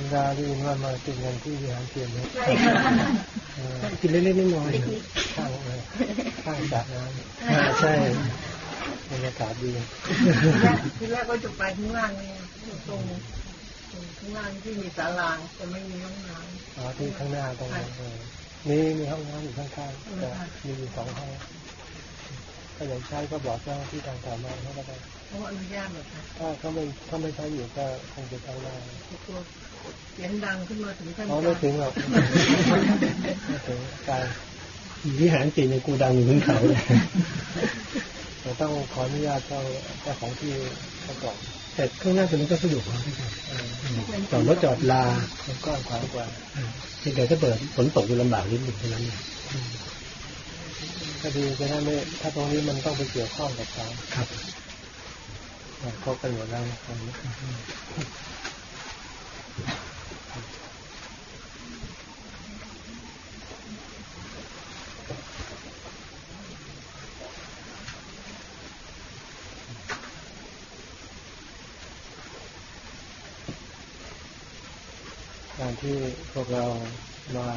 รรดาได้ยินว่ามากินกันที่วิหารเทียนเนี่ยกินเล็กๆน้อยๆข้างเลยข้างจากน้ำใช่บรรยากาศดีทีแรกก็จะไปข้างล่างนี่ตรงข้างล่างที่มีศาลาจะไม่มีห้องน้ำอ๋อที่ข้างหน้าตรงนี้นี่มีห้องน้ำอยู่ข้างๆแต่มีอยู่สองห้องถ้าอยากใช้ก็บอกเจ้าที่ทางต่อมาเขาก็ได้ เขาอนุญาตหรอคะถ้าเขาไม่เขาไม่ใช้อยู่ก็คงจะใช้ได้เสียงดังขึ้นมาถึงขั้นไม่ถึงหรอกไม่ถึงการวิหารจีนในกูดังอยู่บนเขาเลยเราต้องขออนุญาตเจ้าเจ้าของที่เขาก่อนแต่ข้างหน้าตรงนี้ก็สะดวกครับจอดรถจอดลากว้างขวางกว่าเพียงแต่ถ้าเปิดฝนตกอยู่ลำบากนิดหนึ่งเท่านั้นก็ดีจะได้ไม่ถ้าตรงนี้มันต้องไปเกี่ยวข้องกับเขาครับ ครบกันหมดแล้วตรงนี้การที่พวกเรามา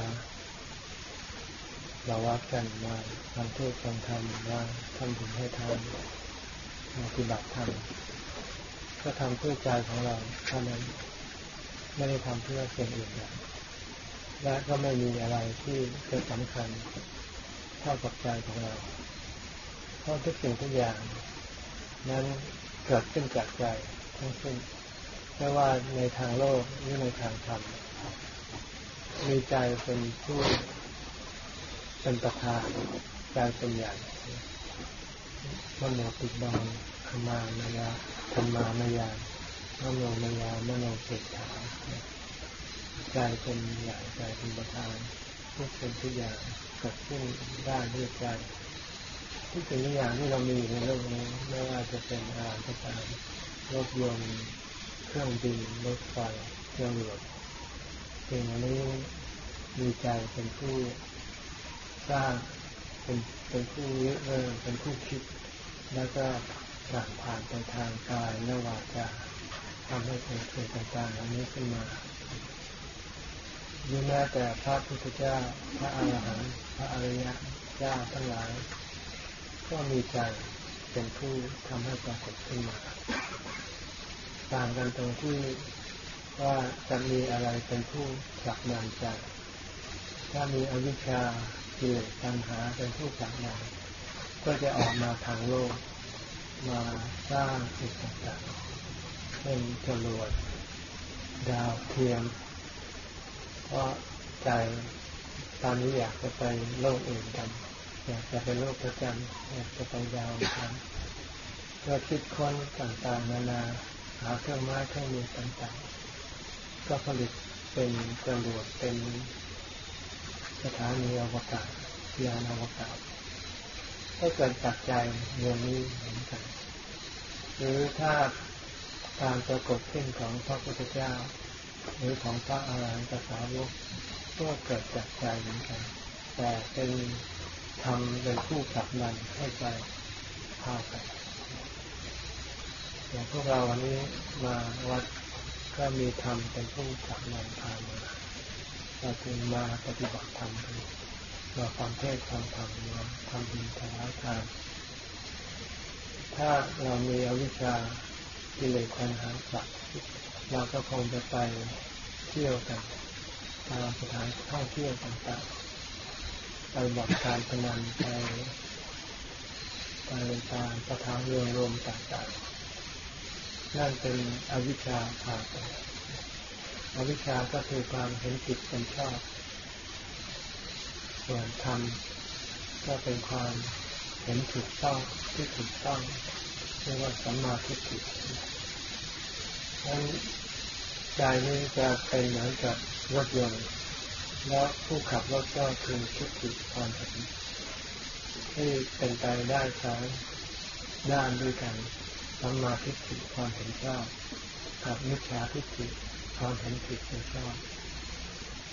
เราวัดกันมาทำเทศฟังธรรมมาทำบุญให้ทานมาปฏิบัติธรรม ก็ทำเพื่อใจของเราเท่านั้นไม่ได้ทำเพื่อสิ่งอื่นใดและก็ไม่มีอะไรที่เป็นสำคัญเท่ากับใจของเรา เพราะทุกสิ่งทุกอย่าง นั้นเกิดขึ้นจากใจทั้งสิ้นไม่ว่าในทางโลกหรือในทางธรรมมีใจเป็นผู้เป็นประธานใจเป็นใหญ่มโนติดบัง มามายาธรรมามายามโนมายามโนเศรษฐาใจเป็นใหญ่ใจเป็นประธานทุกเป็นทุกอย่างเกิดขึ้นได้ด้วยใจทุกสิ่งทุกอย่างที่เรามีในโลกนี้ไม่ว่าจะเป็นอาหารก็ตามรถยนต์เครื่องบินรถไฟเครื่องรถสิ่งนี้มีใจเป็นผู้สร้างเป็นเป็นผู้เริ่มเป็นผู้คิดแล้วก็ สั่งผ่านไปทางกายและวาจาทำให้เกิดเหตุต่างๆเหล่านี้ขึ้นมายิ่งแม้แต่พระพุทธเจ้า พระอรหันต์พระอริยเจ้าทั้งหลาย ก็มีใจเป็นผู้ทำให้ปรากฏขึ้นมา ต่างกันตรงที่ว่าจะมีอะไรเป็นผู้ผลักดันใจ ถ้ามีอวิชชาเกิดปัญหาเป็นผู้ผลักดันก็จะออกมาทางโลก มาสร้างสิ่งต่างๆเป็นจรวดดาวเทียม เพราะใจตอนนี้อยากจะไปโลกอื่นกัน อยากจะไปโลกประจันอยากจะไปดาวกันก็คิดค้นต่างๆนานาหาเครื่องไม้เครื่องมือต่างๆ ก็ผลิตเป็นจรวดเป็นสถานีอวกาศยานอวกาศ ก็เกิดจากใจเรื่องนี้เหมือนกัน หรือถ้าการปรากฏขึ้นของพระพุทธเจ้า หรือของพระอาหารหันตสาวกก็เกิดจากใจเหมือนกัน แต่เป็นทำเป็นผู้ขับมันให้ใจพาไปอย่างพวกเราวันนี้มาวัดก็มีธรรมเป็นผู้จักนำทามาเราจึงมาปฏิบัติธรรมกัน มาฟังเทศฟังธรรมมาทำบุญทำทานถ้าเรามีอวิชชากิเลสคันหาสัตว์เราก็คงจะไปเที่ยวกันตามสถานท่องเที่ยวต่างๆไปบอกการพนันไปไปตามสถานเรื่องรวมต่างๆนั่นเป็นอวิชชาพาไปอวิชชาก็คือความเห็นผิดเป็นชอบ ส่วนธรรมก็เป็นความเห็นถูกต้องที่ถูกต้องเรียกว่าสัมมาทิฏฐินั้นใจนี้จะเป็นเหมือนกับรถยนต์แล้วผู้ขับรถก็คือทิฏฐิความเห็นที่เป็นไปได้สองด้านด้วยกันสัมมาทิฏฐิความเห็นชอบกับมิจฉาทิฏฐิความเห็นผิดเป็นชอบ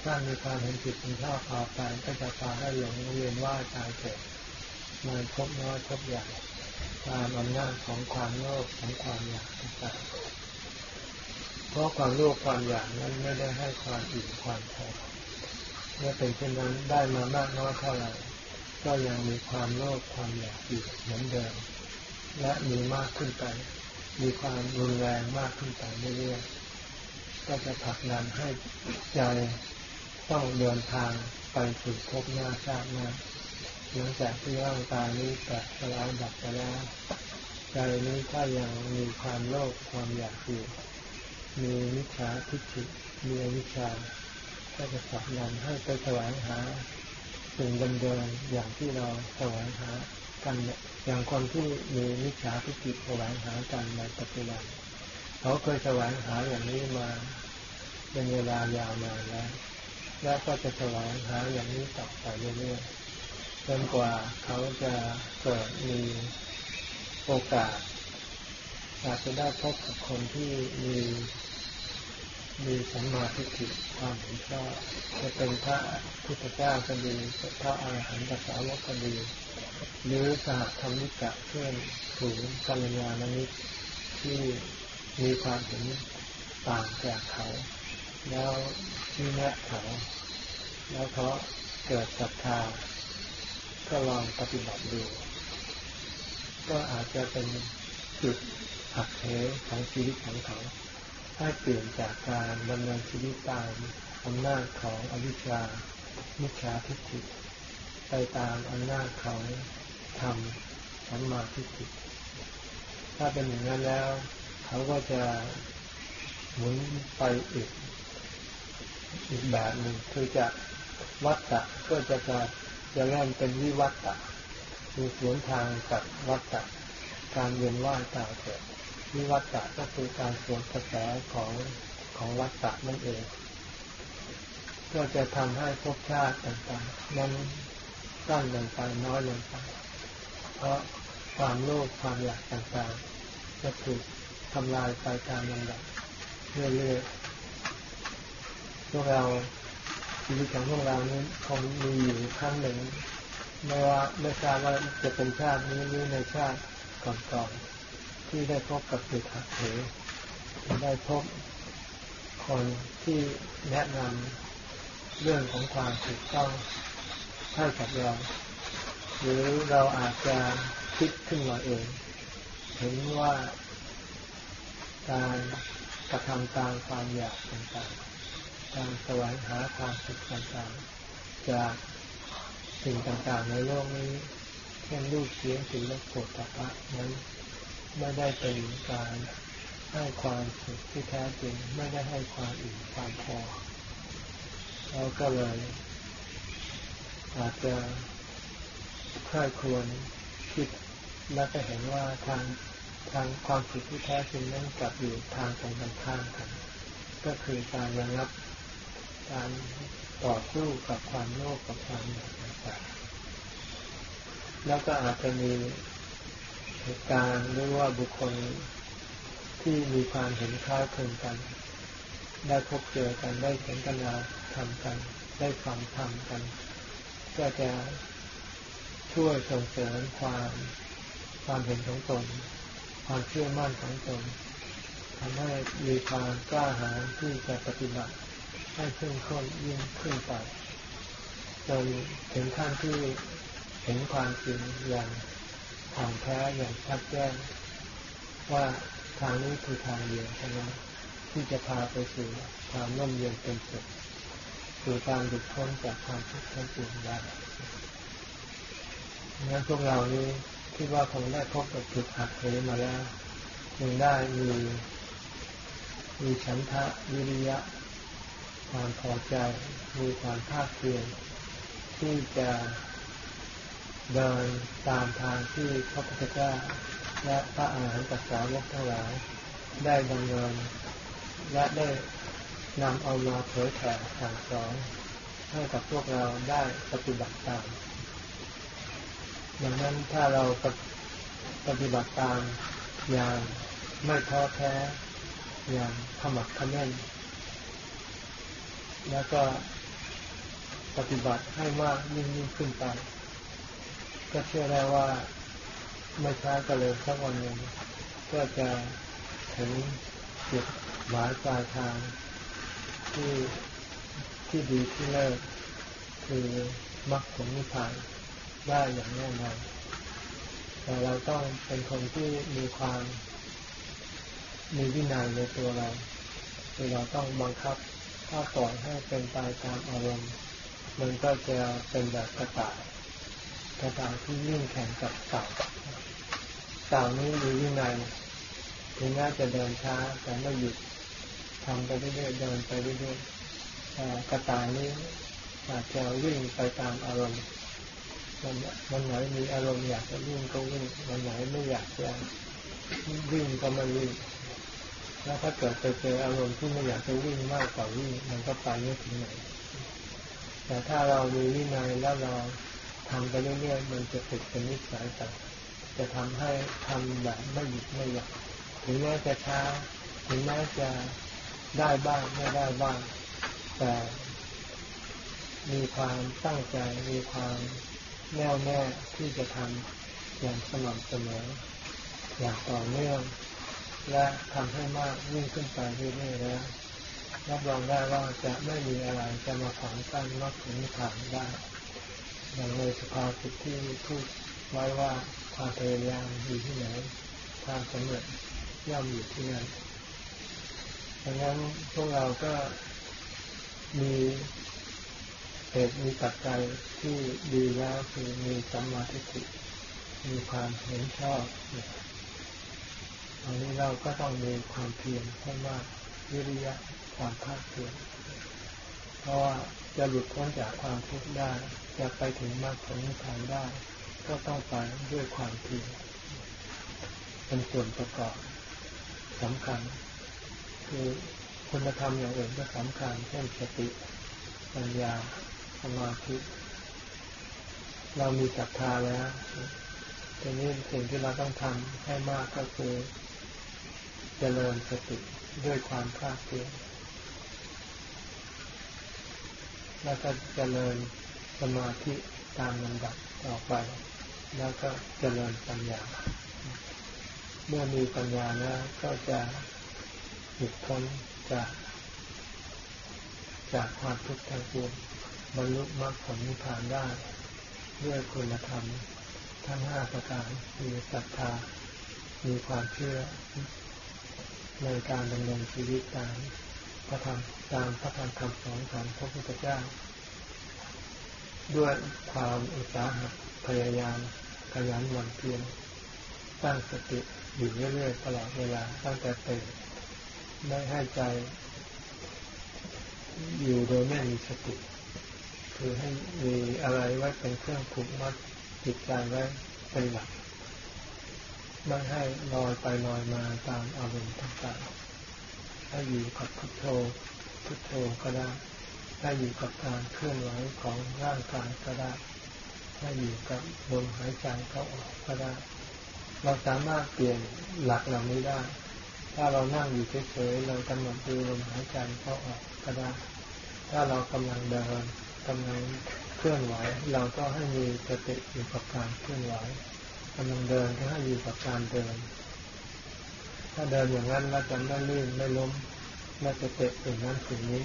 ถ้ามีความเห็นผิดเป็นชอบพาไปก็จะพาให้หลงเวียนว่าตายเกิดมาพบน้อยพบใหญ่ตามอำนาจของความโลภของความอยากต่างๆเพราะความโลภความอยากนั้นไม่ได้ให้ความอิ่มความพอเมื่อเป็นเช่นนั้นได้มามากน้อยเท่าไหร่ก็ยังมีความโลภความอยากอยู่เหมือนเดิม และมีมากขึ้นไป มีความรุนแรงมากขึ้นไปเรื่อยๆก็จะผลักดันให้ใจ ต้องเดินทางไปสู่ภพหน้าชาติหน้าหลังจากที่ร่างกายนี้แตกสลายดับไปแล้วใจนี้ถ้ายังมีความโลภความอยากอยู่มีมิจฉาทิฏฐิมีอวิชชาก็จะผลักดันให้ไปแสวงหาสิ่งเดิมๆอย่างที่เราแสวงหากันอย่างคนที่มีมิจฉาทิฏฐิแสวงหากันในปัจจุบันเขาเคยแสวงหาอย่างนี้มาเป็นเวลายาวนานแล้ว และก็จะแสวงหาอย่างนี้ต่อไปเรื่อยๆจนกว่าเขาจะเกิดมีโอกาสอาจจะได้พบกับคนที่มีมีสัมมาทิฏฐิความเห็นชอบจะเป็นพระพุทธเจ้าก็ดีพระอาหารหันตสาวกก็ดี หรือสหธรรมิกะเพื่อนถูงกัลยาณมิตรที่มีความเห็นต่างจากเขา แล้วที่แนะเขาแล้วเขาเกิดศรัทธา ก็ลองปฏิบัติดู ก็อาจจะเป็นจุดหักเหของชีวิตของเขาให้เปลี่ยนจากการดำเนินชีวิตตามอำนาจของอวิชชามิจฉาทิฏฐิไปตามอำนาจของธรรมสัมมาทิฏฐิถ้าเป็นอย่างนั้นแล้ว เขาก็จะหมุนไปอีก อีกแบบหนึ่งคือจะวัตตะก็จะจะจะเริ่มเป็นวิวัตตะคือสวนทางกับวัตตะการเวียนว่ายตายเกิดวิวัตตะก็คือการสวนกระแสของของวัตตะนั่นเอง ก็จะทำให้ภพชาติต่างๆนั้นสั้นลงไปน้อยลงไปเพราะความโลภความอยากต่างๆ จะถูกทำลายไปตามลำดับเรื่อยๆ พวกเราชีวิตของพวกเรานี้คงมีอยู่ครั้งหนึ่งไม่ว่าไม่ทราบว่าจะเป็นชาตินี้หรือในชาติก่อนๆที่ได้พบกับสุทักเถได้พบคนที่แนะนำเรื่องของความถูกต้องให้กับเรา หรือเราอาจจะคิดขึ้นมาเอง เห็นว่าการกระทำตามความอยากต่างๆ การแสวงหาความสุขต่างๆจากสิ่งต่างๆ ในโลกนี้เช่นรูปเสียงสิ่งรสโผฏฐัพพะนั้นไม่ได้เป็นการให้ความสุขที่แท้จริงไม่ได้ให้ความอิ่มความพอเราก็เลยอาจจะค่อยควรคิดและจะเห็นว่าทางทางความสุขที่แท้จริงนั้นกลับอยู่ทางตรงกันข้ามกัน ก็คือการระงับ การต่อสู้กับความโลภกับความอยากต่างๆแล้วก็อาจจะมีเหตุการณ์หรือว่าบุคคลที่มีความเห็นคล้ายคลึงกัน ได้พบเจอกันได้เห็นกันนาทำกัน ได้ฟังทำกัน ก็จะช่วยส่งเสริมความความเห็นของตน ความเชื่อมั่นของตนทำให้มีความกล้าหาญที่จะปฏิบัติ ให้เข้มขึ้นยิ่งขึ้นไปจนถึงขั้นที่เห็นความจริงอย่างถ่างแท้อย่างชัดแจ้งว่าทางนี้คือทางเดียวเท่านั้นที่จะพาไปสู่ความร่มเย็นเป็นสุขสู่การหลุดพ้นจากความทุกข์ทั้งปวงได้งั้นพวกเรานี้คิดว่าคงได้พบกับจุดหักเหมาแล้วยังได้มีมีฉันทะวิริยะ ความพอใจ มีความภาคเพียรที่จะเดินตามทางที่พระพุทธเจ้าและพระอาหารหันตสาวกทั้งหลาย ได้ดำเนินและได้นำเอามาเผยแผ่สั่งสอนให้กับพวกเราได้ปฏิบัติตามดังนั้นถ้าเราปฏิบัติตามอย่างไม่ท้อแท้อย่างขมักขม้น แล้วก็ปฏิบัติให้มากยิ่งยิ่งขึ้นไป ก็เชื่อได้ว่าไม่ช้าก็เลยสักวันหนึ่งก็จะถึงจุดหมายปลายทางที่ที่ดีที่เลิศคือมรรคผลนิพพานได้อย่างแน่นอนแต่เราต้องเป็นคนที่มีความมีวินัยในตัวเราคือเราต้องบังคับ ถ้าปล่อยให้เป็นไปตามอารมณ์มันก็จะเป็นแบบกระต่ายกระต่ายที่ยิ่งแข่งกับเต่าเต่านี้มีวินัยถึงแม้จะเดินช้าแต่ไม่หยุดทำไปเรื่อยๆเดินไปเรื่อยๆแต่กระต่ายนี้อาจจะวิ่งไปตามอารมณ์มันมันไหนมีอารมณ์อยากจะวิ่งก็วิ่งมันไหนไม่อยากจะวิ่งก็ไม่วิ่ง แล้วถ้าเกิดไปเจออารมณ์ที่ไม่อยากจะวิ่งมากกว่าวิ่งมันก็ไปไม่ถึงไหน แต่ถ้าเรามีวินัยแล้วเราทำไปเรื่อยๆมันจะติดเป็นนิสัยแต่จะทำให้ทำแบบไม่หยุดไม่หยักถึงแม้จะช้าถึงแม้จะได้บ้างไม่ได้บ้าง แต่มีความตั้งใจมีความแน่วแน่ที่จะทำอย่างสม่ำเสมออย่างต่อเนื่อง และทำให้มากยิ่งขึ้นไปเรื่อยๆแล้วรับรองได้ว่าจะไม่มีอะไรจะมาขวางกั้นมรรคผลนิพพานได้อย่างในสภาสิทที่พูดไว้ว่าความพยายามอยู่ที่ไหนความสำเร็จย่อมอยู่ที่นั่นดังนั้นพวกเราก็มีเหตุมีปัจจัยที่ดีแล้วคือมีสัมมาทิฏฐิมีความเห็นชอบ อันนี้เราก็ต้องมีความเพียรให้มากวิริยะความภาคเพียรเพราะว่าจะหลุดพ้นจากความทุกข์ได้ จะไปถึงมรรคผลนิพพานได้ ก็ต้องไปด้วยความเพียรเป็นส่วนประกอบสำคัญ คือคุณธรรมอย่างอื่นก็สำคัญเช่นสติปัญญาสมาธิเรามีศรัทธาแล้วทีนี้สิ่งที่เราต้องทำให้มากก็คือ เจริญสติด้วยความภาคเพียรแล้วก็เจริญสมาธิตามลำดับต่อไป แล้วก็เจริญปัญญา เมื่อมีปัญญาแล้วก็จะหยุดพ้นจากจากความทุกข์ทั้งปวงบรรลุมรรคผลนิพพานได้ ด้วยคุณธรรม ทั้งห้าประการมีศรัทธา มีความเชื่อ ในการดำเนินชีวิตตามพระธรรมตามพระธรรมคำสอนของพระพุทธเจ้า ด้วยความอุตสาหะพยายามขยันหมั่นเพียรตั้งสติอยู่เรื่อยๆตลอดเวลาตั้งแต่ตื่นไม่ให้ใจ อยู่โดยไม่มีสติ คือให้มีอะไรไว้เป็นเครื่องผูกมัดจิตใจไว้เป็นหลัก ไม่ให้ลอยไปลอยมาตามอารมณ์ต่างๆให้อยู่กับพุทโธพุทโธก็ได้ให้อยู่กับการเคลื่อนไหวของร่างกายก็ได้ให้อยู่กับลมหายใจเข้าออกก็ได้ เราสามารถเปลี่ยนหลักเหล่านี้ได้ ถ้าเรานั่งอยู่เฉยๆเรากำหนดดูลมหายใจเข้าออกก็ได้ ถ้าเรากำลังเดินกำลังเคลื่อนไหว เราก็ให้มีสติอยู่กับการเคลื่อนไหว กำลังเดินก็ให้อยู่กับการเดิน ถ้าเดินอย่างนั้นเราจะไม่ลื่นไม่ล้มไม่จะเตะสิ่งนั้นสิ่งนี้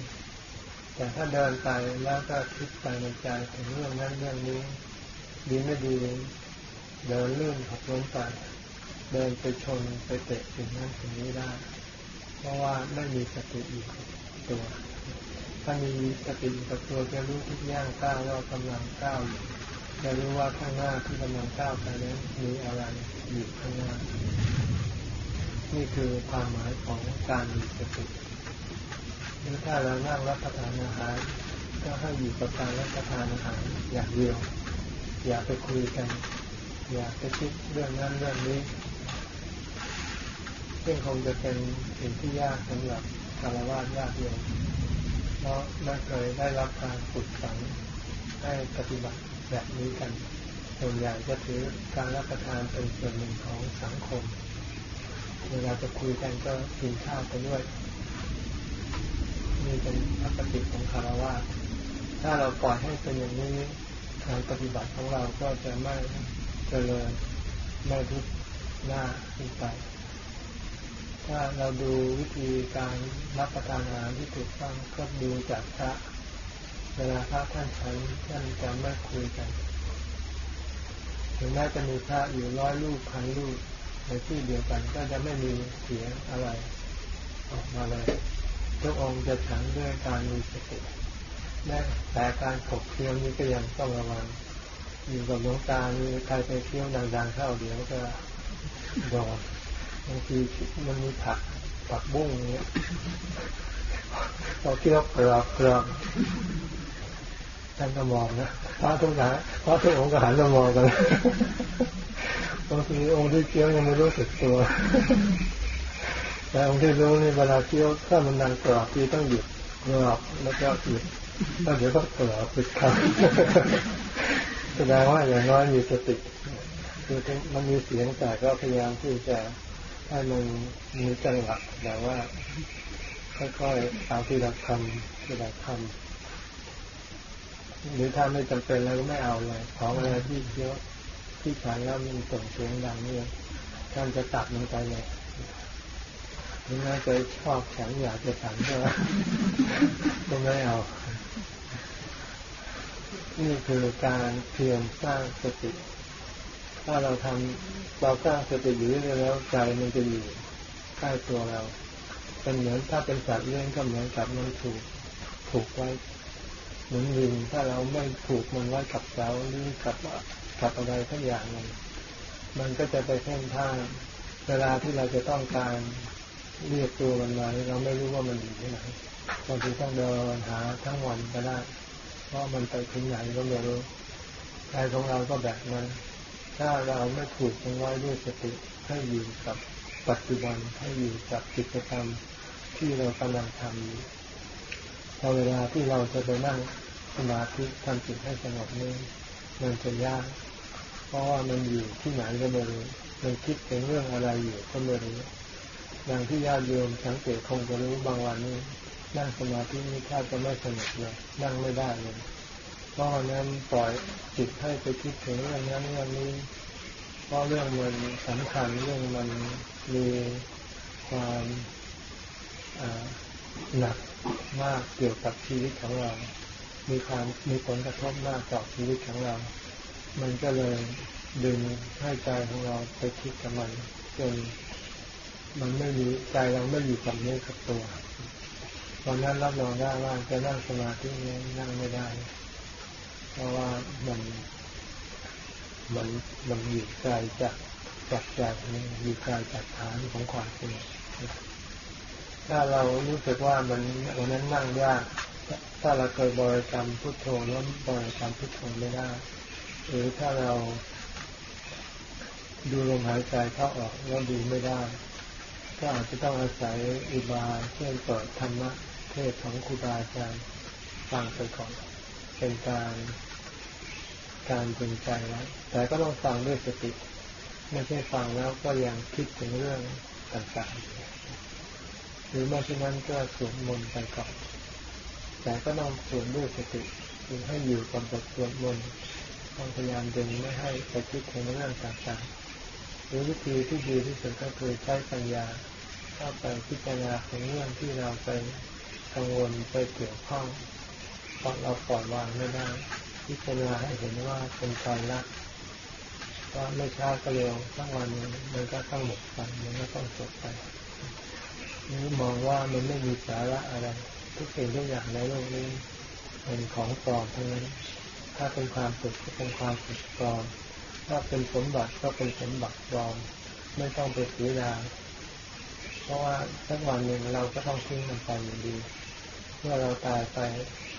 แต่ถ้าเดินไปแล้วก็คิดไปในใจถึงเรื่องนั้นเรื่องนี้ ดีไม่ดีเดินลื่นหกล้มไปเดินไปชนไปเตะสิ่งนั้นสิ่งนี้ได้ เพราะว่าไม่มีสติอยู่ตัว ถ้ามีสติอยู่กับตัวจะรู้ทุกย่างก้าวว่ากำลังก้าวอยู่ จะรู้ว่าข้างหน้าที่กำลังก้าวไปนั้นมีอะไรอยู่ข้างหน้า นี่คือความหมายของการมีสติหรือถ้าเรานั่งรับประทานอาหาร ก็ให้อยู่กับการรับประทานอาหารอย่างเดียว อย่าไปคุยกัน อย่าไปคิดเรื่องนั้นเรื่องนี้ซึ่งคงจะเป็นสิ่งที่ยากสำหรับคารวะญาติโยมเพราะไม่เคยได้รับการฝึกฝังให้ปฏิบัติ แบบนี้กัน ส่วนใหญ่จะถือการรับประทานเป็นส่วนหนึ่งของสังคม เวลาจะคุยกันก็กินข้าวไปด้วยนี่เป็นปกติของคารวะถ้าเราปล่อยให้เป็นอย่างนี้การปฏิบัติของเราก็จะไม่เจริญไม่ทุกหน้าขึ้นไป ถ้าเราดูวิธีการรับประทานอาหารที่ถูกต้องก็ดูจากพระ เวลาพระท่านฉันท่านจะไม่คุยกันถึงแม้จะมีพระอยู่ร้อยลูกพันลูกในที่เดียวกันก็จะไม่มีเสียงอะไรออกมาเลยทุกองค์จะฉันด้วยการมีสติและแต่การขบเคี้ยวนี้ก็ยังต้องระวังอยู่กับหลวงตามีใครไปเคี้ยวดังๆเข้าเดี๋ยวก็โดนบางทีมันมีผักผักบุ้งเนี้ยพอเคี้ยวเปลือกเปลือก ท่านก็มองนะพระทุกข์พระทุกองค์ก็หันมามองกันบางทีองค์ที่เคี้ยวยังไม่รู้สึกตัว แต่องค์ที่รู้นี่เวลาเคี้ยวถ้ามันดังกรอบที่ต้องหยุดกรอบแล้วก็หยุดแล้วเดี๋ยวก็กรอบปิดคำแสดงว่าอย่างน้อยมีสติคือมันมีเสียงแต่ก็พยายามที่จะให้มันมีจังหวะแต่ว่าค่อยๆเอาทีละคำทีละคำ หรือถ้าไม่จำเป็นแล้วก็ไม่เอาเลยของอะไรที่เคี้ยวที่ฉันแล้วมันส่งเสียงดังเนี่ยท่านจะตัดมันไปเลยถึงแม้จะชอบแข็งอยากจะฉันก็ก็ไม่เอา นี่คือการเพียรสร้างสติ ถ้าเราทำเราสร้างสติอยู่เรื่อยแล้วใจมันจะอยู่ใกล้ตัวเรา เป็นเหมือนถ้าเป็นสัตว์เลี้ยงก็เหมือนกับมันถูกถูกไว้ หมือนลิงถ้าเราไม่ถูกมันไว้กับเสาหรือกับกับอะไรสักอย่างหนึ่งมันก็จะไปเพ่นพ่าเวลาที่เราจะต้องการเรียกตัวมันมาเราไม่รู้ว่ามันอยู่ที่ไหนบางทีต้องเดินหาทั้งวันก็ได้ เพราะมันไปถึงไหนก็ไม่รู้ใจของเราก็แบบนั้นถ้าเราไม่ถูกมันไว้ด้วยสติให้อยู่กับปัจจุบันให้อยู่กับกิจกรรมที่เรากำลังทำอยู่ พอเวลาที่เราจะไปนั่งสมาธิทำจิตให้สงบนี้มันจะยาก เพราะว่ามันอยู่ที่ไหนก็ไม่รู้มันคิดถึงเรื่องอะไรอยู่ก็ไม่รู้อย่างที่ญาติโยมสังเกตคงจะรู้บางวันนี้นั่งสมาธินี่แทบจะไม่สงบเลยนั่งไม่ได้เลยเพราะนั้นปล่อยจิตให้ไปคิดถึงเรื่องนั้นเรื่องนี้เพราะเรื่องมันสำคัญเรื่องมันมีความหนัก มากเกี่ยวกับชีวิตของเรา มีความมีผลกระทบมากต่อชีวิตของเรา มันก็เลยดึงให้ใจของเราไปคิดกับมันจนมันไม่มีใจเราไม่อยู่กับเนื้อกับตัวตอนนั้นรับรองได้ว่าจะนั่งสมาธินี้นั่งไม่ได้ เพราะว่ามันมันมันอยู่ไกลจากจากใจนี่อยู่ไกลจากฐานของความสงบ ถ้าเรารู้สึกว่ามันวันนั้นนั่งยาก ถ้าเราเคยบริกรรมพุทโธแล้วบริกรรมพุทโธไม่ได้ หรือถ้าเราดูลมหายใจเข้าออกแล้วดูไม่ได้ ก็อาจจะต้องอาศัยอุบายเช่นเปิดธรรมะเทศของครูบาอาจารย์ฟังไปก่อนเป็นการการดึงใจไว้แต่ก็ต้องฟังด้วยสติ ไม่ใช่ฟังแล้วก็ยังคิดถึงเรื่องต่างๆ หรือไม่เช่นนั้นก็สวดมนต์ไปก่อน แต่ก็ต้องสวดด้วยสติคือให้อยู่กับบทสวดมนต์ต้องพยายามดึงไม่ให้ไปคิดถึงเรื่องต่างๆหรือวิธีที่ดีที่สุดก็คือใช้ปัญญาเข้าไปพิจารณาถึงเรื่องที่เราไปกังวลไปเกี่ยวข้องเพราะเราปล่อยวางไม่ได้พิจารณาให้เห็นว่าเป็นใจรักว่าไม่ช้าก็เร็วสักวันมันก็ต้องหมดไปมันก็ต้องจบไป นี่มองว่ามันไม่มีสาระอะไร ทุกสิ่งทุกอย่างในโลกนี้เป็นของปลอมทั้งนั้น ถ้าเป็นความสุขก็เป็นความสุขปลอม ถ้าเป็นสมบัติก็เป็นสมบัติปลอม ไม่ต้องไปเสียดายเพราะว่าสักวันหนึ่งเราก็ต้องทิ้งมันไปอยู่ดี เมื่อเราตายไป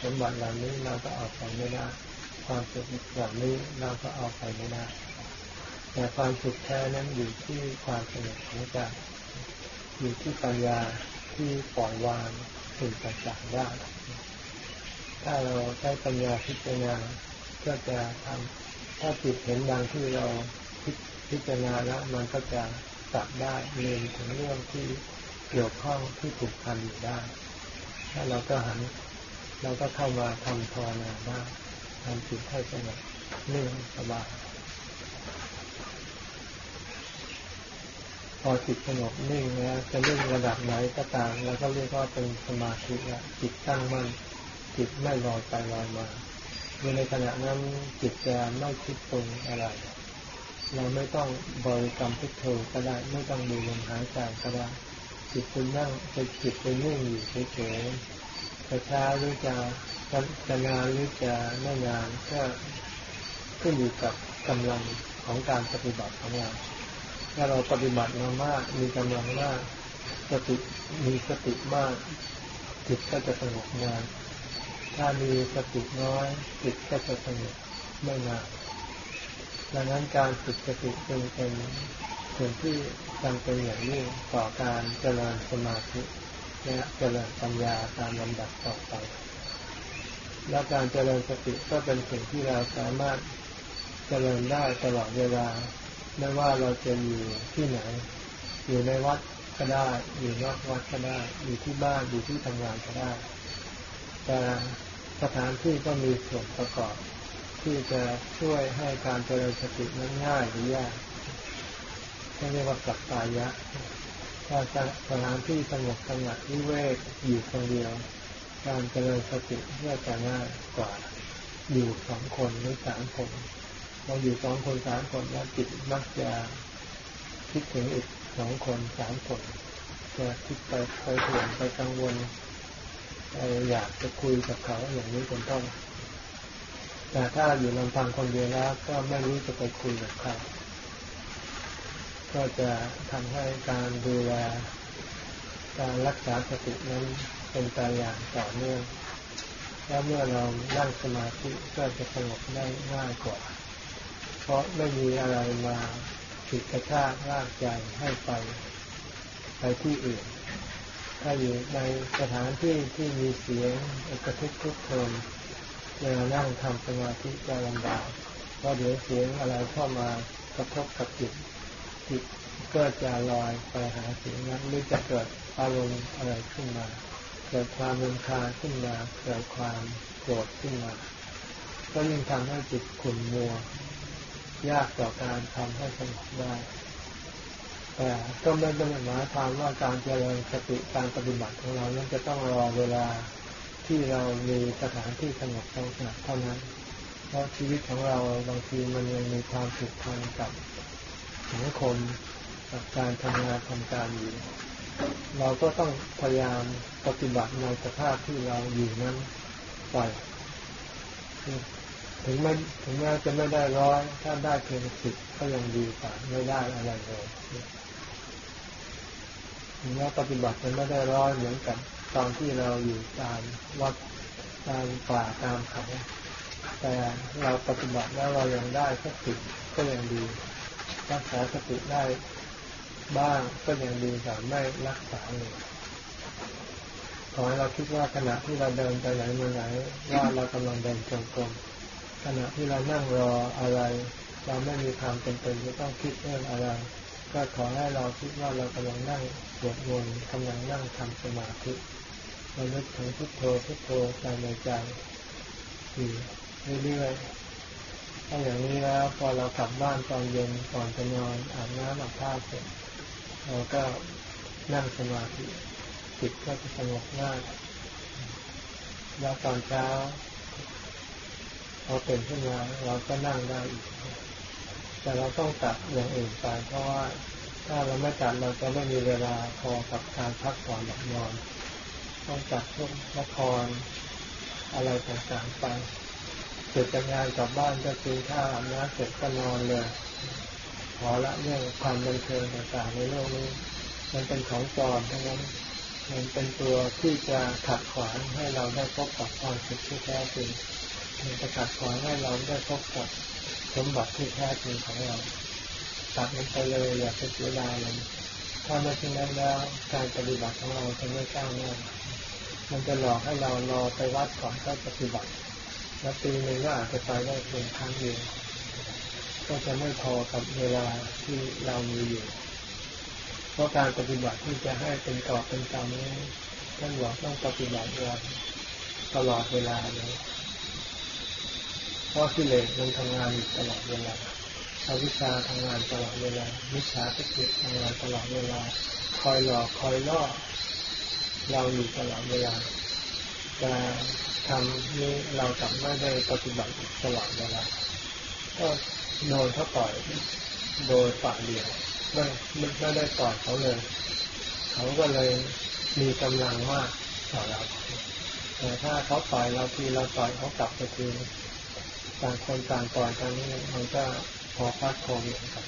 สมบัติเหล่านี้เราก็เอาไปไม่ได้ ความสุขเหล่านี้เราก็เอาไปไม่ได้ แต่ความสุขแท้นั้นอยู่ที่ความสงบของใจ อยู่ที่ปัญญาที่ปล่อยวางสิ่งต่างๆได้ ถ้าเราใช้ปัญญาพิจารณาก็จะทำถ้าจิตเห็นดังที่เราพิจารณาแล้วมันก็จะตัดได้เรียนถึงเรื่องที่เกี่ยวข้องที่ผูกพันอยู่ได้ ถ้าเราก็หันเราก็เข้ามาทำภาวนาได้ทำจิตให้สงบนื่งสบาย พอจิตสงบนิ่งแล้วจะนิ่งระดับไหนก็ตาม แล้วก็เรียกว่าเป็นสมาธิละจิตตั้งมั่นจิตไม่ลอยไปลอยมาในขณะนั้นจิตจะไม่คิดปรุงอะไร เราไม่ต้องบริกรรมพุทโธก็ได้ไม่ต้องดูลมหายใจก็ได้จิตเป็นนั่งเป็นจิตเป็นนิ่งอยู่เฉยๆจะช้าหรือจะจะนานหรือจะไม่นานก็ขึ้นอยู่กับกำลังของการปฏิบัติของเรา ถ้าเราปฏิบัติมามาก มีกำลังมากสติมีสติมาก จิตก็จะสงบนาน ถ้ามีสติน้อย จิตก็จะสงบไม่นานดังนั้นการฝึกสติจึงเป็นส่วนที่จำเป็นอย่างยิ่งต่อการเจริญสมาธิและเจริญปัญญาตามลำดับต่อไป และการเจริญสติก็เป็นสิ่งที่เราสามารถเจริญได้ตลอดเวลา ไม่ว่าเราจะอยู่ที่ไหน อยู่ในวัดก็ได้ อยู่นอกวัดก็ได้ อยู่ที่บ้านอยู่ที่ทำงานก็ได้ แต่สถานที่ก็มีส่วนประกอบ ที่จะช่วยให้การเจริญสตินั้นง่ายหรือยากเรียกว่าสักกายะถ้าสถานที่สงบสงัดวิเวกอยู่คนเดียว การเจริญสติเพื่อจะง่ายกว่าอยู่สองคนหรือสามคน เราอยู่สองคนสามคนแล้วจิตมักจะคิดถึงอีกสองคนสามคนจะคิดไปไปห่วงไปกังวลไปอยากจะคุยกับเขาอย่างนี้เป็นต้นแต่ถ้าอยู่ลำพังคนเดียวแล้วก็ไม่รู้จะไปคุยกับใครก็จะทำให้การดูแลการรักษาสตินั้นเป็นไปอย่างต่อเนื่อง แล้วเมื่อเรานั่งสมาธิก็จะสงบได้ง่ายกว่า เพราะไม่มีอะไรมาผิดกระชากลากใจให้ไปไปที่อื่น ถ้าอยู่ในสถานที่ที่มีเสียงกระทุกทุกโทนเวลานั่งทำสมาธิจะลำบากเพราะเดี๋ยวเสียงอะไรเข้ามากระทบกับจิตจิตก็จะลอยไปหาเสิ่งนั้นหรือจะเกิดอารมณ์อะไรขึ้นมา เกิดความรำคาขึ้นมา เกิดความโกรธขึ้นมา ก็ยิ่งทำให้จิตขุ่นมัว ยากต่อการทำให้สงบได้ แต่ก็ไม่ได้หมายความว่าการเจริญสติการปฏิบัติของเรานั้นจะต้องรอเวลาที่เรามีสถานที่สงบสงบเท่านั้น เพราะชีวิตของเราบางทีมันยังมีความผูกพันกับสังคมกับการทำงานทำการอยู่ เราก็ต้องพยายามปฏิบัติในสภาพที่เราอยู่นั้นไป ถึงไม่ถึงแม้จะไม่ได้ร้อยถ้าได้เพียงสิบก็ยังดีกว่าไม่ได้อะไรเลยถึงแม้ปฏิบัติมันไม่ได้ร้อยเหมือนกับตอนที่เราอยู่ตามวัดตามป่าตามเขาแต่เราปฏิบัติแล้วเรายังได้สักสิบก็ยังดี รักษาสติได้บ้างก็ยังดีกว่าไม่รักษาเลยขอให้เราคิดว่าขณะที่เราเดินไปไหนมาไหนว่าเรากำลังเดินจงกรม ขณะที่เรานั่งรออะไร เราไม่มีความเป็นเป็นจะต้องคิดเรื่องอะไร ก็ขอให้เราคิดว่าเรากำลังนั่งสวดมนต์กำลังนั่งทำสมาธิเรานึกถึงพุทโธพุทโธใจในใจอยู่เรื่อยๆถ้าอย่างนี้แล้วพอเรากลับบ้านตอนเย็นก่อนจะนอนอาบน้ำอาบท่าเสร็จเราก็นั่งสมาธิจิตก็จะสงบง่ายแล้วตอนเช้า พอเป็นขึ้นมาเราก็นั่งได้อีก แต่เราต้องตัดอย่างอื่นไปเพราะว่าถ้าเราไม่ตัดเราจะไม่มีเวลาพอกับการพักผ่อนหลับนอน ต้องตัดพวกละครอะไรต่างๆไปเสร็จจากงานกลับบ้านก็กินข้าวอาบน้ำเสร็จก็นอนเลยขอละเรื่องความบันเทิงต่างๆในโลกนี้ มันเป็นของจอมทั้งนั้นมันเป็นตัวที่จะขัดขวางให้เราได้พบกับความสุขที่แท้จริง มันจะขัดขวางให้เราได้พบกับสมบัติที่แท้จริงของเราตัดมันไปเลยอย่าไปเสียดายเลยถ้าไม่เช่นนั้นแล้วการปฏิบัติของเราจะไม่ก้าวหน้ามันจะหลอกให้เรารอไปวัดก่อนก็ปฏิบัติแล้วปีหนึ่งก็อาจจะไปได้เพียงครั้งเดียวก็จะไม่พอกับเวลาที่เรามีอยู่ เพราะการปฏิบัติที่จะให้เป็นกรอบเป็นกรรมนี้ท่านบอกต้องปฏิบัติเราตลอดเวลาเลย เพราะกิเลสมันทำงานตลอดเวลาอวิชชาทำงานตลอดเวลามิจฉาทิฏฐิทำงานตลอดเวลา คอยหลอกคอยล่อเราอยู่ตลอดเวลาแต่ทำนี้เรากลับไม่ได้ปฏิบัติตลอดเวลาก็โดนเขาต่อยโดยฝ่ายเดียวไม่ไม่ได้ต่อยเขาเลย เขาก็เลยมีกำลังมากต่อเราแต่ถ้าเขาต่อยเราทีเราต่อยเขากลับไปที ต่างคนต่างต่อยกันนี่มันก็พอพัดโควิดกัน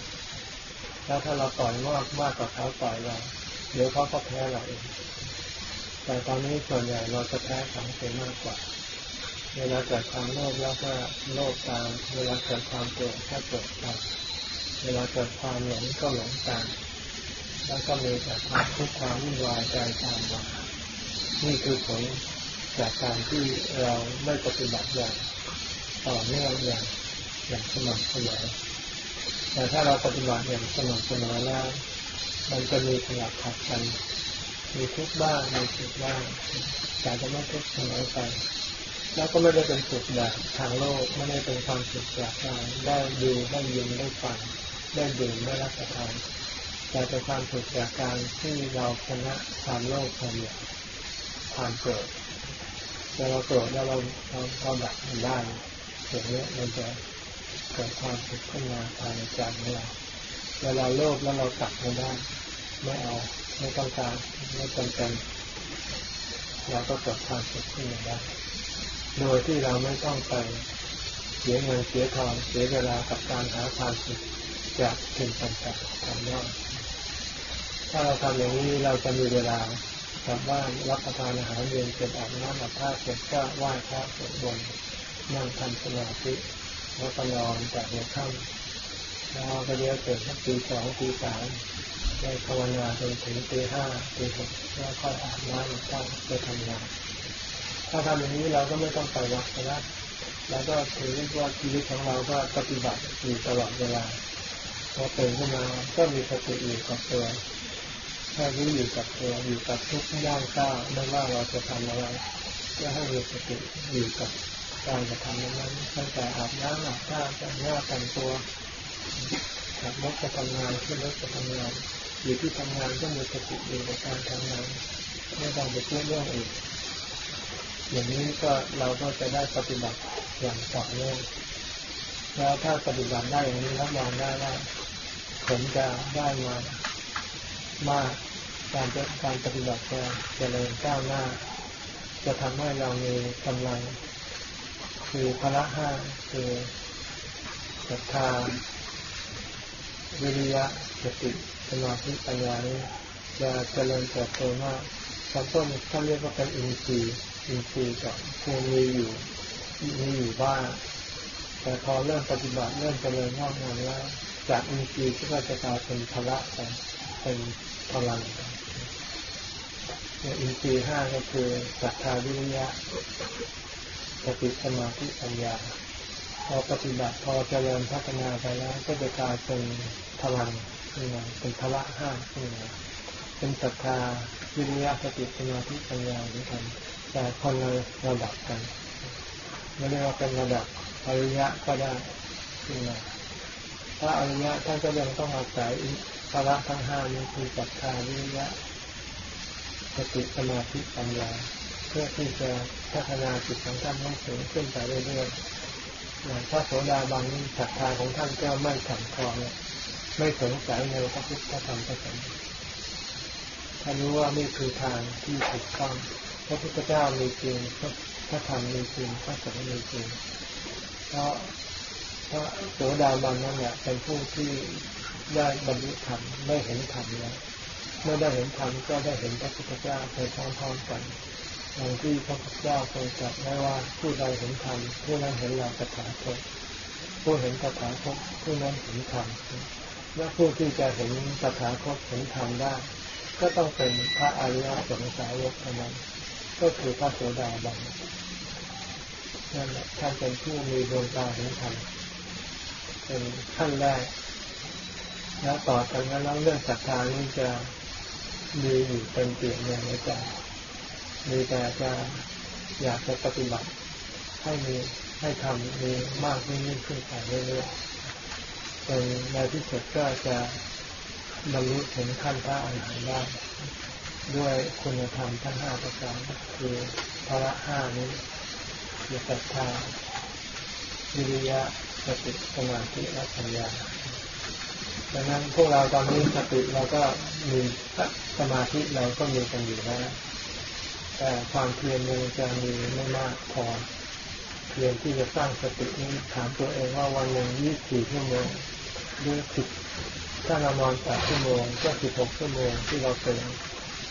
แล้วถ้าเราต่อยมากมากกว่าเขาต่อยเรา เดี๋ยวเขาก็แพ้เราเอง แต่ตอนนี้ส่วนใหญ่เราจะแพ้สังเกตมากกว่า เวลาเกิดความโลภแล้วก็โลภตาม เวลาเกิดความโกรธก็โกรธตาม เวลาเกิดความหลงก็หลงตาม แล้วก็มีแต่ความทุกข์ความวุ่นวายใจตามมานี่คือผลจากการที่เราไม่ปฏิบัติอย่าง ต่อเนื่องอย่างอย่างสม่ำเสมอแต่ถ้าเราปฏิบัติอย่างสม่ำเสมอแล้วมันจะมีขยับขัดกัน มีทุกบ้างมีสุขบ้างแต่จะไม่ทุกข์เสมอไป แล้วก็ไม่ได้เป็นสุขแบบทางโลกไม่ได้เป็นความสุขจากการได้ดูได้ยินได้ฟังได้ดื่มได้รับประทานแต่เป็นความสุขจากการที่เราชนะความโลภความอยากความโกรธแต่เราโกรธแล้วเราเราเราดับมันได้ อย่างนี้มันจะเกิดความสุขขึ้นมาภายในใจของเราเวลาโลภแล้วเราตัดมันได้ ไม่เอาไม่ต้องการไม่จำเป็นเราก็เกิดความสุขขึ้นมาได้โดยที่เราไม่ต้องไปเสียเงินเสียทองเสียเวลากับการหาความสุขจากสิ่งต่างๆภายนอกถ้าเราทำอย่างนี้เราจะมีเวลากลับบ้านรับประทานอาหารเย็นเสร็จอาบน้ำอาบท่าเสร็จก็ไหว้พระสวดมนต์ นั่งทำสมาธิแล้วก็นอนแต่หัวค่ำแล้วก็เดี๋ยวเกิดสักตีสองตีสามได้ภาวนาจนถึงตีห้าตีหกแล้วค่อยอาบน้ำอาบท่าไปทำงานถ้าทำอย่างนี้เราก็ไม่ต้องไปวัดนะแล้วก็ถือว่าชีวิตของเราก็ปฏิบัติอยู่ตลอดเวลาพอตื่นขึ้นมาก็มีสติอยู่กับตัวแค่รู้อยู่กับตัวอยู่กับทุกย่างก้าวไม่ว่าเราจะทำอะไรก็ให้มีสติอยู่กับ การกระทำนั้นตั้งแต่อาบน้ำอาบท่าแต่งหน้าแต่งตัวขับรถจะทำงานขึ้นรถจะทำงานอยู่ที่ทำงานก็มีสติอยู่กับการทำงานไม่ต้องไปคิดเรื่องอื่นอย่างนี้ก็เราก็จะได้ปฏิบัติอย่างต่อเนื่องแล้วถ้าปฏิบัติได้อย่างนี้รับรองได้ว่าผลจะได้มามากการการปฏิบัติจะเจริญก้าวหน้า จะทำให้เรามีกำลัง คือพละห้าคือศรัทธาวิริยะสติสมาธิปัญญานี้จะเจริญเติบโตมากตอนต้นท่านเรียกว่าเป็นอินทรีย์อินทรีย์กับคือมีอยู่มีอยู่บ้างแต่พอเริ่มปฏิบัติเริ่มเจริญงอกงามแล้วจากอินทรีย์ก็จะกลายเป็นพละไปเป็นพลังอินทรีย์ห้าก็คือศรัทธาวิริยะ สติสมาธิปัญญา พอปฏิบัติพอเจริญพัฒนาไปแล้วก็จะกลายเป็นพลังขึ้นมาเป็นพละห้าขึ้นมาเป็นศรัทธาวิริยะสติสมาธิปัญญาเหมือนกันแต่คนละระดับกันไม่ได้ว่าเป็นระดับอริยะก็ได้ขึ้นมาถ้าอริยะท่านก็ยังต้องอาศัยพละทั้งห้านี้คือศรัทธาวิริยะสติสมาธิปัญญา เพื่อที่จะพัฒนาจิตของท่านให้สูงขึ้นไปเรื่อยๆอย่างพระโสดาบันศรัทธาของท่านก็ไม่ถังคลองไม่สงสัยในพระพุทธธรรมพระสงฆ์ท่านรู้ว่านี่คือทางที่ถูกต้องพระพุทธเจ้ามีจริงพระธรรมมีจริงพระสงฆ์มีจริงเพราะพระโสดาบันนั่นแหละเป็นผู้ที่ได้บรรลุธรรมได้เห็นธรรมแล้วเมื่อได้เห็นธรรมก็ได้เห็นพระพุทธเจ้าไปพร้อมๆกัน อย่างที่พระพุทธเจ้าทรงตรัสไว้ว่าผู้ใดเห็นธรรมผู้นั้นเห็นเราตถาคตผู้เห็นตถาคตผู้นั้นเห็นธรรมและผู้ที่จะเห็นตถาคตเห็นธรรมได้ ก็ต้องเป็นพระอริยสงสาวกเท่านั้น ก็คือพระโสดาบันนั่นแหละท่านเป็นผู้มีดวงตาเห็นธรรมเป็นขั้นแรกแล้วต่อจากนั้นเรื่องศรัทธานี้จะมีอยู่เป็นเปลี่ยนอย่างในใจ มีแต่จะอยากจะปฏิบัติให้มีให้ทำมีมากยิ่งขึ้นไปเรื่อยๆจนในที่สุดก็จะบรรลุถึงขั้นพระอรหันต์ได้ด้วยคุณธรรมทั้งห้าประการคือพระห้านี้คือศรัทธาวิริยะสติสมาธิและปัญญาดังนั้นพวกเราตอนนี้สติเราก็มีสมาธิเราก็มีกันอยู่แล้ว แต่ความเพียรมันจะมีไม่มากพอ เพียรที่จะสร้างสตินี้ถามตัวเองว่าวันหนึ่งยี่สิบสี่ชั่วโมงหรือสิบถ้าเรานอนแปดชั่วโมงก็สิบหกชั่วโมงที่เราเป็น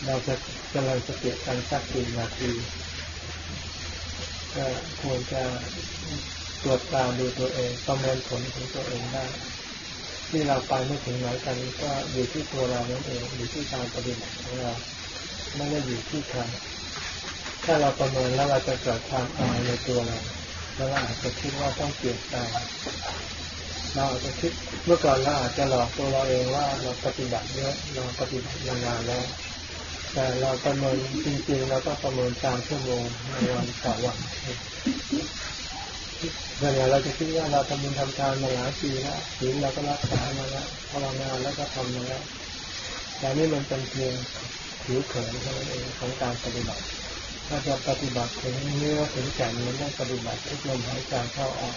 เราจะเจริญสติกันสักกี่นาทีก็ควรจะตรวจตาดูตัวเองประเมินผลของตัวเองได้ ที่เราไปไม่ถึงไหนกันก็อยู่ที่ตัวเรานั่นเองอยู่ที่การปฏิบัติของเรา ไม่ได้อยู่ที่ใคร ถ้าเราประเมินแล้วเราจะเกิดความอายในตัวเราแล้วเราอาจจะคิดว่าต้องเปลี่ยนแปลงเราอาจจะคิดเมื่อก่อนเราอาจจะหลอกตัวเราเองว่าเราปฏิบัติเยอะเราปฏิบัติานานแล้ว แต่เราประเมินจริงๆเราก็ประเมินตามชั่วโมงในวันต่อวันเวลาเราจะคิดว่าเราทำบุญทำทานมาหลายปีแล้วศีลเราก็รักษามาแล้วภาวนาแล้วก็ทำมาแล้วแต่นี่มันเป็นเพียงผิวเผินเท่านั้นเองของการปฏิบัติ ถ้าจะปฏิบัติถึงเนื้อถึงแก่นมันต้องปฏิบัติทุกลมหายใจเข้าออก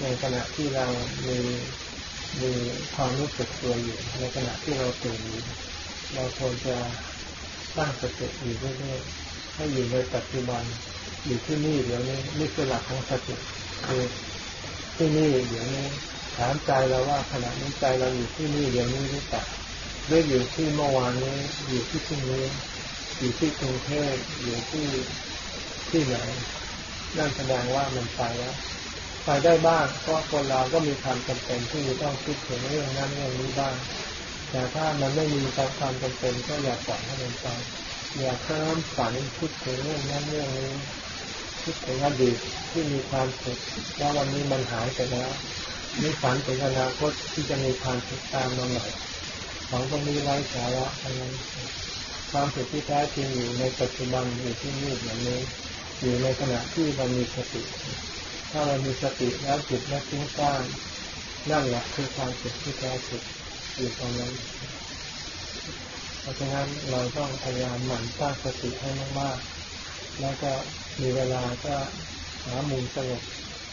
ในขณะที่เรามีมีความรู้สึกตัวอยู่ ในขณะที่เราตื่นอยู่เราควรจะตั้งสติอยู่เรื่อยๆให้อยู่ในปัจจุบันอยู่ที่นี่เดี๋ยวนี้นี่คือหลักของสติคือที่นี่เดี๋ยวนี้ถามใจเราว่าขณะนี้ใจเราอยู่ที่นี่เดี๋ยวนี้หรือเปล่าหรืออยู่ที่เมื่อวานนี้อยู่ที่ที่นี้ อยู่ที่กรุงเทพอยู่ที่ที่ไหนนั่นแสดงว่ามันไปแล้วไปได้บ้างเพราะคนเราก็มีความจำเป็นที่จะต้องคิดถึงเรื่องนั้นเรื่องนี้บ้าง แต่ถ้ามันไม่มีความจำเป็นก็อย่าปล่อยให้มันไปอย่าเพิ่มฝันคิดถึงเรื่องนั้นเรื่องนี้คิดถึงอดีตที่มีความสุขแล้ววันนี้มันหายไปแล้วนี่ฝันถึงอนาคตที่จะมีความสุขตามมาใหม่ของตรงนี้ไร้สาระทั้งนั้น ความสุขที่แท้จริงอยู่ในปัจจุบันอยู่ที่นี่อย่างนี้ อยู่ในขณะที่เรามีสติ ถ้าเรามีสติแล้วจิตไม่ทิ้งซ่านนั่นแหละคือความสุขที่แท้จริงอยู่ตรงนั้นเพราะฉะนั้นเราต้องพยายามหมั่นสร้างสติให้มากๆ แล้วก็มีเวลาก็หามุมสงบ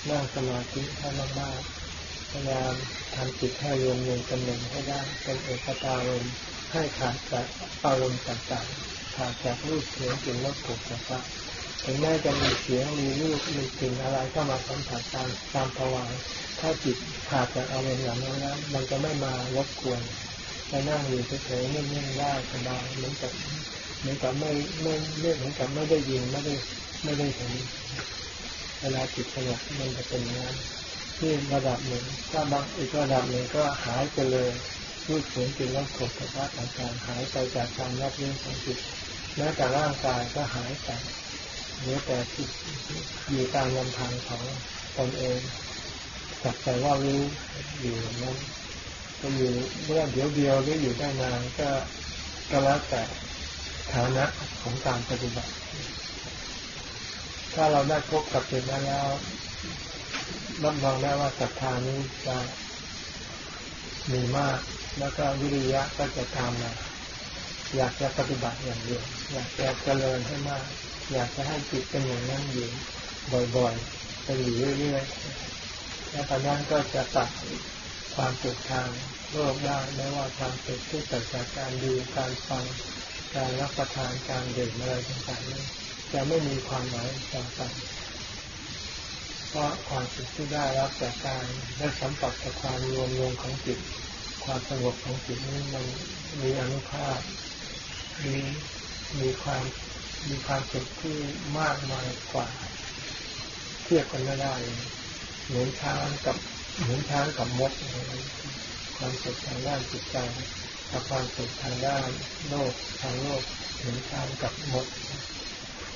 นั่งสมาธิให้มากๆพยายามทำจิตให้รวมรวมกันหนึ่งให้ได้เป็นเอกตารม ให้ขาดจากอารมณ์ต่างๆขาดจากรูปเสียงกลิ่นรสผลต่างๆถึงแม้จะมีเสียงมีรูปมีกลิ่นอะไรเข้ามาสัมผัสตามตามภาวะถ้าจิตขาดจากอารมณ์อย่างนั้นแล้วมันจะไม่มารบกวนจะนั่งอยู่เฉยๆนิ่งๆได้สบายเหมือนกับเหมือนกับไม่ไม่ไม่เหมือนกับไม่ได้ยินไม่ได้ไม่ได้เห็นเวลาจิตสงบมันจะเป็นอย่างนั้นที่ระดับหนึ่งถ้าบางอีกระดับหนึ่งก็หายไปเลย รูปเสียงกลิ่นรสผลสภาพต่างๆหายไปจากการรับรู้ของจิตแม้แต่ร่างกายก็หายไปเหลือแต่จิตอยู่ตามลำพังของตนเองจับใจว่ารู้อยู่นั้นก็อยู่เมื่อเดียวเดียวหรืออยู่ได้นานก็ก็แล้วแต่ฐานะของการปฏิบัติ ถ้าเราได้พบกับจุดนั้นแล้วรับรองได้ว่าศรัทธานี้จะมีมาก แล้วก็วิริยะก็จะตามมาอยากจะปฏิบัติอย่างเดียวอยากจะเจริญให้มาก อยากจะให้จิตเป็นอย่างนั้นอยู่บ่อยๆเป็นอยู่เรื่อยๆแล้วตอนนั้นก็จะตัดความสุขทางโลกได้ไม่ว่าความสุขที่เกิดจากการดูการฟังการรับประทานการดื่มอะไรต่างๆนี้จะไม่มีความหมายต่างๆเพราะความสุขที่ได้รับจากการได้สัมผัสกับความรวมรวมของจิต ความสงบของจิตนี้มันมีอนุภาพ มีมีความมีความสุขที่มากมายกว่า เทียบกันไม่ได้เหมือนช้างกับเหมือนช้างกับมดความสุขทางด้านจิตใจกับความสุขทางด้านโลกทางโลกเหมือนช้างกับมด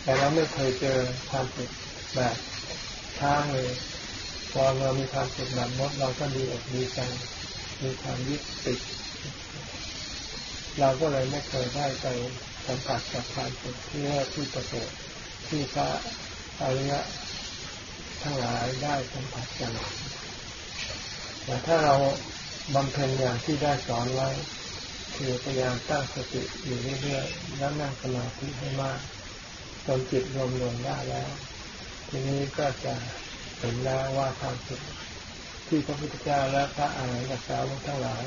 แต่เราไม่เคยเจอความสุขแบบช้างเลยพอเรามีความสุขแบบมดเราก็ดีอกดีใจ มีความยึดติด เราก็เลยไม่เคยได้ไปสัมผัสกับความสุขที่ที่ประเสริฐที่พระอริยะทั้งหลายได้สัมผัสกันแต่ถ้าเราบำเพ็ญอย่างที่ได้สอนไว้คือพยายามตั้งสติอยู่เรื่อยๆแล้วนั่งสมาธิให้มากจนจิตรวมลงได้แล้ว ทีนี้ก็จะเห็นแล้วว่าความสุข ที่พระพุทธเจ้าและพระอาหารหันตสาวกทั้งหลาย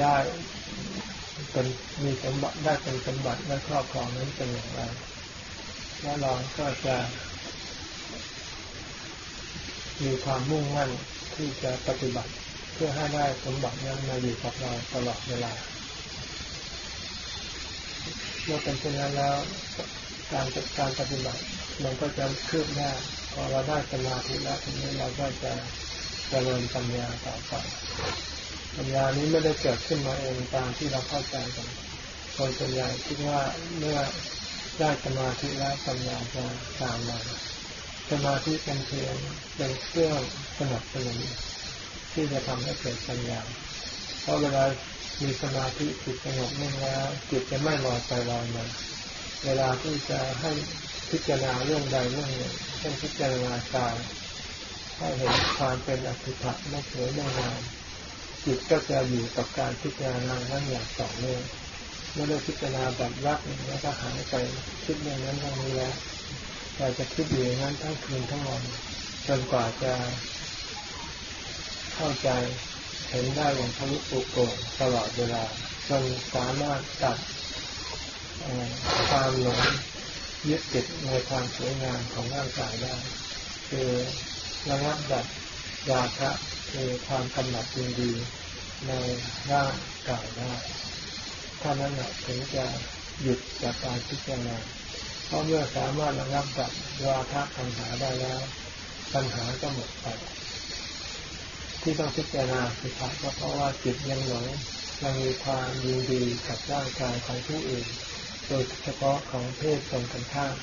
ได้เป็นมีสมบัติได้เป็นสมบัติและครอบครองนั้นเป็นอย่างไรแล้วเราก็จะมีความมุ่งมั่นที่จะปฏิบัติเพื่อให้ได้สมบัตินั้นมาอยู่กับเราตลอดเวลาเมื่อเป็นเช่นนั้นแล้วการการปฏิบัติมันก็จะคืบหน้าพอเราได้สมาธิแล้วทีนี้เราก็จะ เจริญปัญญาต่อไปปัญญานี้ไม่ได้เกิดขึ้นมาเองตามที่เราเข้าใจกันคนส่วนใหญ่คิดว่าเมื่อได้สมาธิแล้วปัญญาจะตามมาสมาธิเป็นเพียงเป็นเครื่องสนับสนุนที่จะทำให้เกิดปัญญา เพราะเวลามีสมาธิจิตสงบนิ่งแล้วจิตจะไม่ลอยไปลอยมาเวลาที่จะให้พิจารณาเรื่องใดเรื่องหนึ่งเช่นพิจารณากาย ให้เห็นความเป็นอสุภะไม่สวยไม่งามจิตก็จะอยู่กับการพิจารณานั้นอย่างต่อเนื่องเมื่อได้พิจารณาแบบรักแล้วก็หายไปคิดเรื่องนั้นเรื่องนี้แล้วเราจะคิดอยู่อย่างนั้นทั้งคืนทั้งวันจนกว่าจะเข้าใจเห็นได้อย่างทะลุปุโปร่งตลอดเวลา จนสามารถตัดความหลงยึดติดในความสวยงามของร่างกายได้ คือ ระงับดับราคะคือความกำหนัดยินดีในร่างกายได้ถ้านั้นแหละถึงจะหยุดจากการพิจารณาเพราะเมื่อสามารถระงับดับราคะปัญหาได้แล้ว ปัญหาก็หมดไป ที่ต้องพิจารณาสิครับก็เพราะว่าจิตยังหลงยังมีความยินดีกับร่างกายของผู้อื่น โดยเฉพาะของเพศตรงกันข้าม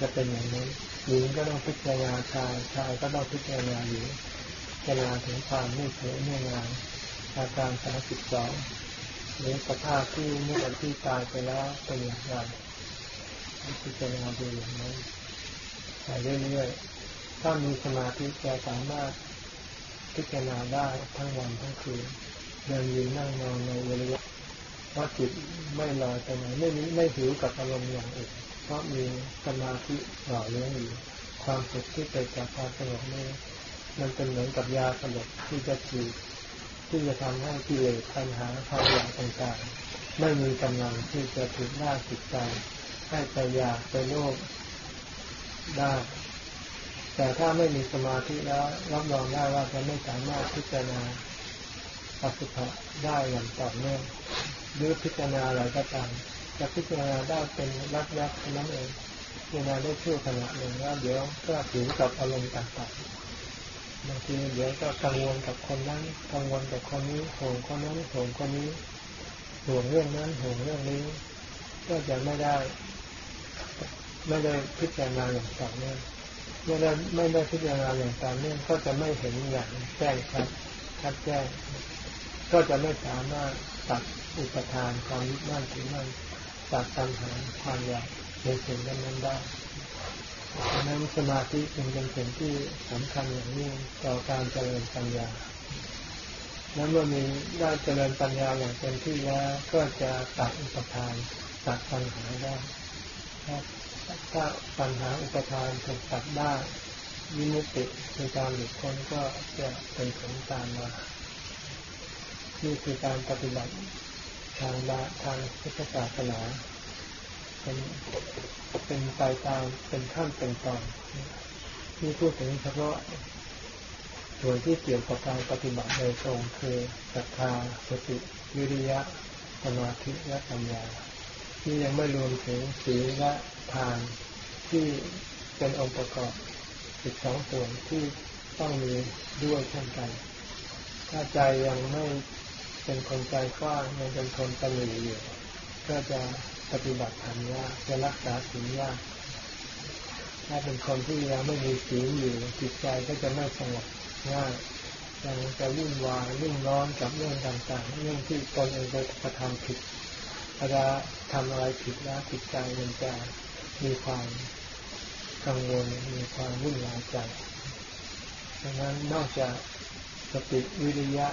จะเป็นอย่างนี้หญิงก็ต้องพิจารณาชายชายก็ต้องพิจารณาหญิงพิจารณาถึงความไม่สวยไม่งามอาการสามสิบสองหรือสภาพที่เมื่อที่ตายไปแล้วเป็นอย่างไรพิจารณาดูอย่างนั้นไปเรื่อยๆถ้ามีสมาธิจะสามารถพิจารณาได้ทั้งวันทั้งคืนเดินยืนนั่งนอนในเวลาเพราะจิตไม่ลอยไปไหนไม่ไม่หิวกับอารมณ์อย่างอื่น เพราะมีสมาธิหล่อเลี้ยงอยู่ความสุขที่เกิดจากความสงบนี้มันเป็นเหมือนกับยาสลบที่จะฉีดที่จะทำให้กิเลสปัญหาความอยากต่างๆ ไม่มีกำลังที่จะถึงหน้าจิตใจให้ไปอยากไปโลภได้ แต่ถ้าไม่มีสมาธิแล้วรับรองได้ว่าจะไม่สามารถพิจารณาอสุภะได้อย่างต่อเนื่องหรือพิจารณาอะไรก็ตาม จะพิจารณาได้เป็นรักยักนั้นเองพิจารณาได้ชั่วขณะหนึ่งแล้วเดี๋ยวก็ถึงกับอารมณ์ต่างๆบางทีเดี๋ยวก็กังวลกับคนนั้นกังวลกับคนนี้ห่วงคนนั้นห่วงคนนี้ห่วงเรื่องนั้นห่วงเรื่องนี้ ก็จะไม่ได้ ไม่ได้พิจารณาอย่างต่อเนื่องเมื่อได้ไม่ได้พิจารณาอย่างต่อเนื่องก็จะไม่เห็นอย่างแจ้งชัดชัดแจ้งก็จะไม่สามารถตัดอุปทานความยึดมั่นถือมั่น ตัดตัณหาความอยากในสิ่งนั้นได้ดังนั้นสมาธิจึงเป็นสิ่งที่สำคัญอย่างยิ่งต่อการเจริญปัญญา แล้วเมื่อมีได้เจริญปัญญาอย่างเต็มที่แล้วก็จะตัดอุปทานตัดปัญหาได้ถ้าปัญหาอุปทานถูกตัดได้วิมุติในการหลุดพ้นก็จะเป็นผลตามมา นี่คือการปฏิบัติ ทางบาทางพุทธศาสนาเป็นเป็นไปตามเป็นขั้นเป็นตอนที่พูดถึงเฉพาะส่วนที่เกี่ยวกับการปฏิบัติโดยตรงคือศรัทธาสติวิริยะสมาธิและปัญญาที่ยังไม่รวมถึงศีลและทานที่เป็นองค์ประกอบอีกสองส่วนที่ต้องมีด้วยเช่นกัน ถ้าใจยังไม่ เป็นคนใจกว้างยังเป็นคนตะลุยอยู่ก็จะปฏิบัติธรรมยากจะรักษาศีลยากถ้าเป็นคนที่ยังไม่มีศีลอยู่จิตใจก็จะไม่สงบง่ายยังจะวุ่นวายรุ่มร้อนกับเรื่องต่างๆ เรื่องที่ตนเองไปกระทำผิดเวลาทำอะไรผิดแล้วจิตใจมันจะมีความกังวลมีความวุ่นวายใจดังนั้นนอกจากสติวิริยะ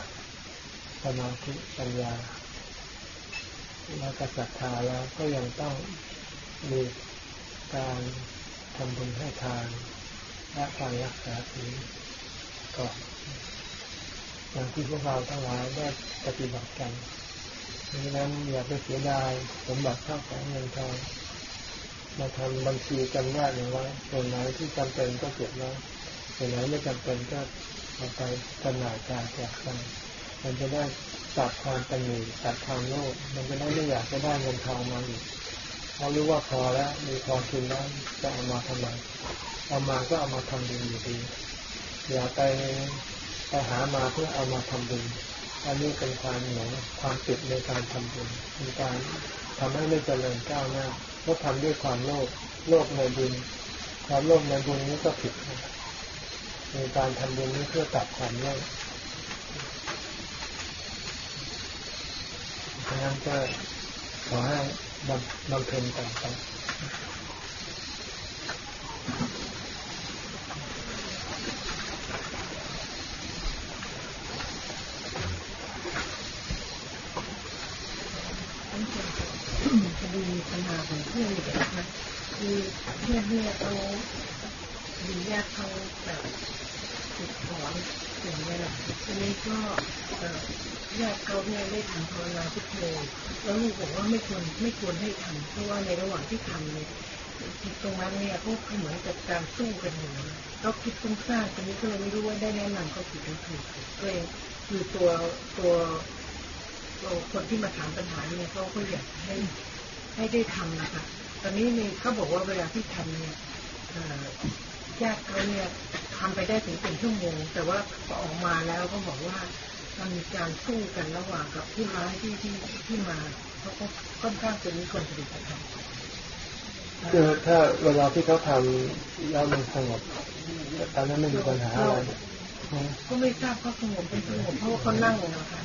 สมาธิปัญญา แล้วก็ศรัทธาแล้วก็ยังต้องมีการทำบุญให้ทานและการรักษาศีลก่อนอย่างที่พวกเราทั้งหลายได้ปฏิบัติกันดังนั้นอย่าไปเสียดายสมบัติข้าวของเงินทองมาทำบัญชีจำแนกอย่งไว้ส่วนไหนที่จำเป็นก็เก็บไว้ส่วนไหนไม่จำเป็นก็เอาไปจำหน่ายการแจกกัน มันจะได้ตัดความตันหนีตัดความโลภมันจะได้ไม่อยากจะได้เงินทองมาอีกเพราะรู้ว่าพอแล้วมีพอกินแล้วจะเอามาทำไมเอามาก็เอามาทำดีอยู่ดีอย่าไปไปหามาเพื่อเอามาทำบุญอันนี้เป็นความหนงความติดในการทำบุญเป็นการทำให้ไม่เจริญก้าวหน้าเพราะทำด้วยความโลภโลภในบุญความโลภในบุญนี้ก็ผิด ในการทำบุญนี้เพื่อตัดความโลภ ดังนั้นก็ขอให้บำบำเพ็ญต่อไปดีปัญหาของเพื่อนอีกนะคะคือเพื่อนเนี่ยเขาดีญาติเขาแบบติดถอนอย่างนี้แหละทีนี้ก็ ญาติเขาเนี่ยได้ทำภาวนาพุทโธแล้วลูกบอกว่าไม่ควรไม่ควรให้ทำเพราะว่าในระหว่างที่ทำเนี่ยตรงนั้นเนี่ยก็เหมือนกับการสู้กันอยู่ก็คิดฟุ้งซ่านตอนนี้ก็เลยไม่รู้ว่าได้แนะนำเขาผิดหรือถูกก็เลยคือตัวตัวคนที่มาถามปัญหาเนี่ยเขาก็อยากให้ให้ได้ทำนะคะตอนนี้เนี่ยเขาบอกว่าเวลาที่ทำเนี่ยญาติเขาเนี่ยทำไปได้ถึงเป็นชั่วโมง แต่ว่าออกมาแล้วก็บอกว่า มันมีการสู้กันระหว่างกับผู้ร้ายที่ที่ที่มาเขาก็ค่อนข้างจะมีคนปฏิบัติธรรมคือถ้าเวลาที่เขาทำแล้วมันสงบตอนนั้นไม่มีปัญหาอะไรก็ไม่ทราบเขาสงบเป็นสงบเพราะว่าเขานั่งนะคะ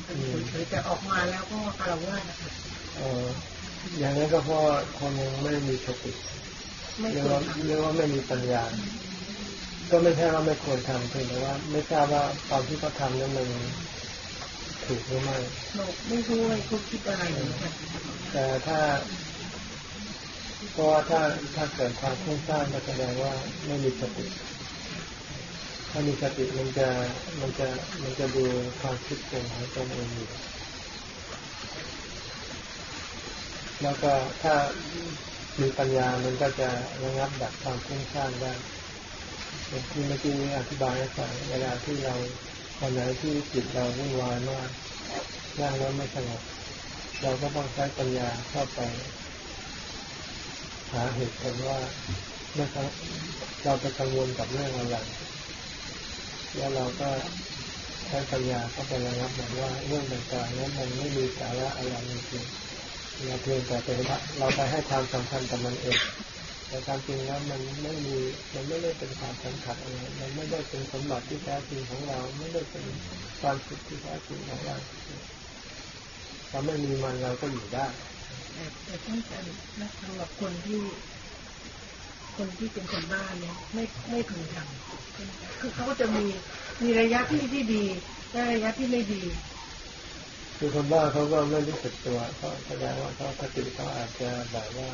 เฉยๆแต่ออกมาแล้วก็คารวะนะคะเอออย่างนั้นก็เพราะคนยังไม่มีสติไม่เรียคกวรว่าทำเรียกว่าไม่มีปัญญา ก็ไม่ใช่ว่าไม่ควรทำเพียงแต่ว่า ไม่ทราบว่าตอนที่เขาทำนั้นมัน ถูกหรือไม่ไม่รู้ว่าเขาคิดอะไรเหมือนกันแต่ถ้าเพราะว่าถ้าถ้าเกิดความฟุ้งซ่านก็แสดงว่าไม่มีสติถ้ามีสติมันจะมันจะมันจะดูความคิดปรุงของตนเองอยู่แล้วก็ถ้ามีปัญญามันก็จะระงับดับความฟุ้งซ่านได้อย่างที่เมื่อกี้อธิบายให้ฟังเวลาที่เรา วันไหนที่จิตเราวุ่นวายมากนั่งแล้วไม่สงบเราก็ต้องใช้ปัญญาเข้าไป หาเหตุผลว่าเมื่อเราไปกังวลกับเรื่องอะไรแล้วเราก็ใช้ปัญญาเข้าไประงับมันว่าเรื่องต่างๆนั้นมันไม่มีสาระอะไรจริงเราเพียงแต่ไปเราไปให้ความสำคัญกับมันเอง แต่ความจริงแล้วมันไม่มีมันไม่ได้เป็นความสำคัญอะไรมันไม่ได้เป็นสมบัติที่แท้จริงของเรา ไม่ได้เป็นความสุขที่แท้จริงของเราถ้าไม่มีมันเราก็อยู่ได้ แต่แต่ต้องการนะสำหรับคนที่ คนที่เป็นคนบ้าเนี่ยไม่ไม่พึงทำคือเขาก็จะมีมีระยะที่ที่ดีและระยะที่ไม่ดี คือคนบ้าเขาก็ไม่รู้สึกตัวเขาแสดงว่าเขาสติเขาอาจจะแบบว่า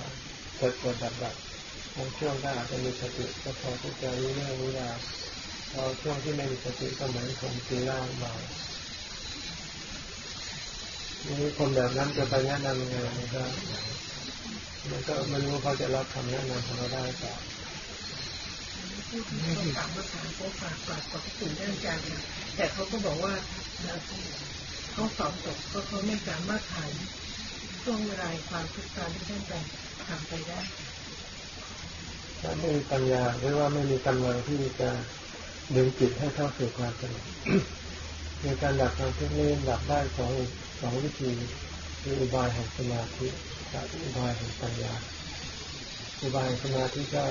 เกิดเกิดดับดั บางช่วงก็อาจจะมีสติก็พอที่จะรู้เรื่องรู้ราวพอช่วงที่ไม่มีสติก็เหมือนคนกินเหล้าเมานี่คนแบบนั้นจะไปแนะนำยังไงมันก็มันก็ไม่รู้เขาจะรับคำแนะนำของเราได้หรือเปล่าผู้ที่เขาถามว่าถามเขาฝากฝากกับผู้เรื่องการแต่เขาก็บอกว่าเขาสอบตกก็เขาไม่สามารถถ่ายช่วงเวลาความทุกข์การที่ท่านจทำไปได้ ไม่มีปัญญาหรือว่าไม่มีกำลังที่จะดึงจิตให้เข้าสู่ความสงบในการดับความทุกข์นี้ดับได้สองสองวิธีคืออุบายแห่งสมาธิกับอุบายแห่งปัญญา อุบายสมาธิก็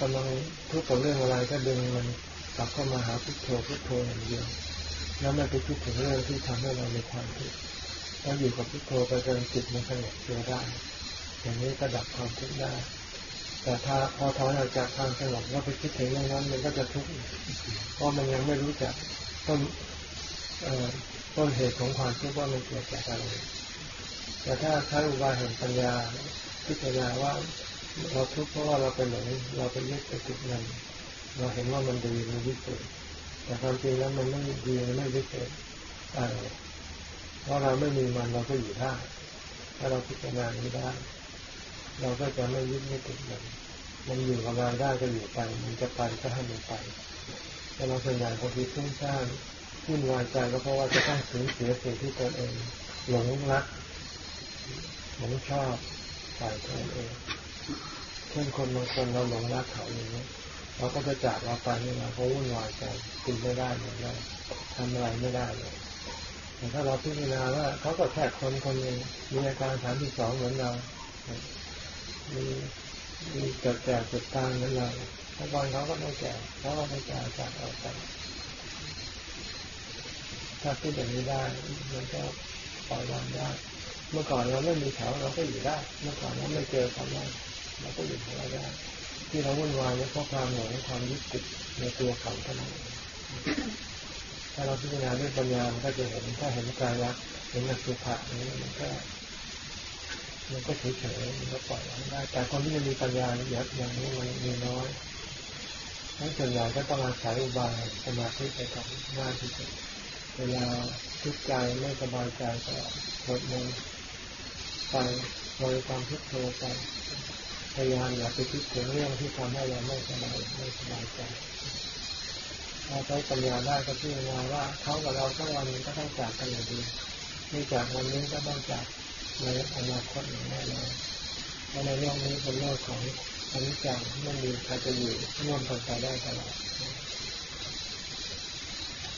กำลังทุกข์กับเรื่องอะไรก็ดึงมันกลับเข้ามาหาพุทโธพุทโธอย่างเดียวแล้วไม่ไปคิดถึงเรื่องที่ทำให้เราในความทุกข์แล้วอยู่กับพุทโธไปจนจิตมันสงบเัวได้อย่างนี้ก็ดับความทุกข์ได้ แต่ถ้าพอถอนออกจากความสงบแล้วไปคิดถึงเรื่องนั้น มันก็จะทุกข์เพราะมันยังไม่รู้จักต้นต้นเหตุของความทุกข์ว่ามันเกิดจากอะไรแต่ถ้าใช้อุบายแห่งปัญญาพิจารณาว่าเราทุกข์เพราะว่าเราเป็นหลงเราเป็นยึดไปติดมันเราเห็นว่ามันดีมันวิเศษแต่ความจริงแล้วมันไม่ดีไม่วิเศษอะไรเพราะเราไม่มีมันเราก็อยู่ได้ถ้าเราพิจารณานี้ได้ เราก็จะไม่ยึดไม่ติดมันมันอยู่กับเราได้ก็อยู่ไป มันจะไปก็ให้มันไป แต่เราส่วนใหญ่บางทีทุ่งสร้างทุ่นวายใจก็เพราะว่าจะต้องสูญเสียสิ่งที่ตนเองหลงรักหลงชอบฝ่ายตนเองเช่นคนบางคนเราหลงรักเขาอย่างนี้เราก็จะจากเราไปนี่เราเขาวุ่นวายใจกินไม่ได้เหมือนกันทำอะไรไม่ได้เลยแต่ถ้าเราพิจารณาว่าเขาก็แค่คนคนหนึ่งมีอาการฐานที่สองเหมือนเรา มีมีเกิดแก่เกิดตายเหมือนเราถ้าก่อนเขาก็ไม่แก่เขาก็ไม่แก่จากเราไปถ้าคิดอย่างนี้ได้มันก็ปล่อยวางได้ เมื่อก่อนเราไม่มีเขาเราก็อยู่ได้ เมื่อก่อนเราไม่เจอเขาเราเราก็อยู่ของเราได้ ที่เราวุ่นวายเพราะความหลงความยึดติดในตัวเขาเท่านั้นถ้าเราพิจารณาด้วยปัญญามันก็จะเห็นถ้าเห็นกายรักเห็นอสุภะนี้มันก็ มันก็เฉยๆมันก็ปล่อยวางได้ แต่คนที่จะมีปัญญาเยอะอย่างนี้มันมีน้อยทั้งส่วนใหญ่ก็ต้องอาศัยอุบายสมาธิไปก่อนมากที่สุดเวลาทุกข์ใจไม่สบายใจก็สวดมนไปบริกรรมพุทโธไปพยายามอย่าไปคิดถึงเรื่องที่ทำให้เราไม่สบายไม่สบายใจเราใช้ปัญญาได้ก็พิจารณาว่าเขากับเราทั้งวันก็ต้องจากกันอยู่ดีไม่จากวันนี้ก็ต้องจาก ในอนาคตอย่างแน่นอนเพราะในโลกนี้เป็นโลกของอนิจจังไม่มีใครจะอยู่ร่วมกันไปได้ตลอด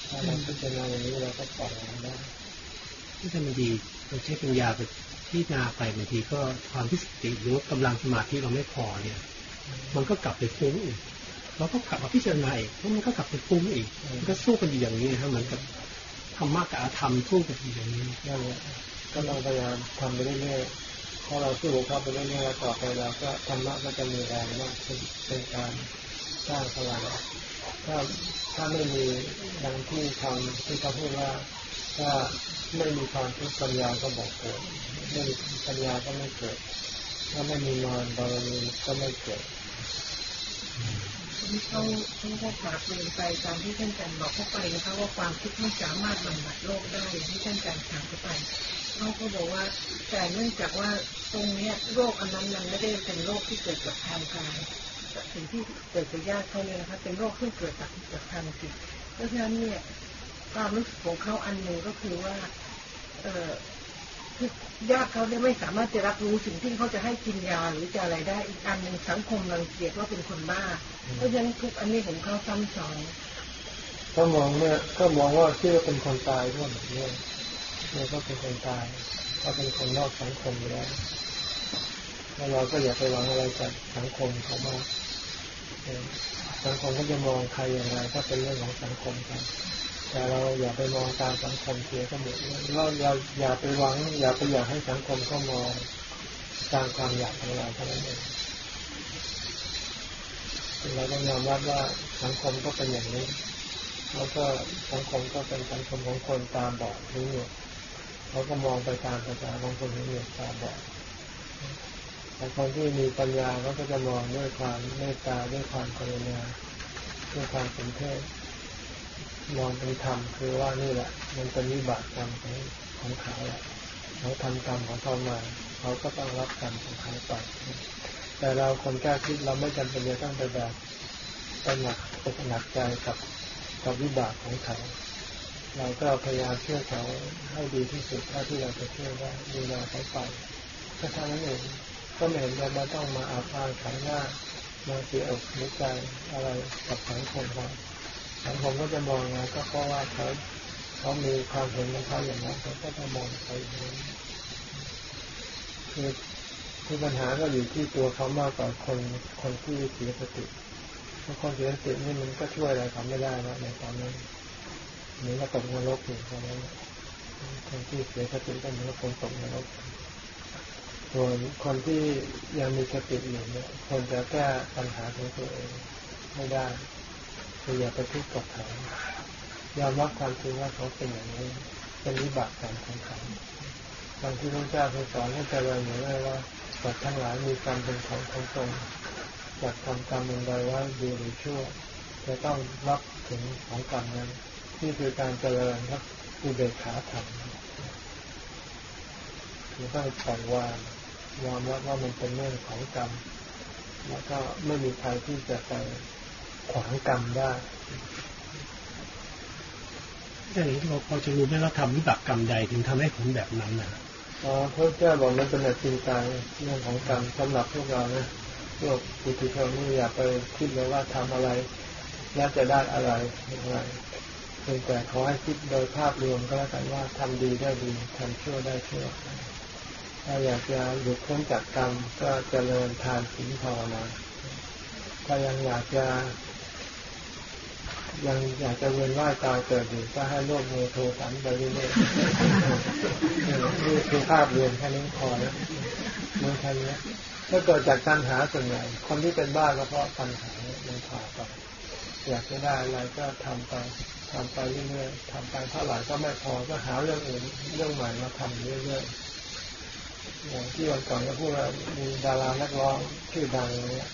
ถ้าเราพิจารณาอย่างนี้เราก็ปล่อยวางได้ที่จะมันดีเราใช้ปัญญาไปที่นาไปบางทีก็ความที่สติหรือกำลังสมาธิเราไม่พอเนี่ย มันก็กลับไปฟุ้งอีกเราก็กลับมาพิจารณาอีกแล้วมันก็กลับไปฟุ้งอีกมันก็สู้กันอยู่อย่างนี้นะครับเหมือนกับธรรมะกับอาธรรมสู้กันอยู่อย่างนี้นั่นแหละ ก็เราพยายามทำไปเรื่อยๆพอเราสู้เข้าไปเรื่อยๆแล้วต่อไปเราก็ธรรมะก็จะมีแรงมากขึ้นเป็นการสร้างพลังถ้าถ้าไม่มีดังที่ทำที่เขาพูดว่าถ้าไม่มีความทุกข์ปัญญาก็บอกเกิดไม่มีปัญญาก็ไม่เกิด ถ้าไม่มีมารบารมีก็ไม่เกิด ที่เขาเขาก็ฝากเรียนไปตามที่ท่านอาจารย์บอกเข้าไปนะคะว่าความทุกข์ไม่สามารถบำบัดโรคได้ที่ท่านอาจารย์ถามเข้าไปเขาก็บอกว่าแต่เนื่องจากว่าตรงเนี้ยโรคอันนั้นมันไม่ได้เป็นโรคที่เกิดจากทางกายสิ่งที่เกิดจากญาติเขาเนี่ยนะคะเป็นโรคที่เกิดจากจากทางจิตเพราะฉะนั้นเนี่ยความรู้สึกของเขาอันหนึ่งก็คือว่า เออ ญาติเขาเนี่ยไม่สามารถจะรับรู้สิ่งที่เขาจะให้กินยาหรือจะอะไรได้อีกอันหนึ่งสังคมรังเกียจว่าเป็นคนบ้าเพราะฉะนั้นทุกอันนี้ของเขาซ้ำซ้อนก็มองเนี่ยก็มองว่าที่ว่าเป็นคนตายด้วยแบบนี้เนี่ยก็เป็นคนตายก็เป็นคนนอกสังคมอยู่แล้วแล้วเราก็อย่าไปหวังอะไรจากสังคมเขามากสังคมก็จะมองใครอย่างไรก็เป็นเรื่องของสังคมกัน แต่เราอย่าไปมองตามสังคมเสียก็หมดเราอย่าอย่าไปหวัง อย่าไปอยากให้สังคมเขามองตามความอยากของเราเท่านั้นเองเราต้องยอมรับว่าสังคมก็เป็นอย่างนี้ แล้วก็สังคมก็เป็นสังคมของคนตามบอดนี่เนี่เขาก็มองไปตามภาษาบางคนนี่ตามบอดแต่คนที่มีปัญญาเขาก็จะมองด้วยความเมตตาด้วยความกรุณาด้วยความสมเพช มองเป็นธรรมคือว่านี่แหละ มันเป็นวิบากกรรมของของเขาแหละเขาทำกรรมของเขามาเขาก็ต้องรับกรรมของเขาไปแต่เราคนกล้าคิดเราไม่จำเป็นจะต้องไปแบบไปหนักไปหนักใจกับกับวิบากของเขา เราก็พยายามเชื่อเขาให้ดีที่สุดเท่าที่เราจะเชื่อได้ดูแลเขาไปก็เท่านั้นเองก็ไม่เห็นว่าต้องมาอาภาขายหน้ามาเสียอกเสียใจอะไรกับสังคมเรา สังคมก็จะมองไงก็เพราะว่าเขาเขามีความเห็นของเขาอย่างนั้นเขาก็จะมองไปอย่างนั้นคือคือปัญหาก็อยู่ที่ตัวเขามากกว่าคนคนที่เสียสติเพราะคนเสียสตินี่มันก็ช่วยอะไรเขาไม่ได้นะในตอนนั้นเหมือนกับตกนรกอยู่ตอนนั้นคนที่เสียสติก็เหมือนกับคนตกนรกส่วนคนที่ยังมีสติอยู่เนี่ยคนจะแก้ปัญหาของตัวเองไม่ได้ คืออย่าไปทุกข์กับเขายอมรับความจริงว่าเขาเป็นอย่างนี้เป็นวิบากกรรมของเขาบางที่พระเจ้าเคยสอนให้เจริญอย่างไรว่าสัตว์ทั้งหลายมีกรรมเป็นของของตนจากทำกรรมอย่งใดว่าดีหรือชั่ว จะต้องรับถึงของกรรมนั้นนี่คือการเจริญครับอุเบกขาธรรมคือต้องปล่อยวางยอมรับว่ามันเป็นเรื่องของกรรม แล้วก็ไม่มีใครที่จะไป ขวางกรรมได้อย่างนี้เราพอจะรู้ไหมเราทำวิบากกรรมใดถึงทำให้ผลแบบนั้นนะอ๋อพระเจ้าบอกมันเป็นแบบจริงใจเรื่องของกรรมสำหรับพวกเรานะพวกปุถุชนนี่อย่าไปคิดเลยว่าทำอะไรแล้วจะได้อะไรอะไรเพียงแต่ขอให้คิดโดยภาพรวมก็แล้วกันว่าทำดีได้ดีทำชั่วได้ชั่วถ้าอยากจะหลุดพ้นจากกรรมก็เจริญทานศีลภาวนาถ้ายังอยากจะ ยังอยากจะเวียนว่ายตายเกิดอยู่ก็ให้โลกโมโทสันไปเรื่อยๆนี่คือภาพรวมแค่นี้พอแล้วมันแค่นี้ถ้าเกิดจากปัญหาส่วนใหญ่คนที่เป็นบ้าก็เพราะปัญหามันผ่าไปอยากจะได้อะไรก็ทำไปทำไปเรื่อยๆทำไปเท่าไหร่ก็ไม่พอก็หาเรื่องอื่นเรื่องใหม่มาทำเรื่อยๆอย่างที่วันก่อนก็พูดว่ามีดารานักร้องชื่อดังเนี้ย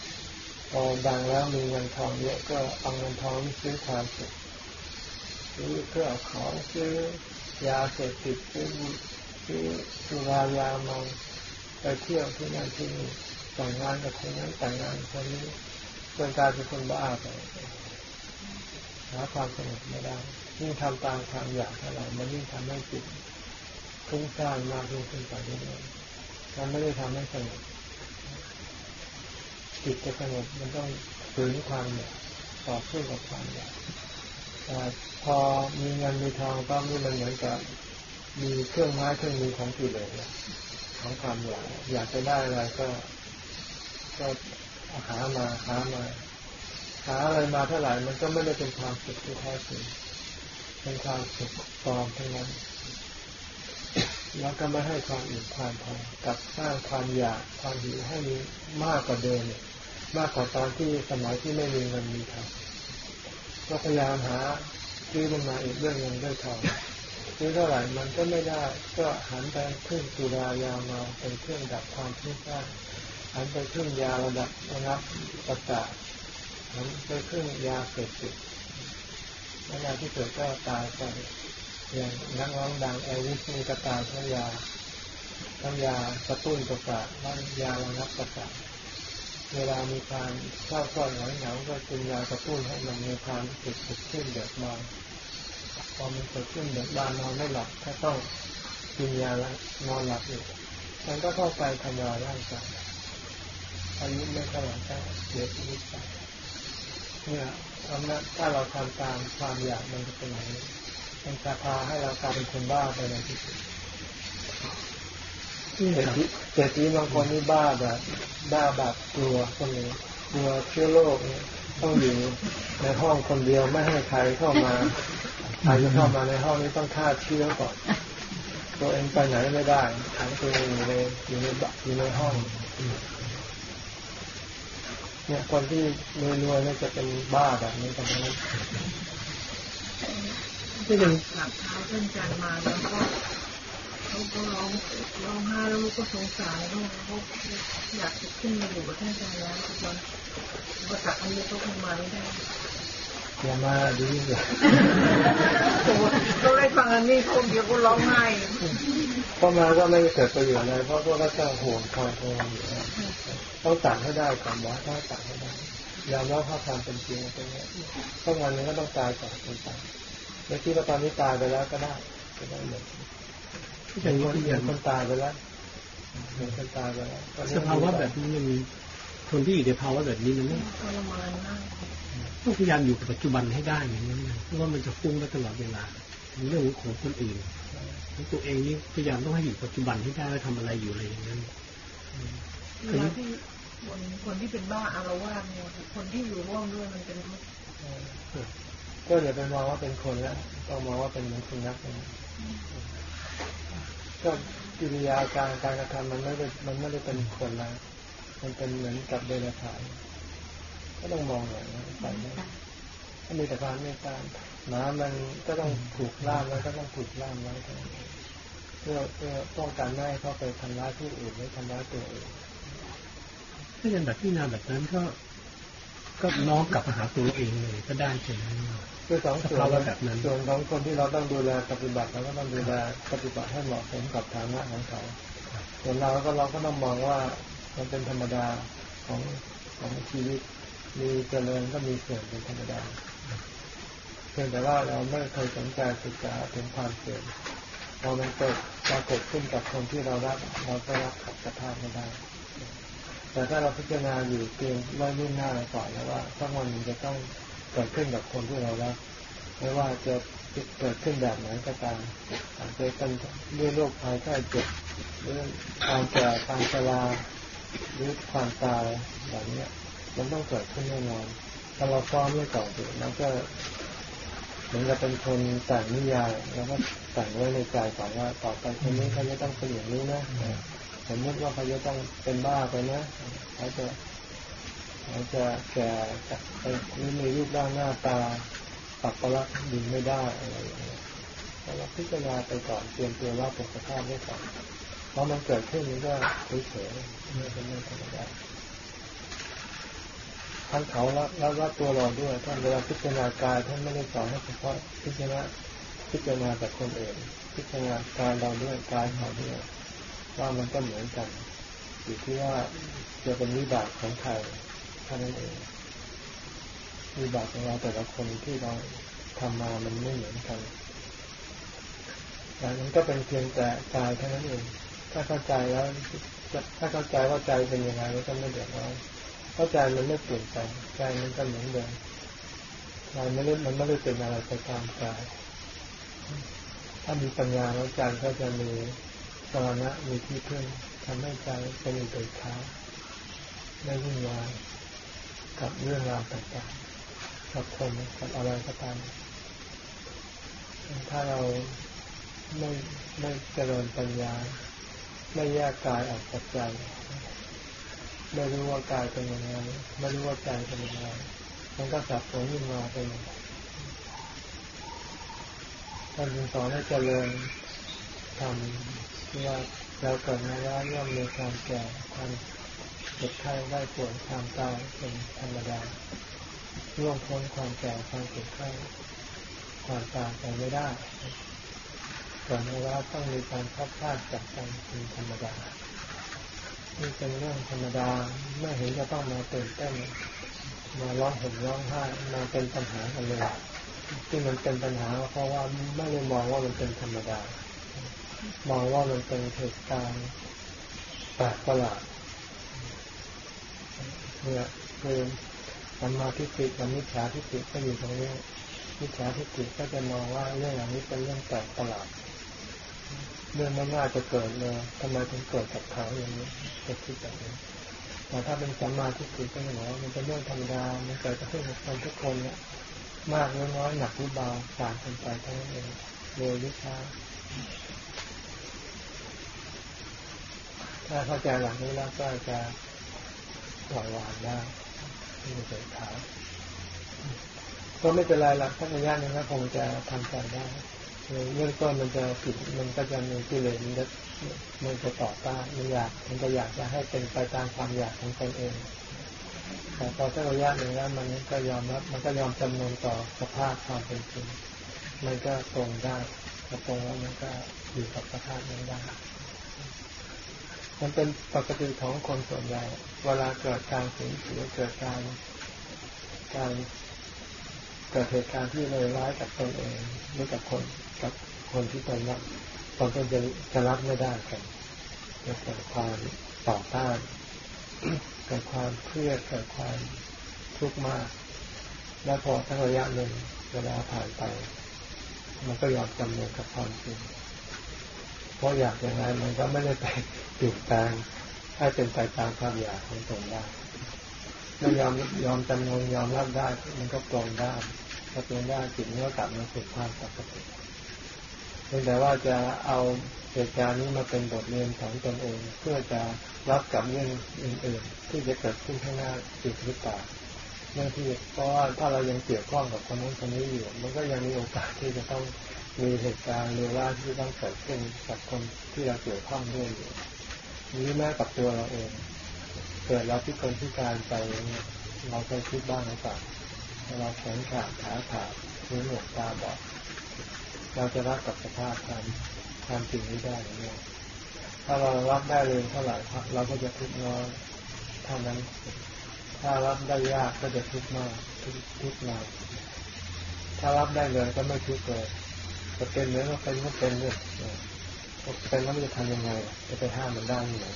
อดังแล้วมีเงินทองเยอะก็เอาเงินทองซื้อความสุขซื้อเครื่องของซื้อยาเสพติดซื้อซื้อสุรายาเมาไปเที่ยวที่นั่นที่นี่แต่งงานกับคนนั้นแต่งงานคนนี้จนกลายเป็นคนบ้าไปหาความสงบไม่ได้ยิ่งทำตามความอยากเท่าไหร่มันยิ่งทำให้จิตฟุ้งซ่านมากยิ่งขึ้นไปเรื่อยๆมันไม่ได้ทำให้สงบ จิตจะสงบมันต้องฝืนความอยากต่อสู้กับความอยากแต่พอมีเงินมีทองก็มันเหมือนกับมีเครื่องไม้เครื่องมือของกิเลสของความอยากอยากจะได้อะไรก็ก็หามาหามาหาอะไรมาเท่าไหร่มันก็ไม่ได้เป็นความสุขที่แท้จริงเป็นความสุขปลอมทั้งนั้นแล้วก็ไม่ให้ความอิ่มความพอกับสร้างความอยากความหิวให้มีมากกว่าเดิมเนี่ย มากกว่าตอนที่สมัยที่ไม่มีเงินมีทองก็พยายามหาซื้อมันมาอีกเรื่องเงินด้วยทองซื้อเท่าไหร่มันก็ไม่ได้ ก็หันไปพึ่งสุรายามาเป็นเครื่องดับความทุกข์ได้หันไปพึ่งยาระดับระงับประสาทหันไปพึ่งยาเสพติดเวลาที่เกิดก็ตายไปอย่างนักร้องดังเอลวิสมีกระตายทั้งยาทั้งยากระตุ้นประสาทและยาระงับประสาท เวลามีความเศร้าส้อยหงอยเหงาก็กินยากระตุ้นให้มันมีความสุขสุขขึ้นเดือดร้อนพอมันเกิดขึ้นเดือดร้อนนอนไม่หลับถ้าต้องกินยาล้วนอนหลับอยู่มันก็เข้าไปทำลายร่างกายอายุไม่เท่าไหร่ก็เสียชีวิตไปเนี่ยอำนาจถ้าเราทำตามความอยากมันจะเป็นอย่างนี้มันจะพาให้เรากลายเป็นคนบ้าไปในที่สุด เศรษฐีเศรษฐีบางคนนี่บ้าแบบบ้าแบบกลัวคนนี้กลัวเชื้อโรคเนี่ยต้องอยู่ในห้องคนเดียวไม่ให้ใครเข้ามาใครจะเข้ามาในห้องนี้ต้องฆ่าเชื้อก่อนตัวเองไปไหนไม่ได้ขังตัวเองอยู่ในอยู่ในอยู่ในห้อง เนี่ยคนที่รวยๆเนี่ยจะเป็นบ้าแบบนี้กันนั้นก็ยังหลับเท้าเพื่อนจันมาแล้วก็ เขาก็ร้องร้องไห้แล้วลูกก็สงสารลูกเขาอยากจะขึ้นมาอยู่กับท่านอาจารย์แล้วทุกวันอุปสรรคอันนี้เขาคงมาไม่ได้อย่ามาดีเลยโอ้ก็ได้ฟังอันนี้คนเดียวก็ร้องไห้เพราะมาก็ไม่เกิดประโยชน์อะไรเพราะพวกก็จะห่วงคอยห่วงอยู่แล้วต้องตัดให้ได้ก่อนนะถ้าตัดให้ได้ยอมรับภาพความเป็นจริงตรงนี้เพราะวันหนึงก็ต้องตายก่อนเป็นตายไม่คิดว่าตอนนี้ตายไปแล้วก็ได้ก็ได้เหมือน อย่างคนนี้เหมือนคนตายไปแล้วเหมือนคนตายไปแล้วตอนนี้สภาวะแบบนี้มันคนที่อยู่ในภาวะแบบนี้มันต้องทรมานมากต้องพยายามอยู่กับปัจจุบันให้ได้อย่างนั้นนะเพราะว่ามันจะฟุ้งไปตลอดเวลาเรื่องของคนอื่นของตัวเองนี่พยายามต้องให้อยู่ปัจจุบันให้ได้ว่าทำอะไรอยู่อะไรอย่างนั้นเวลาที่คนคนที่เป็นบ้าอารวาสเนี่ยคนที่อยู่ร่วมด้วยมันเป็นทุกข์ก็อย่าไปมองว่าเป็นคนแล้วต้องมองว่าเป็นเหมือนสุนัขนะ ก็กิริยาการการกระทำมันไม่ได้มันไม่ได้เป็นคนล้วมันเป็นเหมือนกับเดรัจฉานก็ต้องมองอย่างนั้นไปนะก็มีแต่ความเมตตาหมามันก็ต้องถูกล่ามไว้ก็ต้องถูกล่ามไว้เพื่อเพื่อป้องกันไม่ให้เขาไปทำร้ายผู้อื่นหรือทำร้ายตัวเองถ้าเป็นแบบที่นาแบบนั้นก็ ก็น้อมกลับมาหาตัวเองเลยก็ได้ใช่ไหม คือสองส่วนสภาวะแบบนั้นส่วนของคนที่เราต้องดูแลปฏิบัติเราก็ต้องดูแลปฏิบัติให้เหมาะสมกับฐานะของเขาส่วนเราก็เราก็ต้องมองว่ามันเป็นธรรมดาของของชีวิตมีเจริญก็มีเสื่อมเป็นธรรมดาเพียงแต่ว่าเราไม่เคยสนใจศึกษาถึงความเสื่อมพอมันเกิดปรากฏขึ้นกับคนที่เรารักเราก็รับขัดสภาพไม่ได้แต่ถ้าเราพิจารณาอยู่เพียงไม่มุ่งหน้าไปก่อนแล้วว่าสักวันมันจะต้อง เกิดขึ้นกับคนที่เรารักไม่ว่าจะเกิดขึ้นแบบไหนก็ตามอาจจะเป็นด้วยโรคภัยไข้เจ็บหรือความแก่ความชราหรือความตายแบบนี้มันต้องเกิดขึ้นแน่นอนถ้าเราซ้อมไว้ก่อนอยู่มันก็เหมือนกับเป็นคนแต่งนิยายแล้วก็แต่งไว้ในใจก่อนว่าต่อไปคนนี้เขาจะต้องเป็นอย่างนี้นะสมมติว่าเขาจะต้องเป็นบ้าไปนะเขาจะ เขาจะแก่ไปนี่มีรูปร่างหน้าตาปักประลักดีไม่ได้อะไรอย่างเงี้ยเราพิจารณาไปก่อนเตรียมตัวรับสภาพไว้ก่อนเพราะมันเกิดขึ้นมันก็เฉยๆไม่เป็นเรื่องธรรมดาทั้งเขาแล้วแล้วตัวเราด้วยท่านเวลาพิจารณากายท่านไม่ได้สอนให้เฉพาะพิจารณาพิจารณาแบบคนอื่นพิจารณากายเราด้วยกายเขาด้วยว่ามันก็เหมือนกันอยู่ที่ว่าจะเป็นวิบากของใคร เท่านั้นเองวิบากของเราแต่ละคนที่เราทำมามันไม่เหมือนกันแต่มันก็เป็นเพียงแต่กายเท่านั้นเองถ้าเข้าใจแล้วถ้าเข้าใจว่าใจเป็นยังไงก็ไม่เดือดร้อนเพราะใจมันไม่เปลี่ยนไปใจมันก็เหมือนเดิมใจไม่ได้มันไม่ได้เป็นอะไรไปตามกายถ้ามีปัญญาแล้วใจก็จะมีสรณะมีที่พึ่งทำให้ใจเป็นอุเบกขาไม่วุ่นวาย กับเรื่องราวต่างๆกับคนกับอะไรก็ตามถ้าเราไม่ไม่เจริญปัญญา ไม่แยกกายออกจากใจ ไม่รู้ว่ากายเป็นยังไงไม่รู้ว่าใจเป็นยังไงมันก็สับสนวุ่นวายไปหมดท่านสอนให้เจริญทำว่าเราเกิดมาแล้วย่อมมีความแก่ความเจ็บไข้ได้ป่วยความตายเป็นธรรมดาร่วงพ้นความแก่ความเจ็บไข้ความตายไปไม่ได้ก่อนมาแล้วต้องมีการพัดพลาดจากกันเป็นธรรมดานี่เป็นเรื่องธรรมดาไม่เห็นจะต้องมาตื่นเต้นมาร้องห่มร้องไห้มาเป็นปัญหากันเลยที่มันเป็นปัญหา เพราะว่าไม่ได้มองว่ามันเป็นธรรมดา มองว่ามันเป็นเหตุการณ์แปลกประหลาด เนี่ยคือสัมมาทิฏฐิกับมิจฉาทิฏฐิก็อยู่ตรงนี้มิจฉาทิฏฐิก็จะมองว่าเรื่องอย่างนี้เป็นเรื่องแปลกประหลาดเรื่องไม่น่าจะเกิดเลยทำไมถึงเกิดกับเขาอย่างนี้จะคิดแบบนี้แต่ถ้าเป็นสัมมาทิฏฐิก็จะบอกว่ามันเป็นเรื่องธรรมดามันเกิดขึ้นกับคนทุกคนเนี่ยมากหรือน้อยหนักหรือเบาต่างกันไปเท่านั้นเองโดยวิชาถ้าเข้าใจหลังนี้แล้วก็จะ ปล่อยวางได้ไม่เกิดขาก็ไม่เป็นไรหลักทักระยะนึงก็คงจะทำใจได้เรื่องต้นมันจะผิดมันก็จะมีกิเลสมันจะมันจะต่อต้านมันอยากมันจะอยากจะให้เป็นไปตามความอยากของตนเองแต่พอสักระยะหนึ่งแล้วมันก็ยอมรับมันก็ยอมจำนนต่อสภาพความเป็นจริงมันก็ตรงได้ตรงแล้วมันก็อยู่กับสภาพนั้นได้ มันเป็นปกติของคนส่วนใหญ่ เวลาเกิดการสูญเสียเกิดการการเกิดเหตุการณ์ที่เลวร้ายกับตนเองหรือกับคนกับคนที่ตนรักตนก็จะจะรับไม่ได้กันจะเกิดความต่อต้านเกิดความเครียดเกิดความทุกข์มาก แล้วพอทั้งระยะหนึ่งเวลาผ่านไป มันก็ยอมจำนนกับความจริง เพราะอยากอย่างไรมันก็ไม่ได้ไปเปลี่ยนแปลงให้เป็นไปตามความอยากของตนได้ไม่ยอมยอมจำนนยอมรับได้ มันก็ปลงได้ถ้าปลงได้จิตมันก็กลับมาสู่ความปกติเพียงแต่ว่าจะเอาเหตุการณ์นี้มาเป็นบทเรียนของตนเอง เพื่อจะรับกับเรื่องอื่นๆที่จะเกิดขึ้นข้างหน้าอีกหรือเปล่าบางทีเพราะว่าถ้าเรายังเกี่ยวข้องกับคนนู้นคนนี้อยู่ มันก็ยังมีโอกาสที่จะต้อง มีเหตุการณ์หรือว่าที่ต้องเกิดขึ้นกับคนที่เราเกี่ยวข้องด้วยอยู่นี้แม้กับตัวเราเอง เกิดเราพิกลพิการไปเนี่ยเราเคยคิดบ้างหรือเปล่าเราแขนขาดขาขาดหูหนวกตาบอดเราจะรับกับสภาพการทำสิ่งนี้ได้หรือไม่ถ้าเรารับได้เลยเท่าไหร่เราก็จะทุกข์น้อยเท่านั้น ถ้ารับได้ยากก็จะทุกข์มากทุกทุกข์นานถ้ารับได้เลยก็ไม่ทุกข์เลย จะเป็นเนื้อก็เป็นก็เป็นเลยเป็นแล้วมันจะทำยังไง จะไปห้ามมันได้ยังไง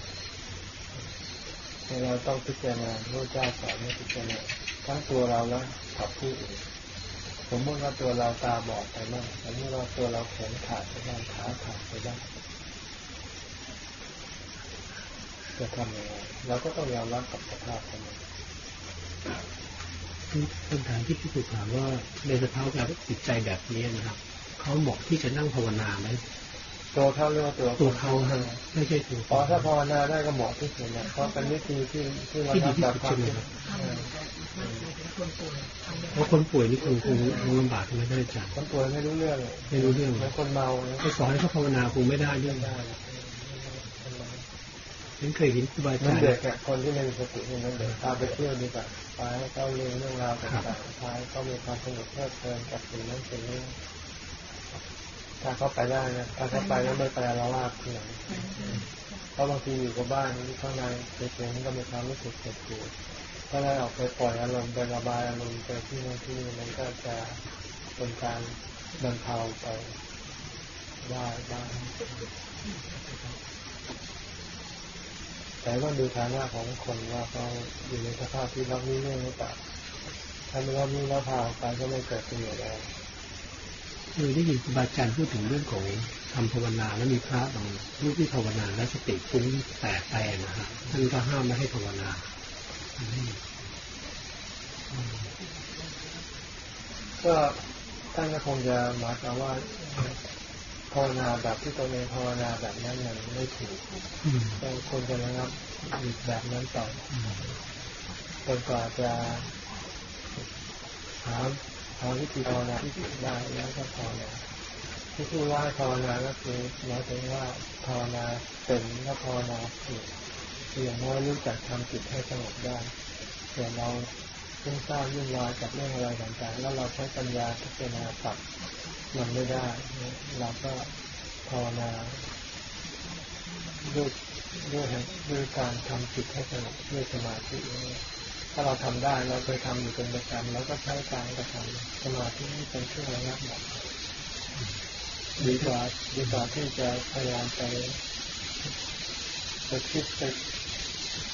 เราต้องพิจารณาพระเจ้าสอนให้พิจารณาทั้งตัวเราและกับผู้อื่นสมมติว่าตัวเราตาบอดไปบ้างสมมติว่าตัวเราแขนขาดไปบ้างขาขาดไปบ้างจะทำยังไงเราก็ต้องยอมรับกับสภาพของมันคำถามที่พี่ถูกถามว่าในสภาพการจิตใจแบบนี้นะครับ เขาเหมาะที่จะนั่งภาวนาไหมตัวเขาเรียกว่าตัวตัวเขาฮะไม่ใช่ตัวอ๋อถ้าภาวนาได้ก็เหมาะที่สุดนะเพราะเป็นวิธีที่ที่เราทำจากความคิดเพราะคนป่วยนี่คงคงคงลำบากใช่ไหมท่านอาจารย์คนป่วยไม่รู้เรื่องเลยไม่รู้เรื่องเหมือนคนเมาเนี่ยไปสอนให้เขาภาวนาคงไม่ได้เรื่องได้ฉันเคยเห็นครูบาอาเหมือจานรย์เด็กอะคนที่ไม่มีสตินี่เหมันเด็กพาไปเที่ยวดีกว่าพาให้เขาเรียนเรื่องราวต่างๆพาให้เขามีความสนุกเพลิดเพลินกับสิ่งนั้นสิ่งนี้ ถ้าเขาไปได้นะถ้าเขาไปแล้วไม่ไปละลาบที่ไหนเพราะบางทีอยู่กับบ้านข้างในเฉยๆมันก็มีความรู้สึกเจ็บปวดถ้าได้ออกไปปล่อยอารมณ์ไประบายอารมณ์ไปที่นู่นที่นี่มันก็จะเป็นการบรรเทาไปได้บ้างแต่ว่าดูฐานะของคนว่าเขาอยู่ในสภาพที่รับนี้เรื่องหรือเปล่าถ้าไม่รับนี้แล้วพาออกไปก็ไม่เกิดประโยชน์อะไร เคยได้ยินครูบาอาจารย์พูดถึงเรื่องของทำภาวนาแล้วมีพระบางรูปที่ภาวนาแล้วสติฟุ้งแตกไปนะฮะท่านก็ห้ามไม่ให้ภาวนาก็ท่านก็คงจะหมายความว่าภาวนาแบบที่ตนเองภาวนาแบบนั้นมันไม่ถูกต้องควรจะระงับอีกแบบนั้นต่อจนกว่าจะหา หาวิธีภาวนาที่ได้แล้วก็ภาวนาที่พูดว่าภาวนาก็คือหมายถึงว่าภาวนาเป็นและภาวนาถูกคือย่างน้อยรู้จักทำจิตให้สงบได้แต่เราซึ่งสร้างยุ่งวายกับเรื่องอะไรต่างๆแล้วเราใช้ปัญญาพิจารณาปรับมันไม่ได้เนี่ยเราก็ภาวนาด้วยด้วยด้วยการทำจิตให้สงบด้วยสมาธิ ถ้าเราทำได้เราเคยทำอยู่เป็นประจำแล้วก็ใช้การกระทำสมาธินี่เป็นเครื่องระงับหมดดีกว่าดีกว่าที่จะพยายามไปไปคิดไป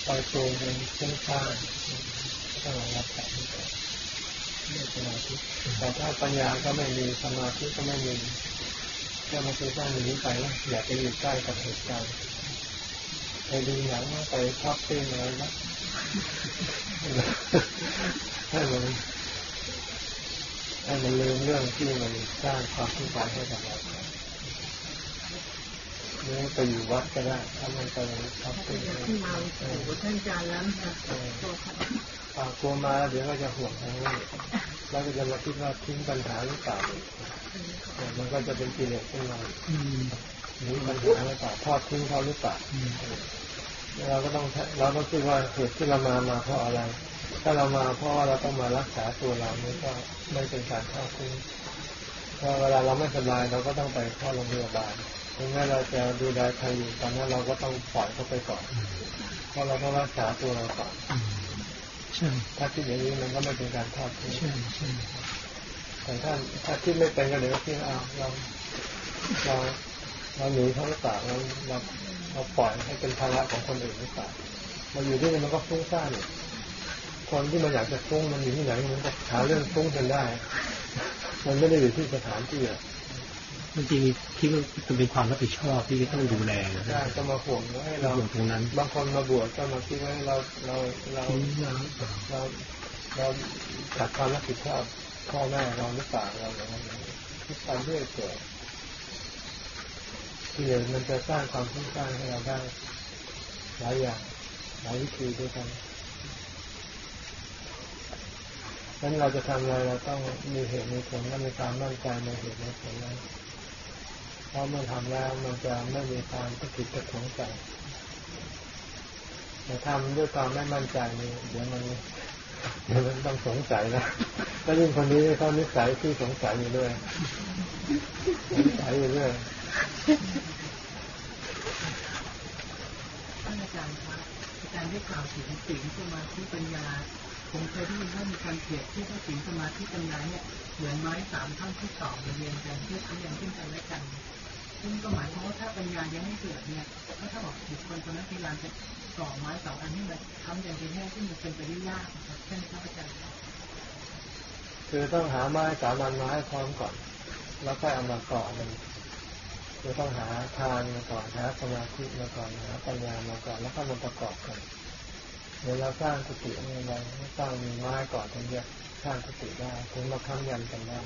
ไปโจมเป็นเชิงบ้างต้องระงับแบบนี้ก่อนด้วยสมาธิแต่ถ้าปัญญาก็ไม่มีสมาธิก็ไม่มีก็มาคือสร้างอย่างนี้ไปนะอย่าไปอยู่ใกล้กับเหตุการณ์ไปดูหนังไปชอบปิ้งอะไรนะ ให้มันให้มันลืมเรื่องที่มันสร้างความทุกข์ใจให้กับเราหรือไปอยู่วัดก็ได้ถ้ามันไปชอบปิ้งอะไรที่มาโอ้ท่านอาจารย์แล้วนะคะตัวค่ะอ่ากลัวมาแล้วเดี๋ยวก็จะห่วงทางนี้แล้วก็จะมาคิดว่าทิ้งปัญหาหรือเปล่าเนี่ยมันก็จะเป็นกิเลสขึ้นมาอืมหรือปัญหาหรือเปล่าทอดทิ้งเขาหรือเปล่าอืม เราก็ต้องเราต้องคิดว่าเหตุที่เรามามาเพราะอะไร ถ้าเรามาเพราะว่าเราต้องมารักษาตัวเรานี่ก็ไม่เป็นการทอดทิ้งเพราะเวลาเราไม่สบายเราก็ต้องไปเข้าโรงพยาบาลถึงแม้เราจะดูแลใครอยู่ตอนนั้นเราก็ต้องปล่อยเขาไปก่อน เพราะเราต้องรักษาตัวเราก่อนอืมใช่ถ้าคิดอย่างนี้มันก็ไม่เป็นการทอดทิ้งใช่ใช่แต่ถ้าถ้าคิดไม่เป็นก็เดี๋ยวก็คิดว่าอ้าวเราเราเราหนีเขาหรือเปล่าเราเรา เราปล่อยให้เป็นภาระของคนอื่นหรือเปล่าเราอยู่ที่นี่มันก็ฟุ้งซ่านอยู่คนที่มันอยากจะฟุ้งมันอยู่ที่ไหนมันก็หาเรื่องฟุ้งจนได้ มันไม่ได้อยู่ที่สถานที่อะบางทีคิดว่าจะเป็นความรับผิดชอบที่จะต้องดูแลนะได้ก็มาห่วงว่าให้เราอยู่ตรงนั้น บางคนมาบวชก็มาคิดว่าเราเราเราทิ้งน้ำเปล่าเราเราขาดความรับผิดชอบพ่อแม่เราหรือเปล่าเราอย่างนั้นอย่างนี้คิดไปเรื่อยเปื่อ ยที่เดียวมันจะสร้างความทุกข์สร้างให้เราได้หลายอย่างหลายวิธีด้วยกันฉะนั้นเราจะทำอะไรเราต้องมีเหตุมีผลและมีความมั่นใจในเหตุในผลนั้นเพราะเมื่อทำแล้วมันจะไม่มีความตะกิดตะขวงใจแต่ทำด้วยความไม่มั่นใจนี่เดี๋ยวมันเดี๋ยวมันต้องสงสัยนะแล้วยิ่งคนนี้เขานิสัยที่สงสัยอยู่ด้วยสงสัยอยู่ด้วย ท่านอาจารย์ครับอาจารย์ได้กล่าวถึงศีลสมาธิปัญญา ผมเคยได้ยินว่ามีการเปรียบเทียบว่าศีลสมาธิปัญญาเนี่ยเหมือนไม้สามท่อนที่ต่อเรียงกันเพื่อทำยังขึ้นกันและกันซึ่งก็หมายความว่าถ้าปัญญายังไม่เกิดเนี่ยก็ถ้าบอกบุคคลคนนั้นพยายามจะต่อไม้สองอันให้มันทำอย่างเป็นแน่ซึ่งมันเป็นไปได้ยากนะครับใช่ไหมครับอาจารย์คือต้องหาไม้สามัญมาให้พร้อมก่อน แล้วค่อยเอามาก่อมัน คือต้องหาทานมาก่อนหาสมาธิมาก่อนหาปัญญามาก่อนแล้วก็มาประกอบกันเดี๋ยวเราสร้างสติอะไรเราสร้างมีไม้ก่อนถึงจะสร้างสติได้ถึงมาค้ำยันกันได้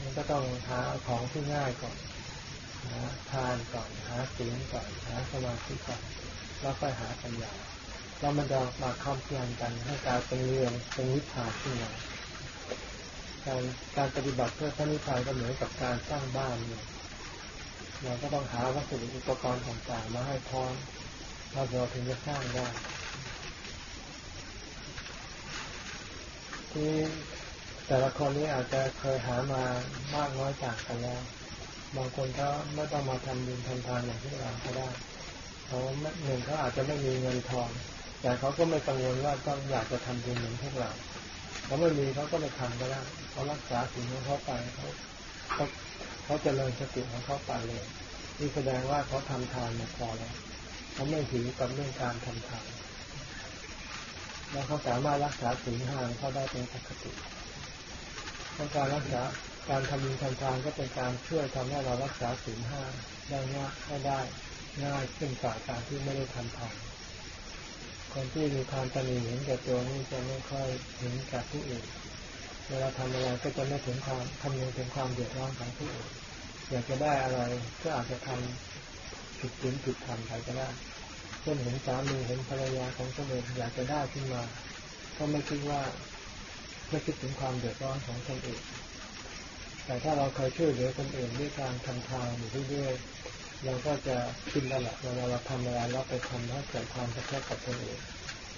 มันก็ต้องหาของที่ง่ายก่อนหาทานก่อนหาศีลก่อนหาสมาธิก่อนแล้วค่อยหาปัญญาแล้วมันจะมาค้ำยันกันให้กลายเป็นเรื่องเป็นวิชาขึ้นมา การการปฏิบัติเพื่อพระนิพพานก็เหมือนกับการสร้างบ้านเนี่ยเราก็ต้องหาวัสดุอุปกรณ์ต่างๆมาให้พร้อมเราเราถึงจะสร้างได้ที่แต่ละคนนี้อาจจะเคยหามามากน้อยต่างกันแล้วบางคนก็ไม่ต้องมาทำบุญทำทานอย่างที่เราก็ได้เขาหนึ่งเขาอาจจะไม่มีเงินทอง แต่เขาก็ไม่กังวลว่าต้องอยากจะทำบุญเหมือนพวกเรา เขาไม่มีเขาก็ไม่ทำก็ได้เขารักษาสิ่งของเขาไปเขาเขาเขาเจริญสติของเขาไปเลย นี่แสดงว่าเขาทำทานมาพอแล้วเขาไม่ถือกับเรื่องการทำทานแล้วเขาสามารถรักษาสิ่งห้างเขาได้เป็นปกติเพราะการรักษาการทำบุญทำทานก็เป็นการช่วยทำให้เรารักษาสิ่งห้าได้ง่ายได้ง่ายขึ้นกว่าการที่ไม่ได้ทำทาน คนที่มีความตนีเห็นแก่ตัวนี่จะไม่ค่อยเห็นแก่ผู้อื่น เวลาทำอะไรก็จะไม่ถึงความคำนึงถึงความเดือดร้อนของผู้อื่น อยากจะได้อะไรก็อาจจะทำผิดศีลผิดธรรมไปก็ได้เช่นเห็นสามีเห็นภรรยาของตนเองอยากจะได้ขึ้นมา ก็ไม่คิดว่าไม่คิดถึงความเดือดร้อนของตนเองแต่ถ้าเราเคยช่วยเหลือคนอื่นด้วยการทำทานอยู่เรื่อยๆ เราก็จะคิดแล้วแหละเวลาเราทำอะไรเราไปทำให้เกิดความกระทบกับคนอื่น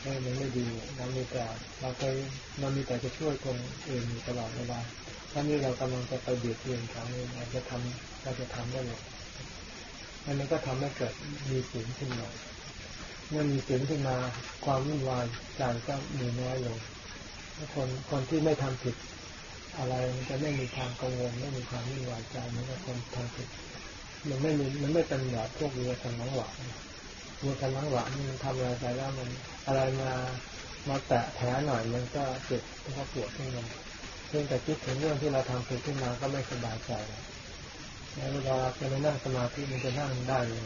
ไม่มันไม่ดีเรามีแต่เราเคยเรามีแต่จะช่วยคนอื่นตลอดเวลาถ้านี่เรากำลังจะไปเบียดเบียนเขาเราจะทำเราจะทำได้เลยมันก็ทำให้เกิดมีเสิ่งขึ้นมาเมื่อมีเสิ่งขึ้นมาความวุ่นวายใจก็มีน้อยลงคนคนที่ไม่ทำผิดอะไรมันจะไม่มีความกังวลไม่มีความวุ่นวายใจเหมือนกับคนทำผิด มันไม่มีมันไม่เป็นแบบพวกเรือกันน้องหวานเรือกันน้องหวานมันทำอะไรไปแล้วมันอะไรมามาแตะแผลหน่อยมันก็เจ็บก็ปวดขึ้นมาเพียงแต่คิดถึงเรื่องที่เราทำผิดขึ้นมาก็ไม่สบายใจแล้วเวลาจะไปนั่งสมาธิมันจะนั่งได้เลย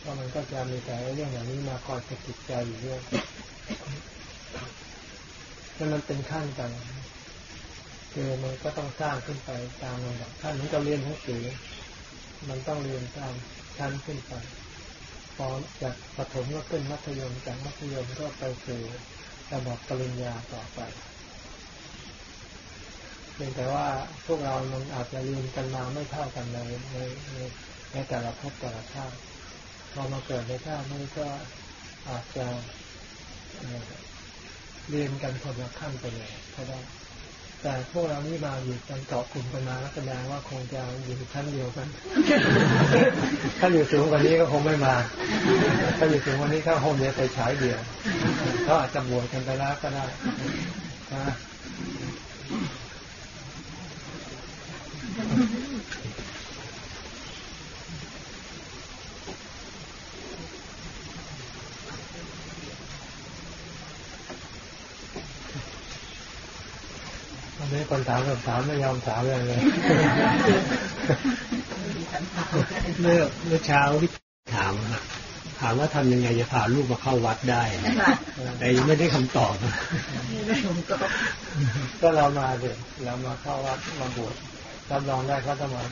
เพราะมันก็จะมีแต่เรื่องอย่างนี้มาคอยสะกิดใจอยู่เรื่อยแล้วมันเป็นขั้นกันคือมันก็ต้องสร้างขึ้นไปตามลำดับขั้นนี้ก็เรียนหนังสือ มันต้องเรียนตามชั้นขึ้นไปพอจากประถมก็ขึ้นมัธยมจากมัธยมก็ไปสู่ระดับปริญญาต่อไปเพียงแต่ว่าพวกเรามันอาจจะเรียนกันมาไม่เท่ากันในในในในแต่ละภพแต่ละชาติพอมาเกิดในชาตินี้ก็อาจจะเรียนกันคนละขั้นไปเลยก็ได้ แต่พวกเรานี่มาอยู่กันเกาะกลุ่มกันมาแสดงว่าคงจะอยู่ชั้นเดียวกัน ถ้าอยู่สูงกว่านี้ก็คงไม่มา ถ้าอยู่สูงกว่านี้ถ้าคงจะไปฉายเดียวเขาอาจจะบวชกันไปแล้วก็ได้นะ นนี้คนถามคำถามไม่ยอมถามเลยเลยเมื่อเมื่อเช้าพี่ถามอะถามว่าทำยังไงจะพาลูกมาเข้าวัดได้ แต่ยังไม่ได้คำตอบก็เรามาเด็กเรามาเข้าวัดมาบวชรับรองได้เขาจะมา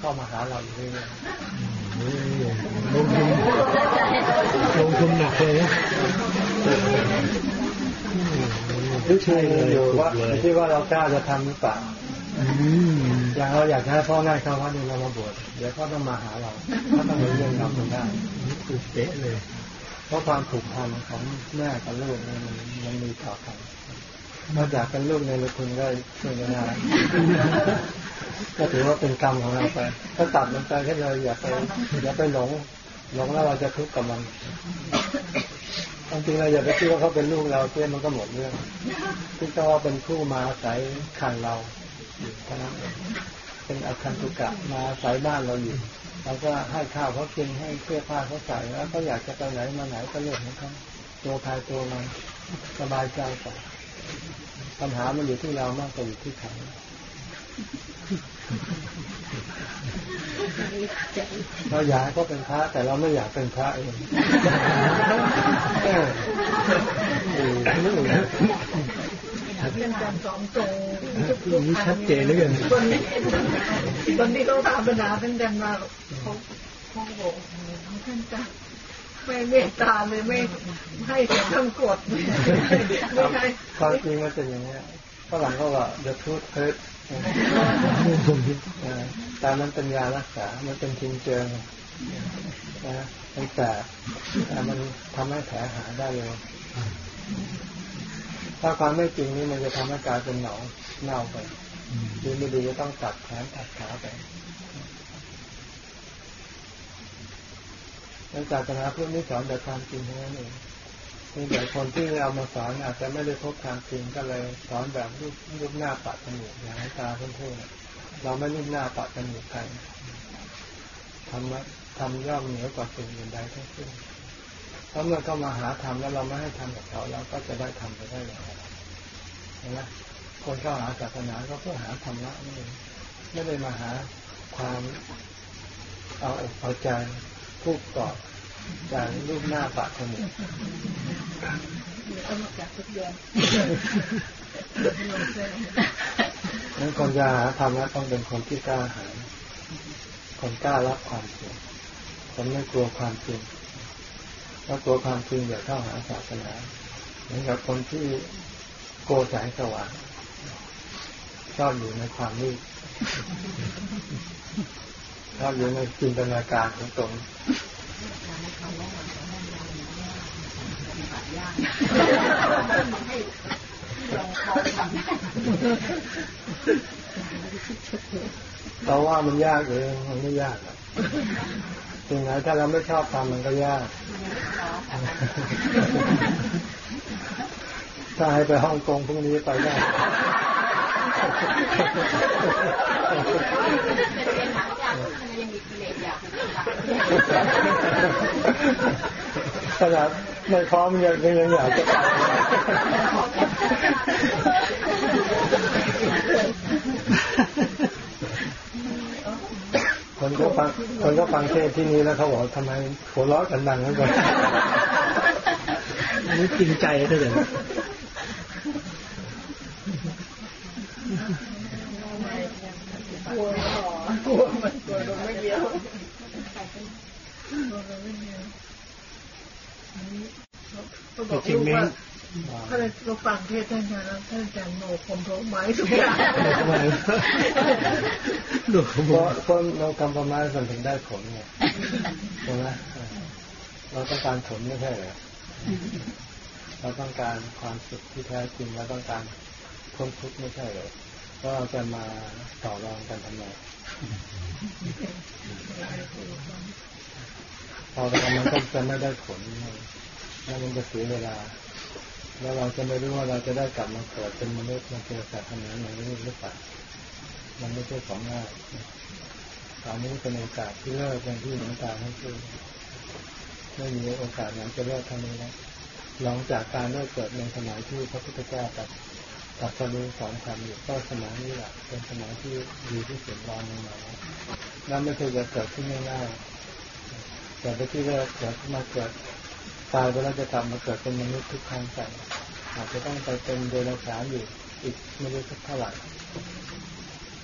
เข้ามาหาเราอยู่เรื่อยลงทุนลงทุนหนักเลย นะๆวิธีอยู่ว่าที่ว่าเรากล้าจะทำหรือเปล่าอืมอย่างเราอยากให้พ่อแม่เขาวัดเนี่ยเรามาบวชเดี๋ยวเขาต้องมาหาเราเขาต้องมาเยี่ยมเราจนได้ถูกเป๊ะเลย เพราะความผูกพันของแม่กับลูกเนี่ยมันยังมีต่อกันนอกจากเป็นลูกในลูกคุณได้ช่วยกันได้ก็ถือว่าเป็นกรรมของเราไปถ้าตัดมันไปแค่เลยอย่าไปอย่าไปหลงหลงแล้วเราจะทุกข์กับมัน จริงๆเราอย่าไปคิดว่าเขาเป็นลูกเราเพื่อนมันก็หมดเรื่องคิดว่าเป็นผู้มาอาศัยขังเราเท่านั้นเป็นอาคันตุกะมาอาศัยบ้านเราอยู่เราก็ให้ข้าวเขากินให้เสื้อผ้าเขาใส่แล้วเขาอยากจะไปไหนมาไหนก็เรื่องของเขาตัวภายตัวมันสบายใจกว่าปัญหามันอยู่ที่เรามากกว่าอยู่ที่เขา เราอยากให้เขาเป็นพระ แต่เราไม่อยากเป็นพระเองเออเออเป็นการสอนตรงอันนี้ชัดเจนเหลยกันคนคนที่เขาทำปัญหาเป็นกันมาเขาเขาบอกท่านจะไม่เมตตาเลยไม่ให้แต่ทำกฎไม่ให้ความจริงมันเป็นอย่างนี้ย ฝรั่งก็ว่า the truth hurt เออแต่มันเป็นยารักษา มันเป็นทิงเจอร์นะมันแสบแต่มันทำให้แผลหายได้เลย ถ้าความไม่จริงนี่มันจะทำให้กลายเป็นหนองเน่าไปดีไม่ดีจะต้องตัดแขนตัดขาไปในศาสนาพุทธนี่สอนแต่ความจริงเท่านั้นเอง นี่แต่คนที่เอามาสอนอาจจะไม่ได้พบความจริงก็เลยสอนแบบรูปรูปหน้าปัดจมูกอย่างตาเพื่อนๆเราไม่รูปหน้าปัดจมูกใครทำว่าทำย่อมเหนือกว่าสิ่งอื่นใดทั้งสิ้นเพราเมื่อเข้ามาหาทำแล้วเราไม่ให้ทำกับเขาเราก็จะได้ทำไปได้อย่างไรเห็นไหมคนเข้าหาศาสนาก็เพื่อหาธรรมะนี่ไม่ได้มาหาความเอาอกเอาใจพูดกอ จากรูปหน้าปากจมูกเอามาจากทุกเดือนนั้นคนจะหาธรรมะต้องเป็นคนที่กล้าหาญคนกล้ารับความจริงคนไม่กลัวความจริงถ้ากลัวความจริงอย่าเข้าหาศาสนาเหมือนกับคนที่โกลัวแสงสว่างชอบอยู่ในความมืดชอบอยู่ในจินตนาการของตน เราว่ามันยากเองมันไม่ยากหรอกสิ่งไหนถ้าเราไม่ชอบทำมันก็ยากถ้าให้ไปฮ่องกงพรุ่งนี้ไปได้ ขนาดไม่พร้อมยังยังอยากจะคนก็ฟังคนก็ฟังเทศที่นี้แล้วเขาบอกทำไมหัวเราะกันดังเหลือเกินอันนี้จริงใจเลยกลัวหรอกลัวมันกลัวเราไม่เดียวกลัวเราไม่เดียวเขา บอกลูกว่าถ้าเราฟังเทศท่านอาจารย์ท่านอาจารย์โนคมโทไม้ทุกอย่างทำไมดูขเพราะนเพราะเราทำประมาณมันถึงได้ผลไงใช่ไหมเราต้องการผลไม่ใช่เหรอเราต้องการความสุขที่แท้จริงเราต้องการพ้นทุกข์ไม่ใช่เหรอก็าจะมาต่อรองกันทำไม เราทำมันก็จะไม่ได้ผลแล้วมันจะเสียเวลา แล้วเราจะไม่รู้ว่าเราจะได้กลับมาเกิดเป็นมนุษย์มาเจอศาสนาในนี้หรือเปล่ามันไม่ใช่ของง่ายตอนนี้เป็นโอกาสที่เลิกอย่างที่หลวงตาให้พูดไม่มีโอกาสไหนจะเลิกเท่านี้แล้วหลังจากการเลิกเกิดในสมัยที่พระพุทธเจ้าตัดตัดสรุปสอนธรรมอยู่ก็สมัยนี้แหละเป็นสมัยที่ดีที่สุดรองลงมาแล้วนั่นไม่ใช่จะเกิดขึ้นง่ายๆ แต่ไปที่เลิกเกิดมาเกิดตายไปแล้วจะกลับมาเกิดเป็นมนุษย์ทุกครั้งไปอาจจะต้องไปเป็นเดรัจฉานอยู่อีกไม่รู้สักเท่าไหร่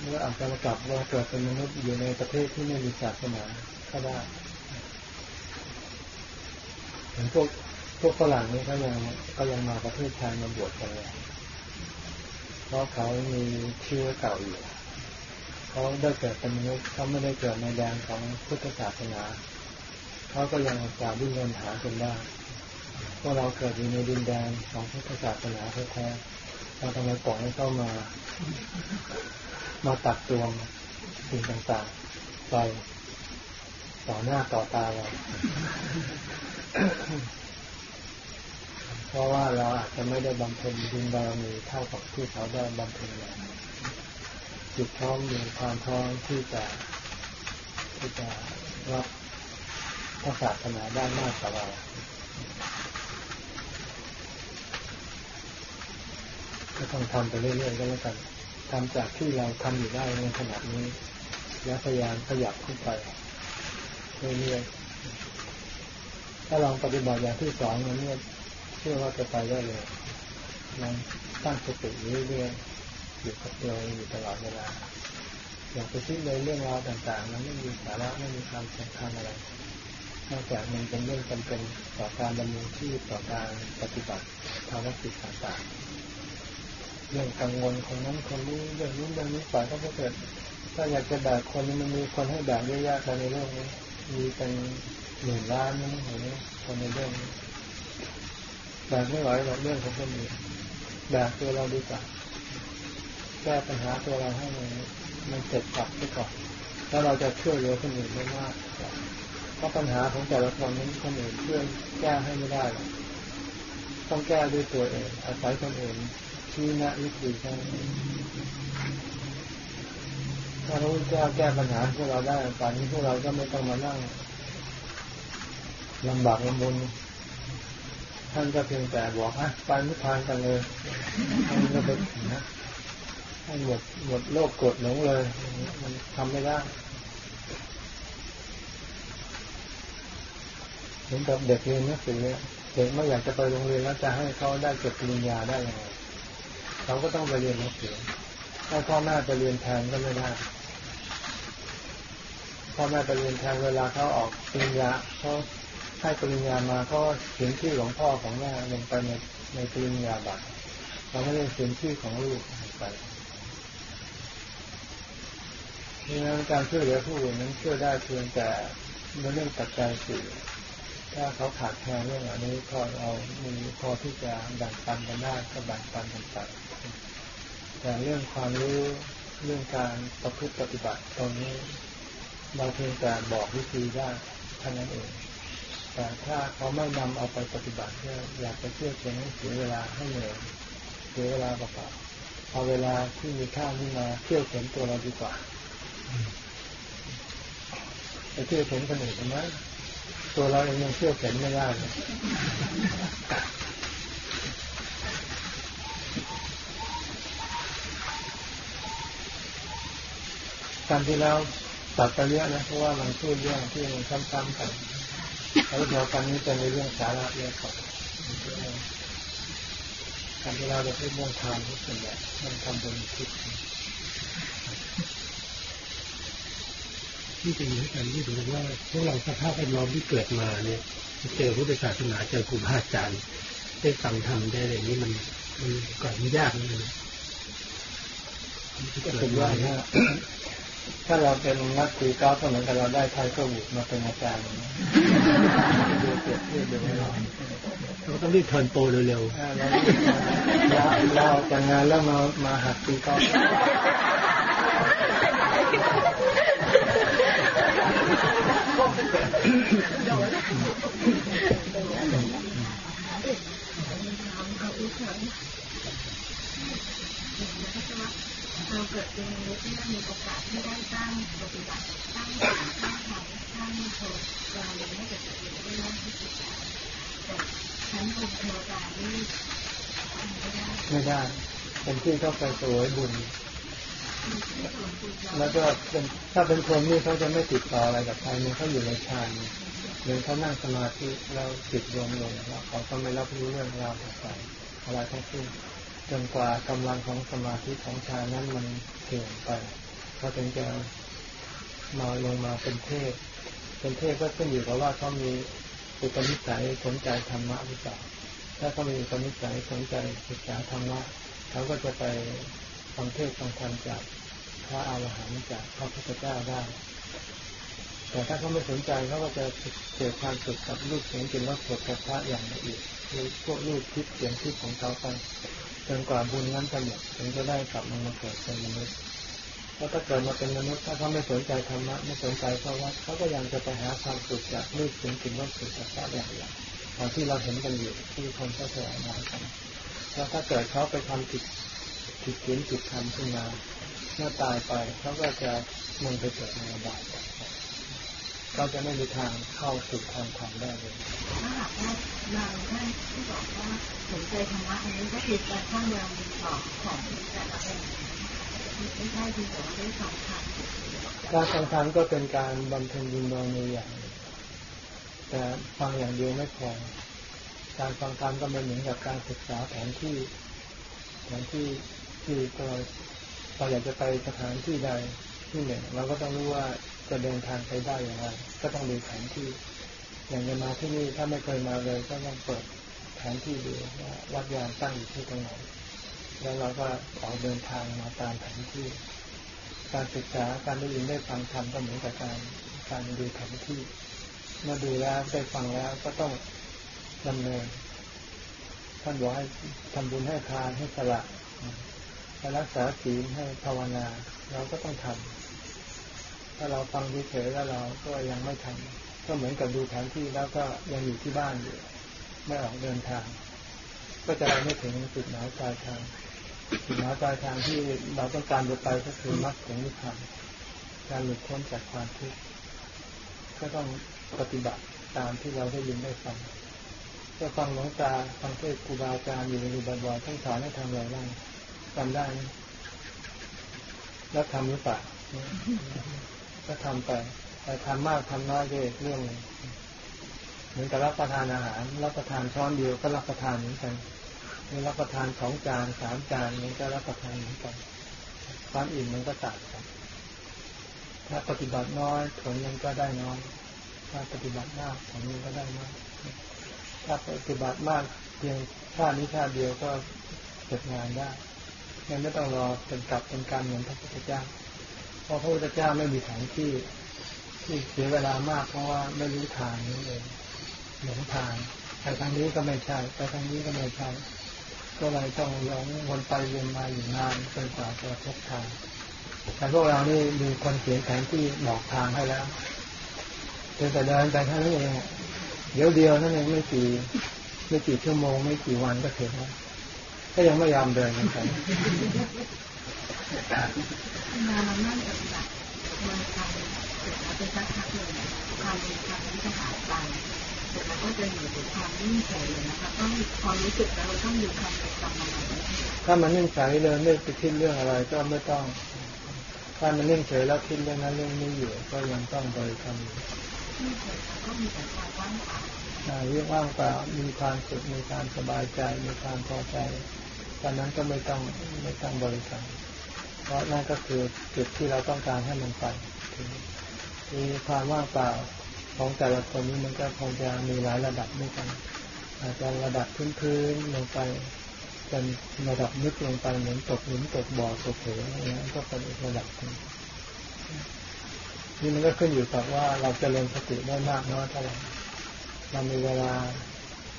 เมื่ออาจจะมากลับว่าเกิดเป็นมนุษย์อยู่ในประเทศที่ไม่มีศาสนาก็ได้เห็นพวกพวกฝรั่งนี่ก็ยังก็ยังมาประเทศไทยมาบวชกันเลยเพราะเขามีเชื้อเก่าอยู่เขาได้เกิดเป็นมนุษย์เขาไม่ได้เกิดในแดนของพุทธศาสนา เขาก็ยังสามาดิ้นรนหาจนได้พวกเราเกิดอยู่ในดินแดนของพุทธศาสนาแท้ๆเราทำไมปล่อยให้เข้ามา มาตัดตวงสิ่งต่างๆ ไปต่อหน้าต่อตาเรา เพราะว่าเราอาจจะไม่ได้บำเพ็ญบุญบารมีเท่ากับที่เขาได้บำเพ็ญมาจิตพร้อมมีความพร้อมที่จะที่จะรับ พระศาสนาได้มากกว่าเราก็ต้องทำไปเรื่อยๆก็แล้วกันทำจากที่เราทำอยู่ได้ในขณะนี้ แล้วพยายามขยับขึ้นไปเรื่อยๆถ้าลองปฏิบัติอย่างที่สองนั้นเนี่ยเชื่อว่าจะไปได้เลยลองตั้งสติเรื่อยๆอยู่กับตัวอยู่ตลอดเวลาอย่าไปคิดเลยเรื่องราวต่างๆมันไม่มีสาระไม่มีความสำคัญอะไร นอกจากมันเป็นเรื่องจำเป็นต่อการดำเนินชีวิตต่อการปฏิบัติภารกิจต่างๆ เรื่องกังวลคนนั้นคนนี้เรื่องนู้นเรื่องนี้ปล่อยก็เกิด ถ้าอยากจะแบกคนมันมีคนให้แบกเยอะแยะกันในโลกนี้ มีเป็นหมื่นล้านนี่เห็นไหมคนในเรื่องนี้แบกไม่ไหวหรอกเรื่องของคนอื่นแบกตัวเราดีกว่าแก้ปัญหาตัวเราให้มันมันเสร็จกลับไปก่อนแล้วเราจะช่วยเหลือคนอื่นได้มากกว่า เพราะปัญหาของแต่ละคนนั้นคนอื่นช่วยแก้ให้ไม่ได้หรอกต้องแก้ด้วยตัวเองอาศัยคนอื่นชี้แนะวิธีแค่นั้นถ้าพระพุทธเจ้าแก้ปัญหาพวกเราได้ป่านนี้พวกเราก็ไม่ต้องมานั่งลำบากลำบนท่านก็เพียงแต่บอกฮะไปนิพพานกันเลยท่านก็ไปนะให้หมดหมดโลกกดหลงเลย มันทำไม่ได้ เหมือนกับเด็กเรียนหนังสือเนี่ยเด็กไม่อยากจะไปโรงเรียนแล้วจะให้เขาได้จบปริญญาได้ยังไงเขาก็ต้องไปเรียนหนังสือถ้าพ่อแม่ไปเรียนแทนก็ไม่ได้พ่อแม่ไปเรียนแทนเวลาเขาออกปริญญาเขาให้ปริญญามาก็เขียนชื่อของพ่อของแม่ลงไปในในปริญญาบัตรเราไม่ได้เขียนชื่อของลูกไปการช่วยเหลือผู้อื่นนั้นช่วยได้เพียงแต่เรื่องปัจจัยสี่ ถ้าเขาขาดแคลนเรื่องอันนี้ก็เรามีพอที่จะแบ่งปันกันได้ก็แบ่งปันกันไปแต่เรื่องความรู้เรื่องการประพฤติปฏิบัติตรงนี้เราเพียงแต่บอกวิธีได้เท่านั้นเอง แต่ถ้าเขาไม่นำเอาไปปฏิบัติเนี่ยอยากจะเชื่อเพียงให้เสียเวลาให้เหนื่อยเสียเวลาเปล่าๆเอาเวลาที่มีค่าที่มาเที่ยวเข็นตัวเราดีกว่าไปเที่ยวเข็นคนอื่นทำไม ตัวเราเองยังเที่ยวเข็นไม่ได้เลยการที่เราตัดไปเยอะนะเพราะว่ามันพูดเรื่องที่มันซ้ำๆกันแล้วเดี๋ยวกันนี้จะมีเรื่องสาระเยอะกว่าการที่เราจะพูดเรื่องทานที่ส่วนใหญ่มันทำบนคิด ที่จะอยู่ด้วยกันที่ถึงว่าพวกเราสภาพแวดล้อมที่เกิดมาเนี่ยเจอพุทธศาสนาเจอครูบาอาจารย์ได้ฟังธรรมได้อะไรนี้มันมันก่อนยากเลยก็เป็นว่าถ้าถ้าเราเป็นนักตีกอล์ฟก็เหมือนกับเราได้ไทเกอร์วูดมาเป็นอาจารย์ดูเปรียบเทียบดูให้เราเราต้องรีบ turn pro เร็วถ้าเราเราเราแต่งงานแล้วมามาหัดตีกอล์ฟ เราเกิดเป็นมนุษย์ที่มีโอกาสที่ได้สร้างปฏิบัติสร้างสร้างธรรมสร้างโทเรายังไม่เกิดเป็นได้มากที่สุดแต่ชั้นบุญเทวดานี่ไม่ได้ไม่ได้เป็นที่เข้าไปสวยบุญ แล้วก็เป็นถ้าเป็นคนนี่เขาจะไม่ติดต่ออะไรกับใครเนี่ยเขาอยู่ในฌานหรือเขานั่งสมาธิแล้วจิตรวมลงแล้วเขาก็ไม่รับรู้เรื่องราวต่างๆอะไรทั้งสิ้นจนกว่ากำลังของสมาธิของฌานนั้นมันเสื่อมไปเขาถึงจะมาลงมาเป็นเทพเป็นเทพก็ขึ้นอยู่กับว่าเขามีอุปนิสัยสนใจธรรมะหรือเปล่าถ้าเขามีอุปนิสัยสนใจศึกษาธรรมะเขาก็จะไป ฟังเทศฟังธรรมจากพระอาหารหันต์จากพระพุทธเจ้าได้ แต่ถ้าเขาไม่สนใจเขาก็จะเกิดความสุขกับรูปเสียงกลิ่นรสผลกับพระอย่างละเอียดคือพวกรูปทิพย์เสียงทิพย์ของเขาไปจนกว่าบุญนั้นจะหมดถึงจะได้กลับมามาเกิดเป็นมนุษย์เพราะถ้าเกิดมาเป็นมนุษย์ถ้าเขาไม่สนใจธรรมะไม่สนใจพระวัดเขาก็ยังจะไปหาความสุขจากรูปเสียงกลิ่นรสผลกับพระอย่างละตอนที่เราเห็นกันอยู่ที่คนเขาแสดงมากันแล้วถ้าเกิดเขาไปทำผิด ผิดศีลผิดธรรมขึ้นมาเมื่อตายไปเขาก็จะมันไปเกิดในอบายก็จะไม่มีทางเข้าสู่ทางธรรมได้เลยถ้าหากว่าเราท่านที่บอกว่าสนใจธรรมะอันนี้ก็คือการสร้างแรงดึงต่อของแต่ละองค์ไม่ใช่ที่บอกว่าได้สองทางการฟังธรรมก็เป็นการบำเพ็ญบุญบารมีอย่างหนึ่งแต่ฟังอย่างเดียวไม่พอการฟังธรรมก็เป็นเหมือนกับการศึกษาแผนที่แผนที่ ที่เราเราอยากจะไปสถานที่ใดที่หนึ่งเราก็ต้องรู้ว่าจะเดินทางไปได้อย่างไรก็ต้องดูแผนที่ อย่างจะมาที่นี่ถ้าไม่เคยมาเลย ก็ต้องเปิดแผนที่ดูว่าวัดยานตั้งอยู่ที่ตรงไหนแล้วเราก็ออกเดินทางมาตามแผนที่ การศึกษาการได้ยินได้ฟังธรรมก็เหมือนกับการการดูแผนที่เมื่อดูแล้วได้ฟังแล้วก็ต้องดำเนินท่านบอกให้ทำบุญให้ทานให้สละ ให้รักษาศีลให้ภาวนา เราก็ต้องทำถ้าเราฟังเฉยๆแล้วเราก็ยังไม่ทำก็เหมือนกับดูแผนที่แล้วก็ยังอยู่ที่บ้านอยู่ไม่ออกเดินทาง ก็จะไม่ถึงจุดหมายปลายทางจุดหมายปลายทางที่เราต้องการจะไปก็คือมรรคผลนิพพานการหลุดพ้นจากความทุกข์ก็ต้องปฏิบัติตามที่เราได้ยินได้ฟังก็ฟังหลวงตาฟังเทศครูบาอาจารย์อยู่ในบ่อยๆท่านสอนให้ทำอะไรบ้าง ทำได้ แล้วทำหรือเปล่าก็ทำไปแต่ทำมากทำน้อยก็เรื่องหนึงเหมือนกับรับประทานอาหาร รับประทานช้อนเดียวก็รับประทานเหมือนกันนี่รับประทานสองจานสามจานนี้ก็รับประทานเหมือนกันความอิ่มมันก็ต่างกันถ้าปฏิบัติน้อยผลมันก็ได้น้อย ถ้าปฏิบัติมากผลมันก็ได้มาก ถ้าปฏิบัติมากเพียงชาตินี้ชาติเดียวก็เสร็จงานได้ งั้นไม่ต้องรอเป็นกลับเป็นการเหมือนพระพุทธเจ้า เพราะพระพุทธเจ้าไม่มีแผนที่ที่เสียเวลามากเพราะว่าไม่รู้ทางนี้เองหลงทางไปทางนี้ก็ไม่ใช่ไปทางนี้ก็ไม่ใช่ก็เลยต้องหลงวนไปเวียนมาอยู่นานจนกว่าจะพบทางแต่พวกเรานี่มีคนเขียนแผนที่บอกทางให้แล้วเพียงแต่เดินไปแค่นั้นเองเดี๋ยวเดียวนั่นเองไม่กี่ไม่กี่ชั่วโมง ไม่กี่วันก็ถึงแล้ว ก็ยังไม่ยอมเดินกันไปมาเรานั่งปฏิบัติมันทำเสร็จแล้วเป็นสักพักหนึ่งความเป็นธรรมที่จะหายไปเสร็จแล้วก็จะอยู่ในความนิ่งเฉยเลยนะคะต้องความรู้สึกแล้วเราต้องอยู่ความเป็นธรรมอะไรถ้ามันนิ่งเฉยเลยไม่ไปคิดเรื่องอะไรก็ไม่ต้อง ถ้ามันนิ่งเฉยแล้วคิดเรื่องนั้นเรื่องนี้อยู่ ก็ยังต้องบริกรรมอยู่นิ่งเฉยก็มีแต่ความว่างเปล่า เรียกว่างเปล่ามีความสุขมีความสบายใจมีความพอใจตอนนั้นก็ไม่ต้องไม่ต้องบริกรรมเพราะนั่นก็คือจุดที่เราต้องการให้มันไปถึงมีความว่างเปล่าของแต่ละคนนี้มันก็คงจะมีหลายระดับด้วยกัน อาจจะระดับพื้นๆลงไปเป็นระดับลึกลงไปเหมือนตกหลุมตกบ่อตกเหวอะไรเงี้ยก็เป็นอีกระดับหนึ่งนี่มันก็ขึ้นอยู่กับว่าเราจะเรียนสติได้มากน้อยเท่าไหร่ เรามีเวลา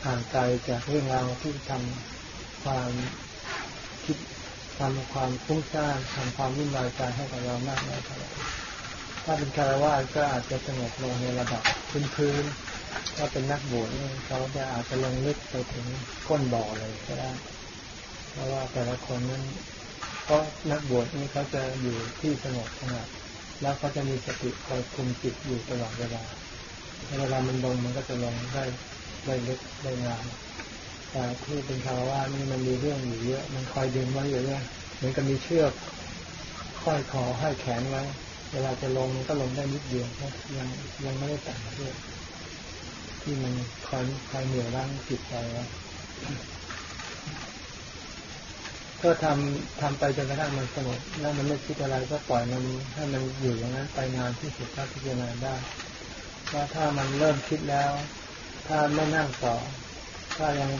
ห่างไกลจากเรื่องราวที่ทำความคิดทำความฟุ้งซ่านทำความวุ่นวายใจให้กับเรามากน้อยเท่าไหร่ถ้าเป็นคารวะก็อาจจะสงบลงในระดับพื้นๆถ้าเป็นนักบวชนี่เขาจะอาจจะลงลึกไปถึงก้นบ่อเลยก็ได้ เพราะว่าแต่ละคนนั้นเพราะนักบวชนี่เขาจะอยู่ที่สงบสงัดแล้วเขาจะมีสติคอยคุมจิตอยู่ตลอดเวลา เวลามันลงมันก็จะลงได้ได้เลึกได้งามแต่ที่เป็นคารวะนี่มันมีเรื่องอยู่เยอะ มันคอยดึงไว้อยู่เนี่ยเหมือนกับมีเชือกค่อยคอให้แขนไว้เวลาจะลงมันก็ลงได้นิดเดียวยังยังไม่ได้แต่งเชือกที่มันคอยคอยเหนี่ยวรั้งจิตใจไว้ก็ทำทำไปจนกระทั่งมันสงบแล้วมันไม่คิดอะไรก็ปล่อยมันให้มันอยู่อย่างนั้นไปงานที่สุดถ้าพิจารณาได้ ว่าถ้ามันเริ่มคิดแล้ว ถ้าไม่นั่งต่อ ถ้ายัง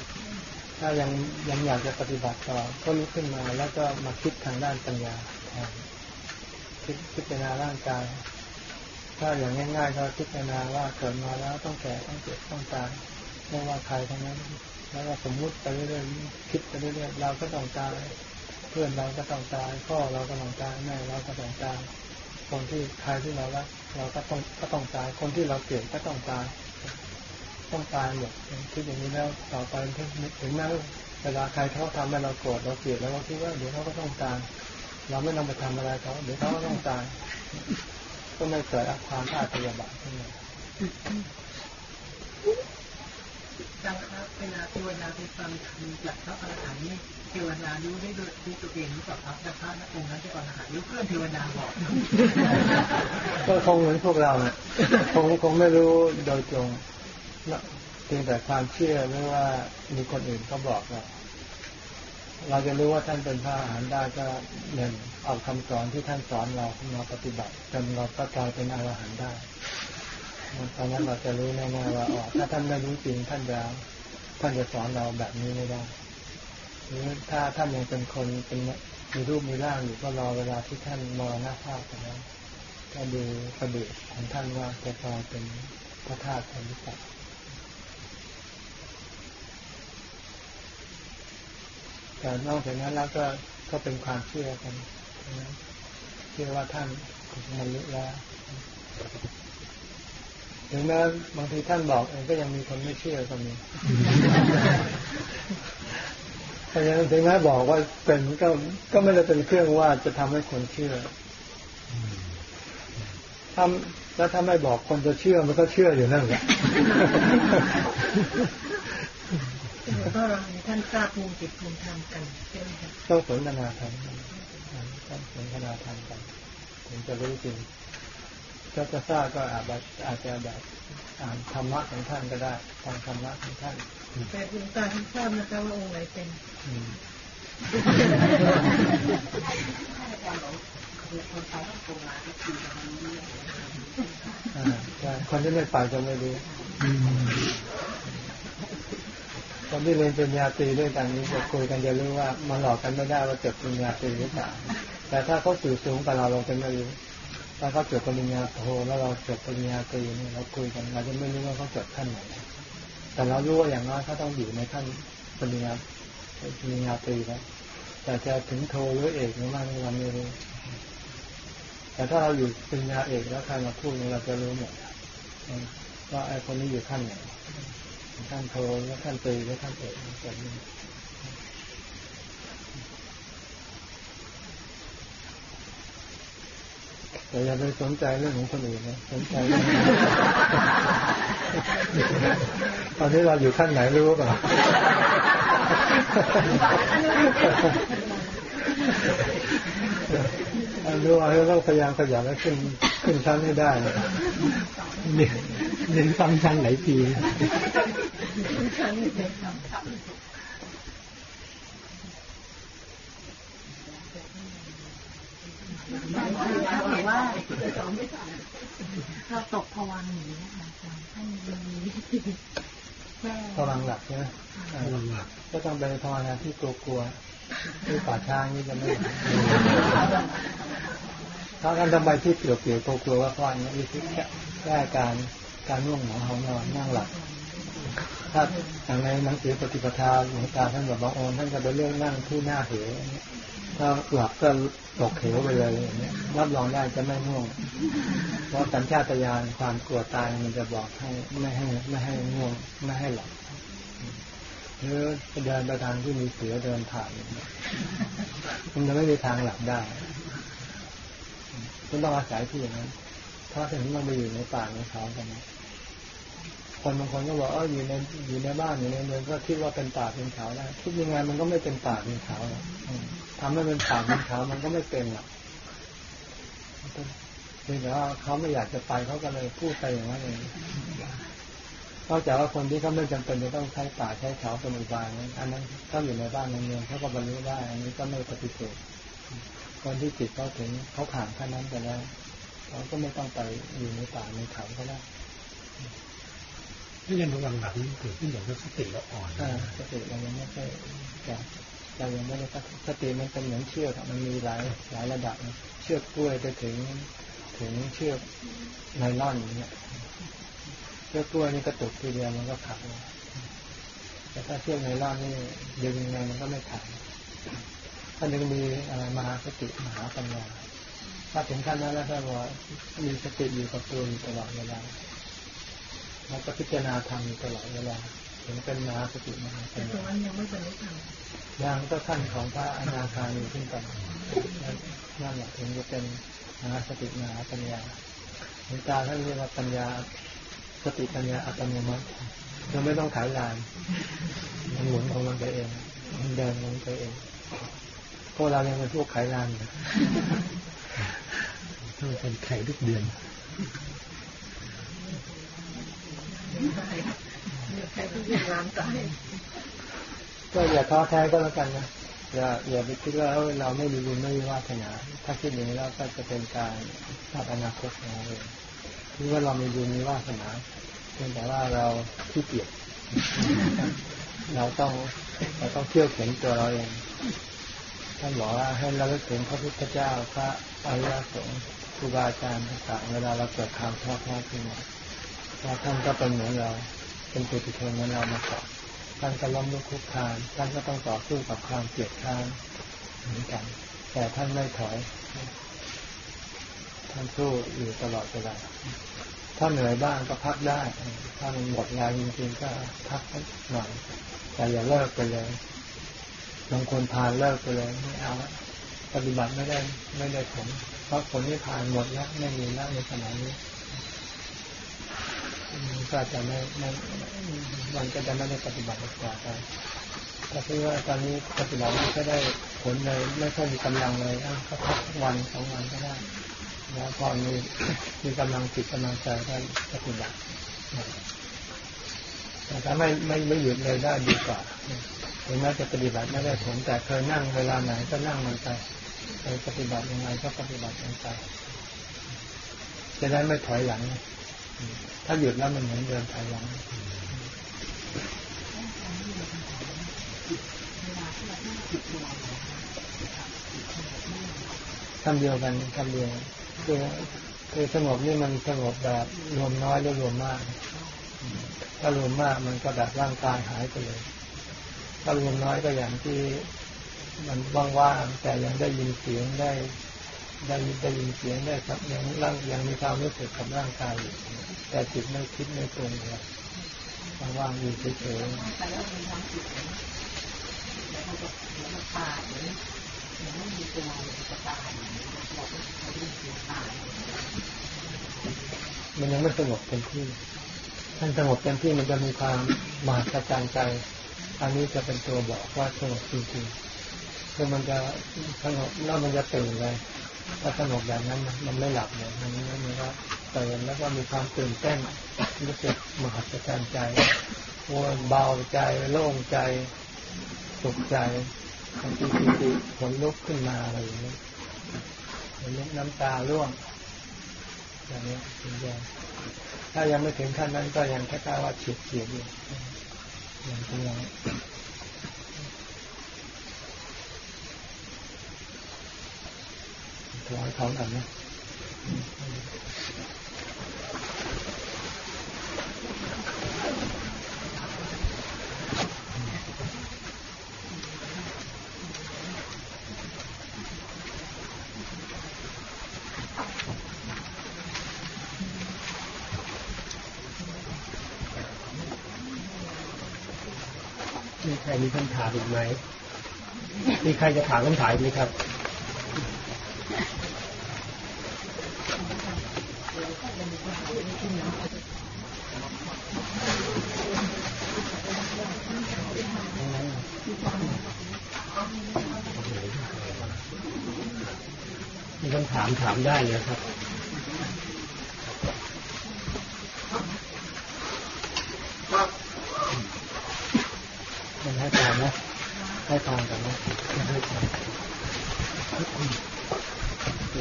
ถ้ายังยังอยากจะปฏิบัติต่อ ก็ลุกขึ้นมาแล้วก็มาคิดทางด้านปัญญาแทนคิดพิจารณาร่างกาย ถ้าอย่างง่ายๆก็พิจารณาว่าเกิดมาแล้วต้องแก่ต้องเจ็บต้องตายไม่ว่าใครทั้งนั้น แล้วก็สมมุติไปเรื่อยๆคิดไปเรื่อยๆเราก็ต้องตายเพื่อนเราก็ต้องตายพ่อเราก็ต้องตายแม่เราก็ต้องตายคนที่ใครที่เรารัก เราก็ต้องก็ต้องตาย คนที่เราเกลียดก็ต้องตาย ต้องตายหมดคิดอย่างนี้แล้วต่อไปถึงแม้เวลาใครเขาทำให้เราโกรธเราเกลียดแล้วเราคิดว่าเดี๋ยวเขาก็ต้องตาย เราไม่นำไปทำอะไรเขาเดี๋ยวเขาก็ต้องตาย ก็ไม่เกิดอาความอาพยาบาทขึ้นมา ดังครับเวลาเทวดาไปฟังธรรมจากพระอรหันต์นี่เทวดารู้ได้ด้วยด้วยตัวเองหรือเปล่าครับแต่พระนักองค์นั้นจะก่อนอรหันต์หรือเพื่อนเทวดาบอกก็คงเหมือนพวกเราเนี่ยคงคงไม่รู้โดยตรงเพียงแต่ความเชื่อหรือว่ามีคนอื่นเขาบอกเราเราจะรู้ว่าท่านเป็นพระอรหันต์ได้ก็หนึ่งเอาคำสอนที่ท่านสอนเรามาปฏิบัติจนเราก็กลายเป็นอรหันต์ได้ ตอนนั้นเราจะรู้แน่ๆว่าอ๋อถ้าท่านไม่รู้จริงท่านจะท่านจะสอนเราแบบนี้ไม่ได้หรือถ้าท่านยังเป็นคนเป็นมีรูปมีร่างอยู่ก็รอเวลาที่ท่านมรณภาพไปแล้วก็ดูกระดูกของท่านว่าจะกลายเป็นพระธาตุหรือเปล่าแต่นอกจากนั้นแล้วก็ก็เป็นความเชื่อกันเชื่อว่าท่านมันรู้แล้ว ถึงแม้บางทีท่านบอกเองก็ยังมีคนไม่เชื่อก็มีเพราะฉะนั้นถึงแม้บอกว่าเป็นก็ก็ไม่ได้เป็นเครื่องว่าจะทำให้คนเชื่อถ้าแล้วถ้าไม่บอกคนจะเชื่อมันก็เชื่ออยู่นั่นแหละก็ท่านทราบภูมิจิตภูมิธรรมกันใช่ไหมคะต้องสนทนาธรรมต้องสนทนาธรรมกันถึงจะรู้จริง ก็จะทราบก็อาจจะอาจจะแบบอ่านธรรมะของท่านก็ได้ฟังธรรมะของท่านแต่ดวงตาท่านทราบนะคะว่าองค์ไหนเป็นอืมอ่าใช่คนที่ไม่ไปจะไม่รู้คนที่เรียนปริญญาตรีด้วยกันนี้จะคุยกันจะรู้ว่ามันหลอกกันไม่ได้ว่าจบปริญญาตรีหรือเปล่าแต่ถ้าเขาสื่อสูงกับเราเราจะไม่รู้ ถ้าเขาจบปริญญาโทแล้วเราจบปริญญาตรีเนี่ยเราคุยกันเราจะไม่รู้ว่าเขาจบขั้นไหนแต่เรารู้ว่าอย่างน้อยเขาต้องอยู่ในขั้นปริญญาปริญญาตรีแล้วแต่จะถึงโทหรือเอกหรือไม่เราไม่รู้แต่ถ้าเราอยู่ปริญญาเอกแล้วใครมาพูดเราจะรู้หมดว่าไอ้คนนี้อยู่ขั้นไหนขั้นโทหรือขั้นตรีหรือขั้นเอกแบบนี้ แต่อย่าไปสนใจเรื่องของคนอื่นนะสนใจตอนนี้เราอยู่ขั้นไหนรู้เปล่าอันรู้ว่าเราต้องพยายามขยันให้ขึ้นขึ้นชั้นให้ได้เนี่ยเน้นฟังชั้นไหนที ว่าเราตกผวังค์อย่างนี้ค่ะอาจารย์ท่านมีวิธีแก้พลังหลักใช่ไหมอ่าลำบากก็ต้องไปภาวนาที่กลัวๆที่ป่าช้างนี่จะไม่ถ้ากันทำไมที่เปลี่ยวๆกลัวๆว่าเพราะอันนี้วิธีแก้การการง่วงเหงาหอนอนนั่งหลับถ้าอย่างในหนังสือปฏิปทาหลวงตาท่านบอกว่าโอนท่านจะไปเรื่องนั่งที่หน้าเหวอย่างเงี้ย ถ้าหลับก็ตกเหวไปเลยเงี้ยรับรองได้จะไม่ง่วง เพราะสัญชาตญาณความกลัวตายมันจะบอกให้ไม่ให้ไม่ให้ง่วงไม่ให้หลับหรือเดินไปทางที่มีเสือเดินผ่านมันจะไม่มีทางหลับได้คุณต้องอาศัยที่อย่างนั้นเพราถึงมันไปอยู่ในป่าในเขากันนะคนบางคนก็บอกเอออยู่ในอยู่ในบ้านอยู่ในเมืองก็คิดว่าเป็นป่าเป็นเขาได้คิดยังไงมันก็ไม่เป็นป่าเป็นเขาหรอก ทำให้เป็นป่าเป็นเขามันก็ไม่เป็นหรอกเพียงแต่ว่าเขาไม่อยากจะไปเขาก็เลยพูดไปอย่างนั้นเองนอกจากว่าคนที่เขาไม่จำเป็นจะต้องใช้ป่าใช้เขาเป็นอุบายนั้นอันนั้นถ้าอยู่ในบ้านในเมืองเขาก็บรรลุได้ อันนี้ก็ไม่ปฏิเสธคนที่จิตเขาถึงเขาผ่านขั้นนั้นไปแล้วเขาก็ไม่ต้องไปอยู่ในป่าในเขาก็ได้ไม่ยันระวังหลังนี่เกิดขึ้นอย่างสติเราอ่อนอ่าสติเรายังไม่ค่อยจะ เรายังไม่ได้สติมันเป็นเหมือนเชือกมันมีหลายหลายระดับ เชือกกล้วยไปถึงถึงเชือกไนล่อนอย่างเงี้ยเชือกกล้วยนี่กระตุกทีเดียวมันก็ขาดแต่ถ้าเชือกไนล่อนนี่ดึงยังไงมันก็ไม่ขาดถ้าดึงมีอะไรมหาสติมหาปัญญาถ้าถึงขั้นนั้นแล้วถ้าว่ามีสติอยู่กับตัวอยู่ตลอดเวลาแล้วก็พิจารณาธรรมอยู่ตลอดเวลา ถึงเป็นมหาสติมหาปัแต่ญตรงญานั้นยังไม่บรรลุธรรมยังก็ขั้นของพระอนาคามีขึ้นไปนั่นแหละถึงจะเป็นมหาสติมหาปัญญาหลวงตาท่านเรียกว่าปัญญาสติปัญญาอัตโนมัติยังไม่ต้องขายลานมันหมุนของมันไปเองมันเดินของมันไปเองพวกเรายังเป็นพวกขายลานอยู่ต้องเป็นไข่ทุกเดือน ใช่เดี๋ยวใครที่ยังร้านตายก็อย่าท้อแท้ก็แล้วกันนะอย่าอย่าไปคิดว่าเราไม่มีบุญไม่มีวาสนาถ้าคิดอย่างนี้แล้วก็จะเป็นการทำอนาคตของเราเองคิดว่าเรามีบุญมีวาสนาเพียงแต่ว่าเราขี้เกียจเราต้องเราต้องเที่ยวเข็นตัวเราเองท่านบอกว่าให้เราเลิกถึงพระพุทธเจ้าพระอริยสงฆ์ครูบาอาจารย์ต่างๆเวลาเราเกิดความท้อแท้ขึ้นมาว่าท่านก็เป็นเหมือนเรา เป็นปุถุชนเหมือนเรามาก่อนท่านก็ล้มลุกคลุกคลานท่านก็ต้องต่อสู้กับความเกลียดชังเหมือนกัน แต่ท่านไม่ถอย ท่านสู้อยู่ตลอดเวลาถ้าเหนื่อยบ้างก็พักได้ ถ้ามันหมดแรงจริงๆก็พักหน่อยแต่อย่าเลิกไปเลยบางคนพานเลิกไปเลยไม่เอาปฏิบัติไม่ได้ไม่ได้ผลเพราะผลที่ผ่านหมดแล้วไม่มีแล้วในสมัยนี้ ก็จะไม่ไม่มันก็จะไม่ได้ปฏิบัติต่อไปถ้าคิดว่าตอนนี้ปฏิบัติไม่ได้ผลเลยไม่ค่อยมีกำลังเลยอะก็พักวันสองวันก็ได้แล้วพอมีมีกำลังจิตกำลังใจก็ปฏิบัติแต่ถ้าไม่ไม่ไม่หยุดเลยได้ดีกว่าถึงแม้จะปฏิบัติไม่ได้ผลแต่เคยนั่งเวลาไหนก็นั่งมันไปเคยปฏิบัติยังไงก็ปฏิบัติมันไปจะได้ไม่ถอยหลัง ถ้าหยุดแล้วมันเหมือนเดินถอยหลังคำเดียวกันคำเดียวคือคือสงบนี่มันสงบแบบรวมน้อยหรือรวมมาก ถ้ารวมมากมันก็แบบร่างกายหายไปเลย ถ้ารวมน้อยก็อย่างที่มันว่างๆแต่ยังได้ยินเสียงได้ ได้ได้ยินเสียงได้ครับยังร่างยังมีความรู้สึกกับร่างกายอยู่ แต่จิตไม่คิดไม่ปรุงเลยว่างๆอยู่เฉยไปแล้วมีความสุขแล้วมันก็เหมือนมันตายเหมือนเหมือนไม่มีตัวเลยจะตายบอกว่าเขาเรียกตัวตายมันยังไม่สงบเต็มที่ท่านสงบเต็มที่มันจะมีความมหัศจรรย์ใจ อันนี้จะเป็นตัวบอกว่าสงบจริงๆคือมันจะสงบแล้วมันจะตื่นเลย ถ้าสงบแบบนั้นนะมันไม่หลับเลยมันมันก็ตื่นแล้วก็มีความตื่นเต้นรู้สึกมหัศจรรย์ใจโอ้ยเบาใจโล่งใจสุขใจบางทีปิติขนลุกขึ้นมาอะไรอย่างนี้ขนลุกน้ำตาร่วงอย่างนี้ถึงจะถ้ายังไม่ถึงขั้นนั้นก็ยังแค่กล้าว่าเฉียดเฉียดอยู่ยังกำลัง ถวายของกันนะมีใครมีคำถามอีกไหม มีใครจะถามคำถามไหมครับ มีคำ ถามถามได้เลยครับมันให้ทานนะให้ทานกันนะให้ทาน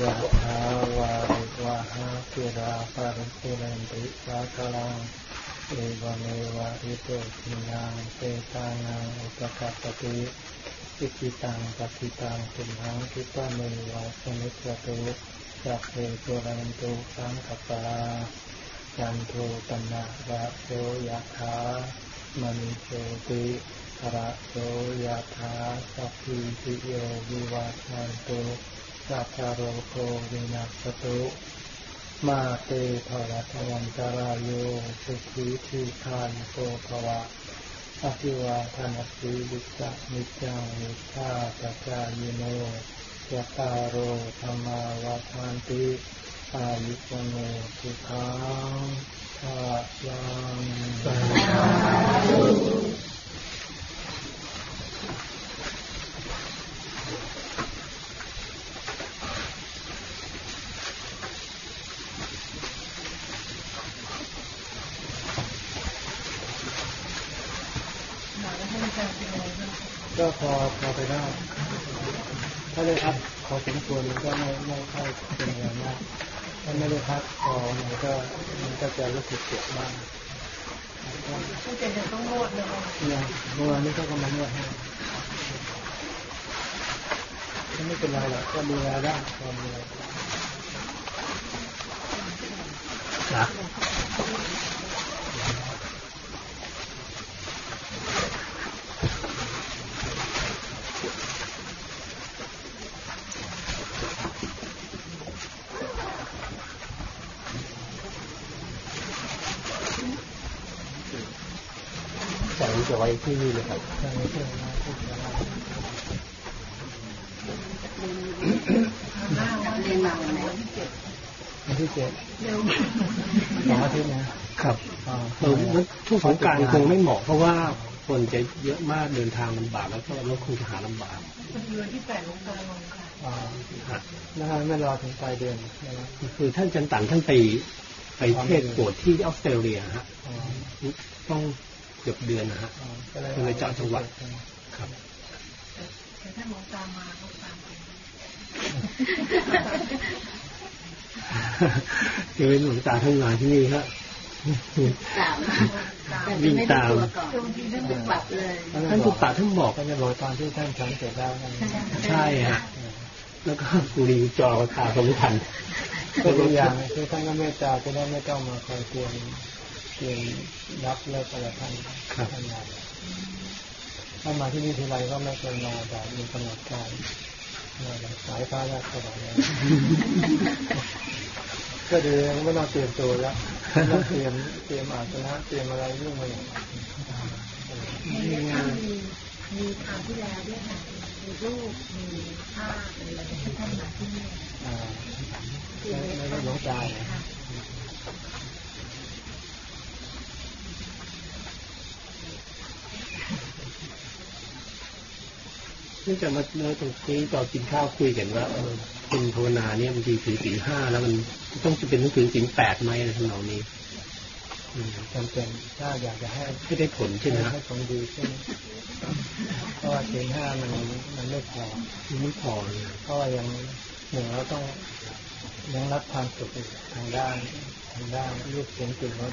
ยะถาวาริวะหาติราปาริปุเรนติสากลังเอวเมวะอิโตทินังเตตานังอุปกัปปติ อิจิตังปฏิตังตุมหังคิปะเมวะสมิจตุสัพเพตุรันตุสังกัปปะจันโทปนะระโสยถามณิโชติระโสยถาสัพพิติโยวิวัชชันตุสัพพะโรโควินัสตุมาเตภวัตวันตารายโยสุขีทีคานโตภวะ อภิวาทานสีลิสะนิจังนิชาตจายโนยะตาโรธรรมาวาทานติอายุวโนสุขังภาลังก็ ถ้าไม่ได้พักพอมันก็มันก็จะรู้สึกเจ็บบ้างไม่เป็นจะต้องนวดเลยเนี่ยเมื่อวานนี้ก็กำลังนวดให้ก็ไม่เป็นไรหรอกก็ดูแลได้พอดูแลได้นะ ใส่จะไว้ ที่นี่เลยครับใช่ใช่นะพูดกันได้หน้าวันเรียนหลังวันที่เจ็ดวันที่เจ็ดเร็วสองอาทิตย์นะครับอ่าเออมันช่วงสงกรารคงไม่เหมาะเพราะว่าคนจะเยอะมากเดินทางลำบากแล้วก็รถคงจะหาลำบากพอดีวันที่แปดลงตาลงค่ะอ่าฮะไม่ไม่รอถึงปลายเดือนนะครับคือท่านจันตันท่านไปไปเทศน์โปรดที่ออสเตรเลียฮะอ๋อต้อง เกือบเดือนนะฮะอ๋อก็เลยก็เลยเจาะจังหวัดครับแต่ถ้าหลวงตามาเขาตามไปคือหลวงตาท่านมาที่นี่ครับตามตามวิ่งตามบางทีท่านจะปรับเลยท่านตุตาท่านบอกก็จะบอกตอนที่ท่านฉันเสร็จแล้วนั่นใช่ฮะแล้วก็กุรีจอตาก็ไม่ทันก็ตัวอย่างคือท่านก็เมตตาจะได้ไม่ต้องมาคอยเตรียม เตรียมรับเลิกอะไรท่านครับท่านมาถ้ามาที่นี่ทีไรก็ไม่เคยมาแบบมีกำหนดการมาแบบสายฟ้าแลบตลอดเลยก็ดีไม่ต้องเตรียมตัวแล้วไม่ต้องเตรียมเตรียมอาสนะเตรียมอะไรยุ่งไปหมดมีมีมีคราวที่แล้วด้วยค่ะมีรูปมีภาพอะไรที่ท่านมาที่นี่อ่าไม่ไม่ได้หลงตานะค่ะ นื่องจากมาเมื่อตรงนี้ตอนกินข้าวคุยกันว่าเออเป็นภาวนาเนี่ยบางทีถือศีลห้าแล้วมันต้องจะเป็นต้องถือศีลแปดไหมอะไรทำนองนี้จำเป็นถ้าอยากจะให้ให้ได้ผลใช่ไหมให้ผลดีขึ้นเพราะว่าเกณฑ์ห้ามันมันไม่พอมันไม่พอเลยเพราะว่ายังหนึ่งเราต้องยังรับความสุขทางด้านทางด้านรูปเสียงกลิ่นรส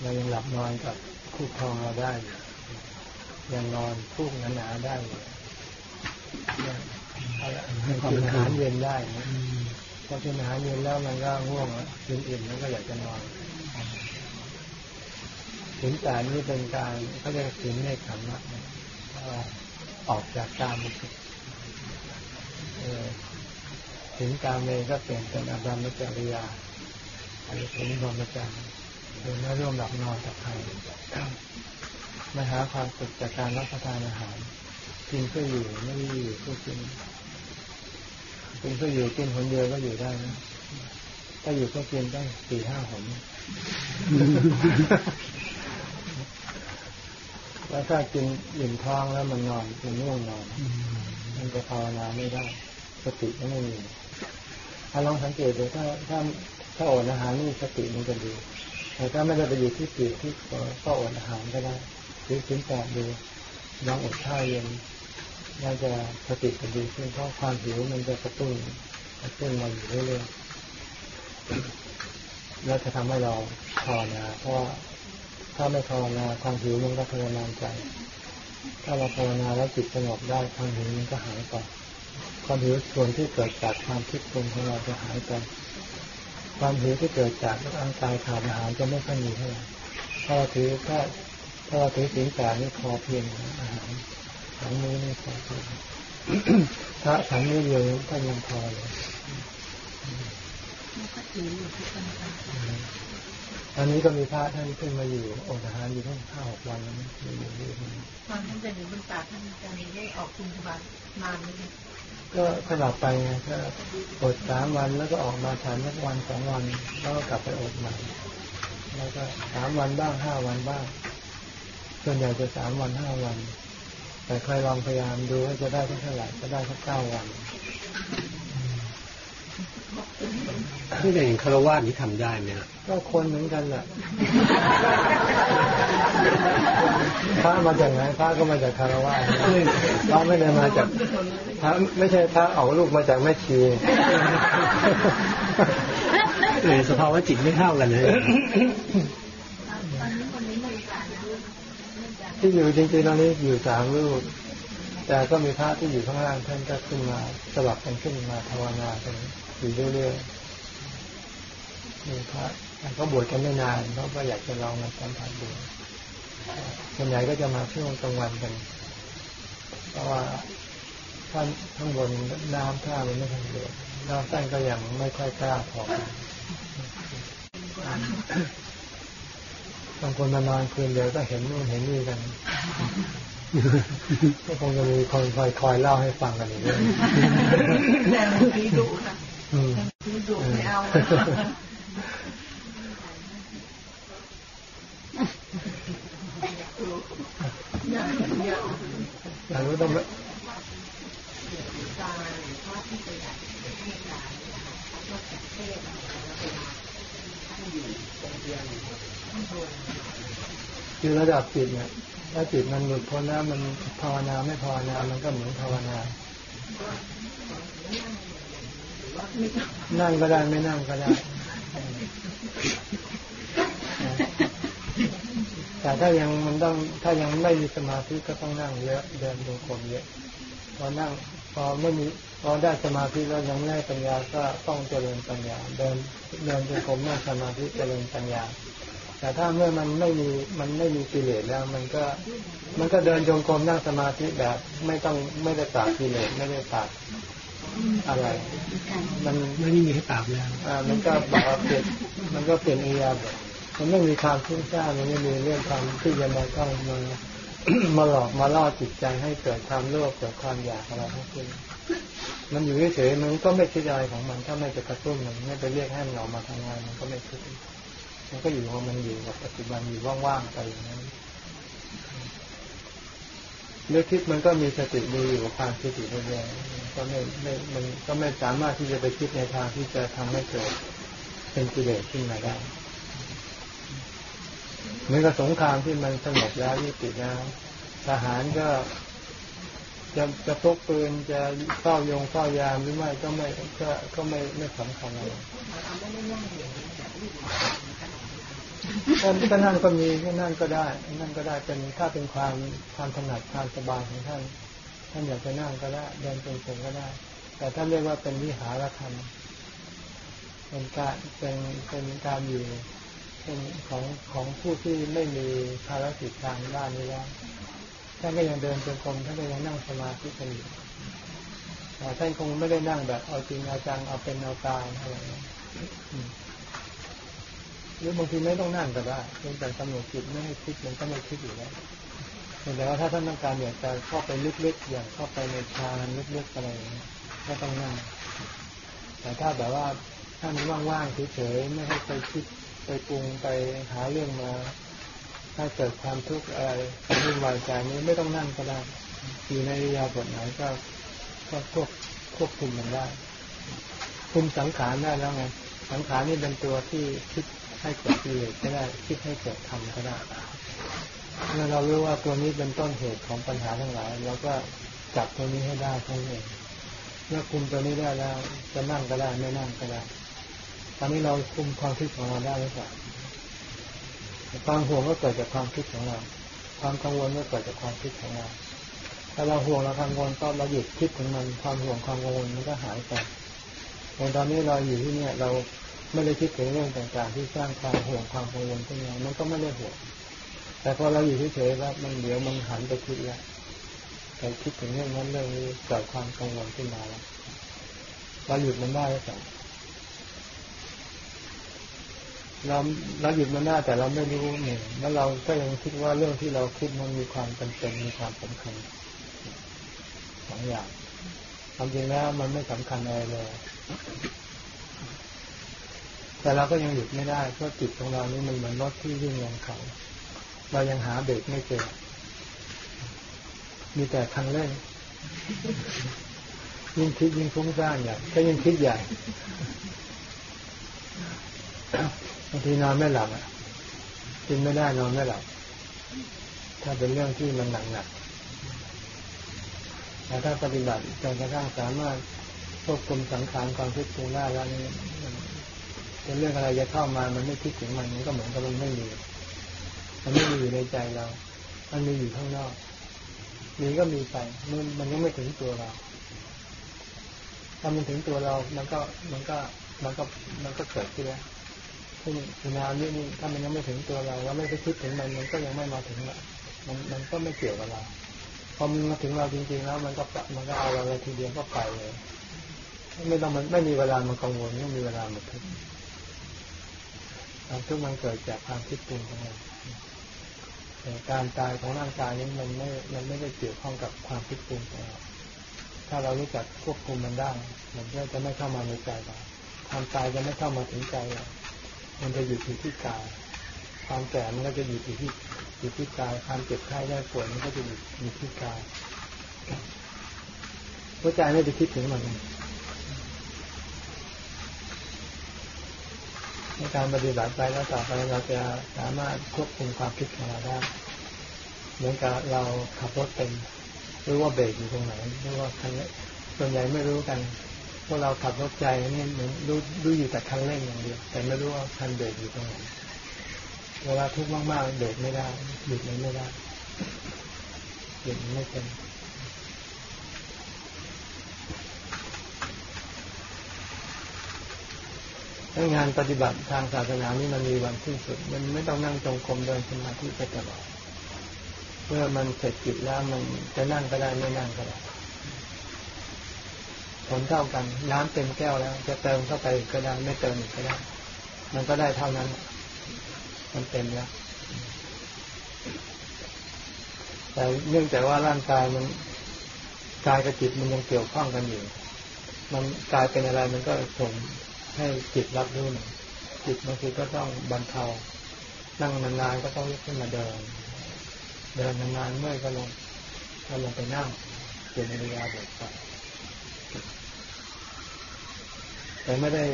เรายังหลับนอนกับคู่ครองเราได้ ยังนอนคู่งหนาๆได้อยู่ยังอะไรกินอาหารเย็นได้นะพอกินอาหารเย็นแล้วมันก็ง่วงอะกินอิ่มแล้วก็อยากจะนอนถึงแต่นี่เป็นการเขาเรียกถึงในขันธ์นะออกจากการมุขถึงการเมก็เปลี่ยนเป็นอบรมจริยาอันนี้ถึงบรมจารย์คือไม่ร่วมหลับนอนกับใคร ม่หาความสุขจากการรับประทานอาหารกินเพื่ออยู่ไม่ได้อยู่เพื่อกินกินเพื่ออยู่กินคนเดียวก็อยู่ได้นะถ้าอยู่ก็กินต้งสี่ห้าหนแล้วถ้ากินอิ่มท้องแล้วมันนอนมันง่วงนอน มันจะภาวนาไม่ได้สติก็ไม่มีถ้าลองสังเกตดูถ้าถ้าถ้าอดอาหารนี่สติมันจะดีแต่ถ้าไม่ได้ไปอยู่ที่ปีกที่ก็อดอาหารก็ได้ หรือถึงแปดดูลองอดข้าวเย็นน่าจะสติจะดีขึ้นเพราะความหิวมันจะกระตุ้นกระตุ้นเราอยู่เรื่อยๆแล้วจะทำให้เราภาวนาเพราะถ้าไม่ภาวนาความหิวมันก็ทรมานใจ ถ้าเราภาวนาแล้วจิตสงบได้ความหิวมันก็หายไปความหิวส่วนที่เกิดจากความคิดปรุงของเราจะหายไปความหิวที่เกิดจากร่างกายขาดอาหารจะไม่ค่อยมีเท่าไหร่ถ้าเราถือถ้า ถ้าเราถือสิ่งแปดนี่พอเพียงอาหารฉันนี้ไม่พอเพียงถ้าฉันนี้เดียวก็ยังพอเลยก็ถืออยู่ทุกวันค่ะอันนี้ก็มีพระท่านขึ้นมาอยู่อดอาหารอยู่ตั้งห้าหกวันแล้วนะอยู่อยู่ที่นี่ตอนท่านเป็นอยู่บนตาท่านจะมีได้ออกคุณบาตนานไหมคะก็สลับไปไงก็อดสามวันแล้วก็ออกมาฉันสักวันสองวันแล้วก็กลับไปอดใหม่แล้วก็สามวันบ้างห้าวันบ้าง ส่วนใหญ่จะสามวันห้าวัน แต่ใครลองพยายามดูว่าจะได้เท่าไหร่ก็ได้สักเก้าวันที่แต่อย่างคารวะนี่ทำได้ไหมฮะก็คนเหมือนกันแหละพระมาจากไหนพระก็มาจากคารวะพระไม่ได้มาจากพระไม่ใช่พระออกลูกมาจากแม่ชีเลยสภาวะจิตไม่เท่ากันเลย ที่อยู่จริงๆตอนนี้อยู่สามรูป แต่ก็มีพระที่อยู่ข้างล่างท่านก็ขึ้นมาสลับกันขึ้นมาภาวนากันอยู่เรื่อยๆมีพระแต่ก็บวชกันไม่นานเขาก็อยากจะลองมาสัมผัสดูส่วนใหญ่ก็จะมาช่วงกลางวันกัน เพราะว่าท่านข้างบนน้ำท่ามันไม่ทันเดือดน้ำท่านก็ยังไม่ค่อยกล้าพอ บางคนมานอนคืนเดียวก็เห็นนู่นเห็นนี่กันก็คงจะมีคนคอยคอยเล่าให้ฟังกันอย่างนี้แต่บางทีดุค่ะอืมบางทีดุไม่เอาอยากอยากอยากรู้ต้อง คือระดับจิตเนี่ยถ้าจิตมันหลุดพ้นแล้วมันภาวนาไม่ภาวนา มันก็เหมือนภาวนา นั่งก็ได้ไม่นั่งก็ได้แต่ถ้ายังมันต้องถ้ายังไม่มีสมาธิก็ต้องนั่งเยอะเดินดูกรมเยอะพอนั่งพอไม่มีพอได้สมาธิแล้วยังไม่ได้ปัญญาก็ต้องเจริญปัญญา เดินเดินจงกรมนั่งสมาธิเจริญปัญญา แต่ถ้าเมื่อมันไม่มีมันไม่มีกิเลสแล้ว มันก็มันก็เดินจงกรมนั่งสมาธิแบบ ไม่ต้องไม่ได้ตัดกิเลสไม่ได้ตัดอะไร มันไม่มีให้ปราบแล้วอ่ามันก็แบบเปลี่ยนมันก็เปลี่ยนอียาแบบมันไม่มีความฟุ้งซ่านมันไม่มีเรื่องความที่จะมาต้องมามาหลอกมาล่อจิตใจให้เกิดความโลภเกิดความอยากอะไรทั้งสิ้นมันอยู่เฉยๆมันก็ไม่คิดอะไรของมัน ถ้าไม่ไปกระตุ้นมันไม่ไปเรียกให้มันออกมาทำงาน มันก็ไม่คิด มันก็อยู่ของมันอยู่กับปัจจุบันอยู่ว่างๆไปอย่างนั้นเรื่องคิดมันก็มีสติดูอยู่กับความคิดอยู่เรื่อยๆก็ไม่ไม่มันก็ไม่สามารถที่จะไปคิดในทางที่จะทำให้เกิดเป็นกิเลสขึ้นมาได้เหมือนกับสงครามที่มันสงบแล้วยุติแล้วทหารก็จะจะพกปืนจะเฝ้ายงเฝ้ายามหรือไม่ก็ไม่ก็ก็ไม่ไม่สำคัญอะไร ก็ก็นั่งก็มีก็นั่งก็ได้ นั่งก็ได้เป็นถ้าเป็นความความถนัดความสบายของท่าน ท่านอยากจะนั่งก็ได้เดินเป็นงก็ได้ แต่ท่านเรียกว่าเป็นวิหารธรรมเป็นการเป็นเป็นการอยู่เป็นของของผู้ที่ไม่มีภารกิจทางด้านนี้แล้วท่านก็ยังเดินจงกรมท่านก็ยังนั่งสมาธิกันอยู่แต่ท่านคงไม่ได้นั่งแบบเอาจริงเอาจังเอาเป็นเอาตายอะไรอืม หรือบางทีไม่ต้องนั่งก็ได้เพียงแต่กำหนดจิตไม่ให้คิดมันก็ไม่คิดอยู่แล้วแต่ว่าถ้าท่านต้องการอยากจะเข้าไปลึกๆอย่างเข้าไปในฌานลึกๆอะไรอย่างนี้ก็ต้องนั่ง แต่ถ้าแบบว่าถ้ามันว่างๆเฉยๆไม่ให้ไปคิดไปปรุงไปหาเรื่องมา ถ้าเกิดความทุกข์อะไรความวุ่นวายใจนี้ไม่ต้องนั่งก็ได้อยู่ในยาบถไหนก็ก็ควบควบคุมมันได้ คุมสังขารได้แล้วไงสังขารนี่เป็นตัวที่คิด ให้เกิดกิเลสก็ได้ คิดให้เกิดธรรมก็ได้เมื่อเรารู้ว่าตัวนี้เป็นต้นเหตุของปัญหาทั้งหลายเราก็จับตัวนี้ให้ได้เท่านั้นเองเมื่อคุมตัวนี้ได้แล้วจะนั่งก็ได้ไม่นั่งก็ได้ตอนนี้เราคุมความคิดของเราได้หรือเปล่าความห่วงก็เกิดจากความคิดของเรา ความกังวลก็เกิดจากความคิดของเราถ้าเราห่วงเรากังวลก็เราหยุดคิดถึงมัน ความห่วงความกังวลมันก็หายไปในตอนนี้เราอยู่ที่เนี่ยเรา ไม่ได้คิดถึงเรื่องต่างๆที่สร้างความห่วงความกังวลขึ้นมามันก็ไม่ได้ห่วงแต่พอเราอยู่เฉยๆแล้วมันเดี๋ยวมันหันไปคิดแล้วไปคิดถึงเรื่องนั้นเรื่องนี้เกิดความกังวลขึ้นมาแล้วเราหยุดมันได้แล้วแต่เราเราหยุดมันได้แต่เราไม่รู้หนึ่งแล้วเราก็ยังคิดว่าเรื่องที่เราคิดมันมีความจำเป็นมีความสำคัญสองอย่างความจริงแล้วมันไม่สำคัญอะไรเลย แต่เราก็ยังหยุดไม่ได้เพราะจิตของเรานี่มันเหมือนรถที่วิ่งลงเขา เรายังหาเบรกไม่เจอ มีแต่คันเร่งยิ่งคิดยิ่งฟุ้งซ่านใหญ่ก็ยิ่งคิดใหญ่บางทีนอนไม่หลับอะกินไม่ได้นอนไม่หลับ ถ้าเป็นเรื่องที่มันหนักๆแต่ถ้าปฏิบัติจนกระทั่งสามารถควบคุมสังขารความคิดปรุงได้แล้วนี่ เป็นเรื่องอะไรจะเข้ามา มันไม่คิดถึงมันมันก็เหมือนกับมันไม่มี มันไม่มีอยู่ในใจเรา มันมีอยู่ข้างนอกมีก็มีไปมันมันยังไม่ถึงตัวเรา ถ้ามันถึงตัวเรา มันก็ มันก็ มันก็ มันก็เกิดขึ้นแล้วซึ่งนานนี้นี่ถ้ามันยังไม่ถึงตัวเราเราไม่ไปคิดถึงมัน มันก็ยังไม่มาถึงเรามัน มันก็ไม่เกี่ยวกับเรา พอมันมาถึงเราจริงๆแล้ว มันก็มันก็เอาเราเลยทีเดียวก็ไปเลย ไม่ต้องมันไม่มีเวลามากังวลไม่มีเวลามาทุกข์ ความทุกข์มันเกิดจากความคิดปรุงของเราการตายของร่างกายนี้มันไม่ มันไม่ได้เกี่ยวข้องกับความคิดปรุงของเรา ถ้าเรารู้จักควบคุมมันได้ มันก็จะไม่เข้ามาในใจเราความตายจะไม่เข้ามาถึงใจเรา มันจะอยู่ที่ที่กาย ความแก่มันก็จะอยู่ที่ที่อยู่ที่กาย ความเจ็บไข้ได้ป่วยมันก็จะอยู่อยู่ที่กายหัวใจไม่ไปคิดถึงมัน ในการปฏิบัติไปแล้วต่อไปเราจะสามารถควบคุมความคิดของเราได้เหมือนกับเราขับรถเป็นรู้ว่าเบรกอยู่ตรงไหนรู้ว่าคันส่วนใหญ่ไม่รู้กันพวกเราขับรถใจนี่เหมือนรู้รู้อยู่แต่คันเร่งอย่างเดียวแต่ไม่รู้ว่าคันเบรกอยู่ตรงไหนเวลาทุกข์มากๆเบรกไม่ได้หยุดมันไม่ได้หยุดไม่เป็น งานปฏิบัติทางศาสนานี่มันมีวันสิ้นสุด มันไม่ต้องนั่งจงกรมเดินสมาธิไปตลอดเมื่อมันเสร็จกิจแล้วมันจะนั่งก็ได้ไม่นั่งก็ได้ผลเท่ากัน น้ำเต็มแก้วแล้ว จะเติมเข้าไปก็ได้ไม่เติมก็ได้ มันก็ได้เท่านั้น มันเต็มแล้วแต่เนื่องจากว่าร่างกายมันกายกับจิตมันยังเกี่ยวข้องกันอยู่ มันกายเป็นอะไรมันก็ส่ง ให้จิตรับรู้หนึ่งจิตบางทีก็ต้องบรรเทา นั่งนานๆก็ต้องลุกขึ้นมาเดิน เดินนานๆเมื่อก็ลงก็ลงไปนั่งเปลี่ยนนเวลาเดินไปแต่ไม่ได้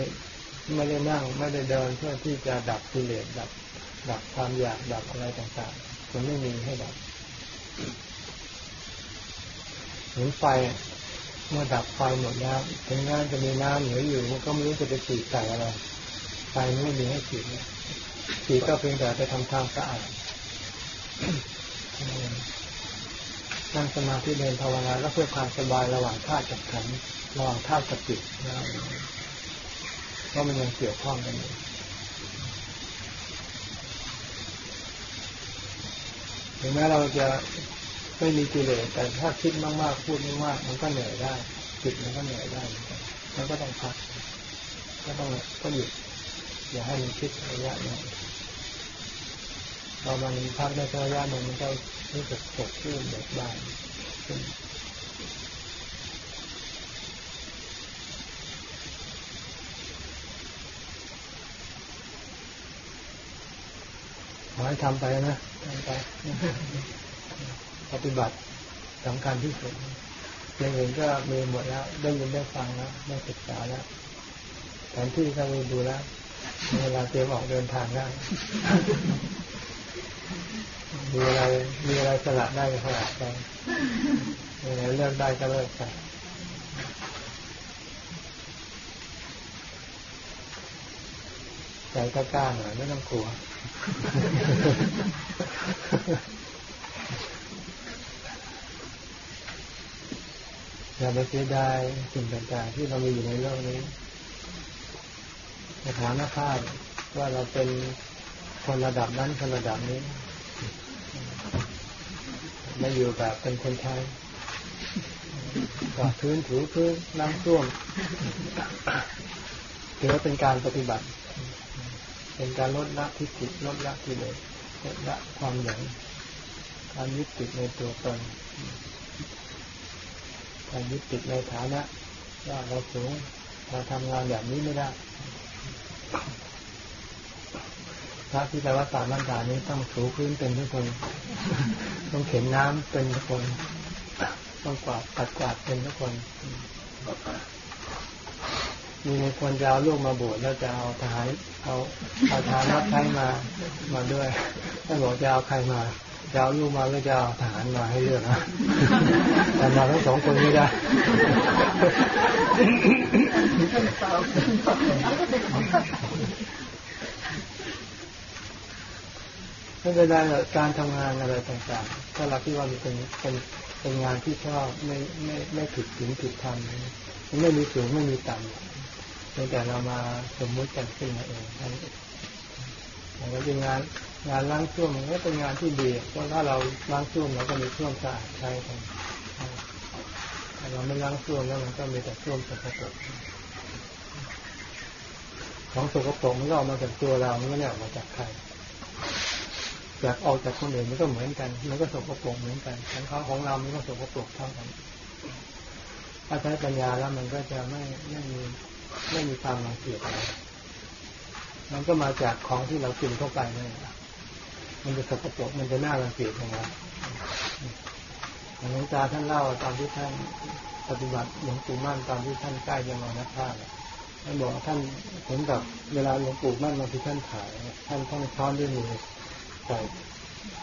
ไม่ได้นั่งไม่ได้เดินเพื่อที่จะดับกิเลสดับ ดับความอยากดับอะไรต่างๆมันไม่มีให้ดับเหมือนไฟ มื่อดับไฟหมดแล้วถึงงานจะมีน้ำเหลืออยู่มันก็ไม่รู้จะไปฉีดใส่อะไรไฟไม่มีให้ฉีดฉีดก็เพียงแต่ไปทำความสะอาดนั่งสมาธิเดินภาวนาก็เพื่อความสบายระหว่างธาตุกับขันระหว่างธาตุกับจิตเพราะมันยังเกี่ยวข้องกันอยู่ถึงแม้เราจะ ไม่มีกิเลสแต่ถ้าคิดมากๆพูดมากๆมันก็เหนื่อยได้จิตมันก็เหนื่อยได้มันก็ต้องพักก็ต้องก็หยุดอย่าให้มันคิดระยะนี้พอมันพักได้ระยะหนึ่งมันก็รู้สึกสดชื่นเบิกบานขึ้นขอให้ทำไปนะทำไป ปฏิบัติสำคัญที่สุดอย่างอื่นก็มีหมดแล้ว ได้ยินได้ฟังแล้วได้ศึกษาแล้วแผนที่ก็มีดูแล้วเวลาเตรียมออกเดินทางได้มีอะไรมีอะไรสละได้ก็สละไปมีอะไรเลิกได้ก็เลิกไปใจกล้าหน่อยไม่ต้องกลัว อย่าไปเสียดายสิ่งต่างๆ ที่เรามีอยู่ในโลกนี้สถานภาพว่าเราเป็นคนระดับนั้นคนระดับนี้ไม่อยู่แบบเป็นคนไทยกวาดพื้นถูพื้นน้ำท่วมถือว่าเป็นการปฏิบัติ เป็นการลดละทิฏฐิลดละกิเลสลดละความหลงการยึดติดในตัวตน การยึดติดในฐานะว่าเราสูงเราทำงานแบบนี้ไม่ได้พระที่แปลว่าสามัญญานี้ต้องถูพื้นเป็นทุกคน ต้องเข็นน้ำเป็นทุกคน ต้องกวาดปัดกวาดเป็นทุกคนมีคนจะเอาลูกมาบวชแล้วจะเอาทหารเอาเอาทหารรับใช้มามาด้วยถ้าบอกจะเอาใครมา จะเอาลูกมาหรือจะเอาทหารมาให้เลือกนะแต่มาทั้งสองคนไม่ได้ไม่เป็นไรหรอการทำงานอะไรต่างๆ ถ้าเราคิดว่ามันเป็นเป็นเป็นงานที่ชอบไม่ไม่ไม่ผิดศีลผิดธรรมมันไม่มีสูงไม่มีต่ำเพียงแต่เรามาสมมุติกันขึ้นมาเองนั่นเองอย่างว่าเป็นงาน งานล้างช่วมมันก็เป็นงานที่ดีเพราะถ้าเราล้างช่วมเราก็มีช่วมสะอาดใช้กันถ้าเราไม่ล้างช่วมแล้วมันก็มีแต่ช่วมสกปรกของสกปรกมันก็ออกมาจากตัวเรามันไม่ได้ออกมาจากใครอยากออกจากคนอื่นมันก็เหมือนกัน มันก็สกปรกเหมือนกันของเขาของเรา มันก็สกปรกเท่ากันถ้าใช้ปัญญาแล้วมันก็จะไม่ไม่มีไม่มีความรังเกียจอะไรมันก็มาจากของที่เรากินเข้าไปนี่แหละ มันจะสกปรกมันจะน่ารังเกียจของเราหลวงตาท่านเล่าตอนที่ท่านปฏิบัติหลวงปู่มั่นตอนที่ท่านใกล้จะมรณภาพท่านบอกท่านเหมือนกับเวลาหลวงปู่มั่นมาที่ท่านถ่าย ท่านต้องช้อนด้วยมือใส่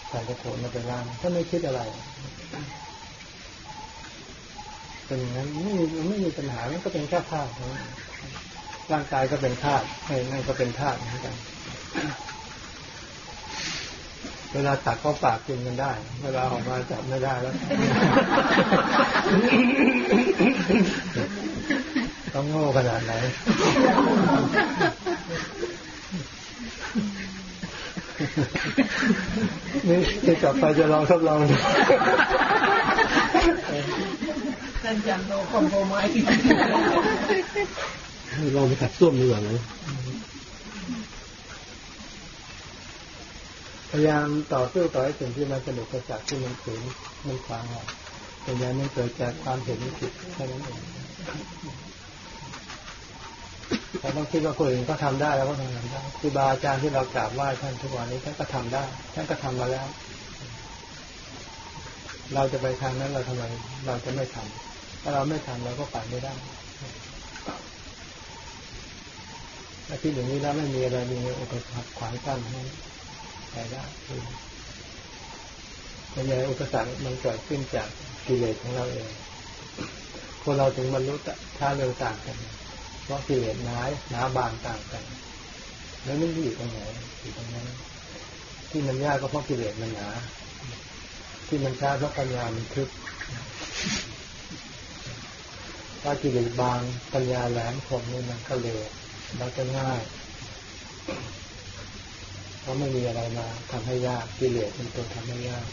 ใส่กระโถนมาเป็นร่างท่านไม่คิดอะไรเป็นอย่างนั้นไม่มีไม่มีปัญหามันก็เป็นแค่ธาตุร่างกายก็เป็นธาตุไอ้นั่นก็เป็นธาตุเหมือนกัน เวลาตักเข้าปากกินกันได้ เวลาออกมาจับไม่ได้แล้วต้องโง่ขนาดไหนนี่จะกลับไปจะลองทดลองดูท่านจันโนคอมโพไมลองไปขัดส้วมดีกว่าไหม พยายามต่อสู้ต่อให้สิ่งที่มันสนุกกระจักที่มันขืนมันขวางเราแต่ยังมันเกิดจากความเห็นผิดแค่นั้นเองเราต้องคิดว่าคนอื่นก็ทำได้แล้วก็ทำได้ครูบาอาจารย์ที่เรากราบไหว้ท่านทุกวันนี้ท่านก็ทำได้ท่านก็ทำมาแล้ว เราจะไปทางนั้นเราทำไมเราจะไม่ทำถ้าเราไม่ทำเราก็ไปไม่ได้ถ้าคิดอย่างนี้แล้วไม่มีอะไรมีอุปสรรคขวางกั้นให้ ไปได้คือส่วนอุปสรรคมันเกิดขึ้นจากกิเลสของเราเองคนเราถึงบรรลุช้าเร็วต่างกัน เพราะกิเลสหนาหนาบางต่างกัน แล้วนี่อยู่ตรงไหนอยู่ตรงนั้น ที่มันยากก็เพราะกิเลสมันหนา ที่มันช้าเพราะปัญญามันคึกถ้ากิเลสบางปัญญาแหลมคมนี่มันก็เร็วแล้วก็ง่าย เพราะไม่มีอะไรมาทำให้ยากกิเลสเป็นตัวทำให้ยาก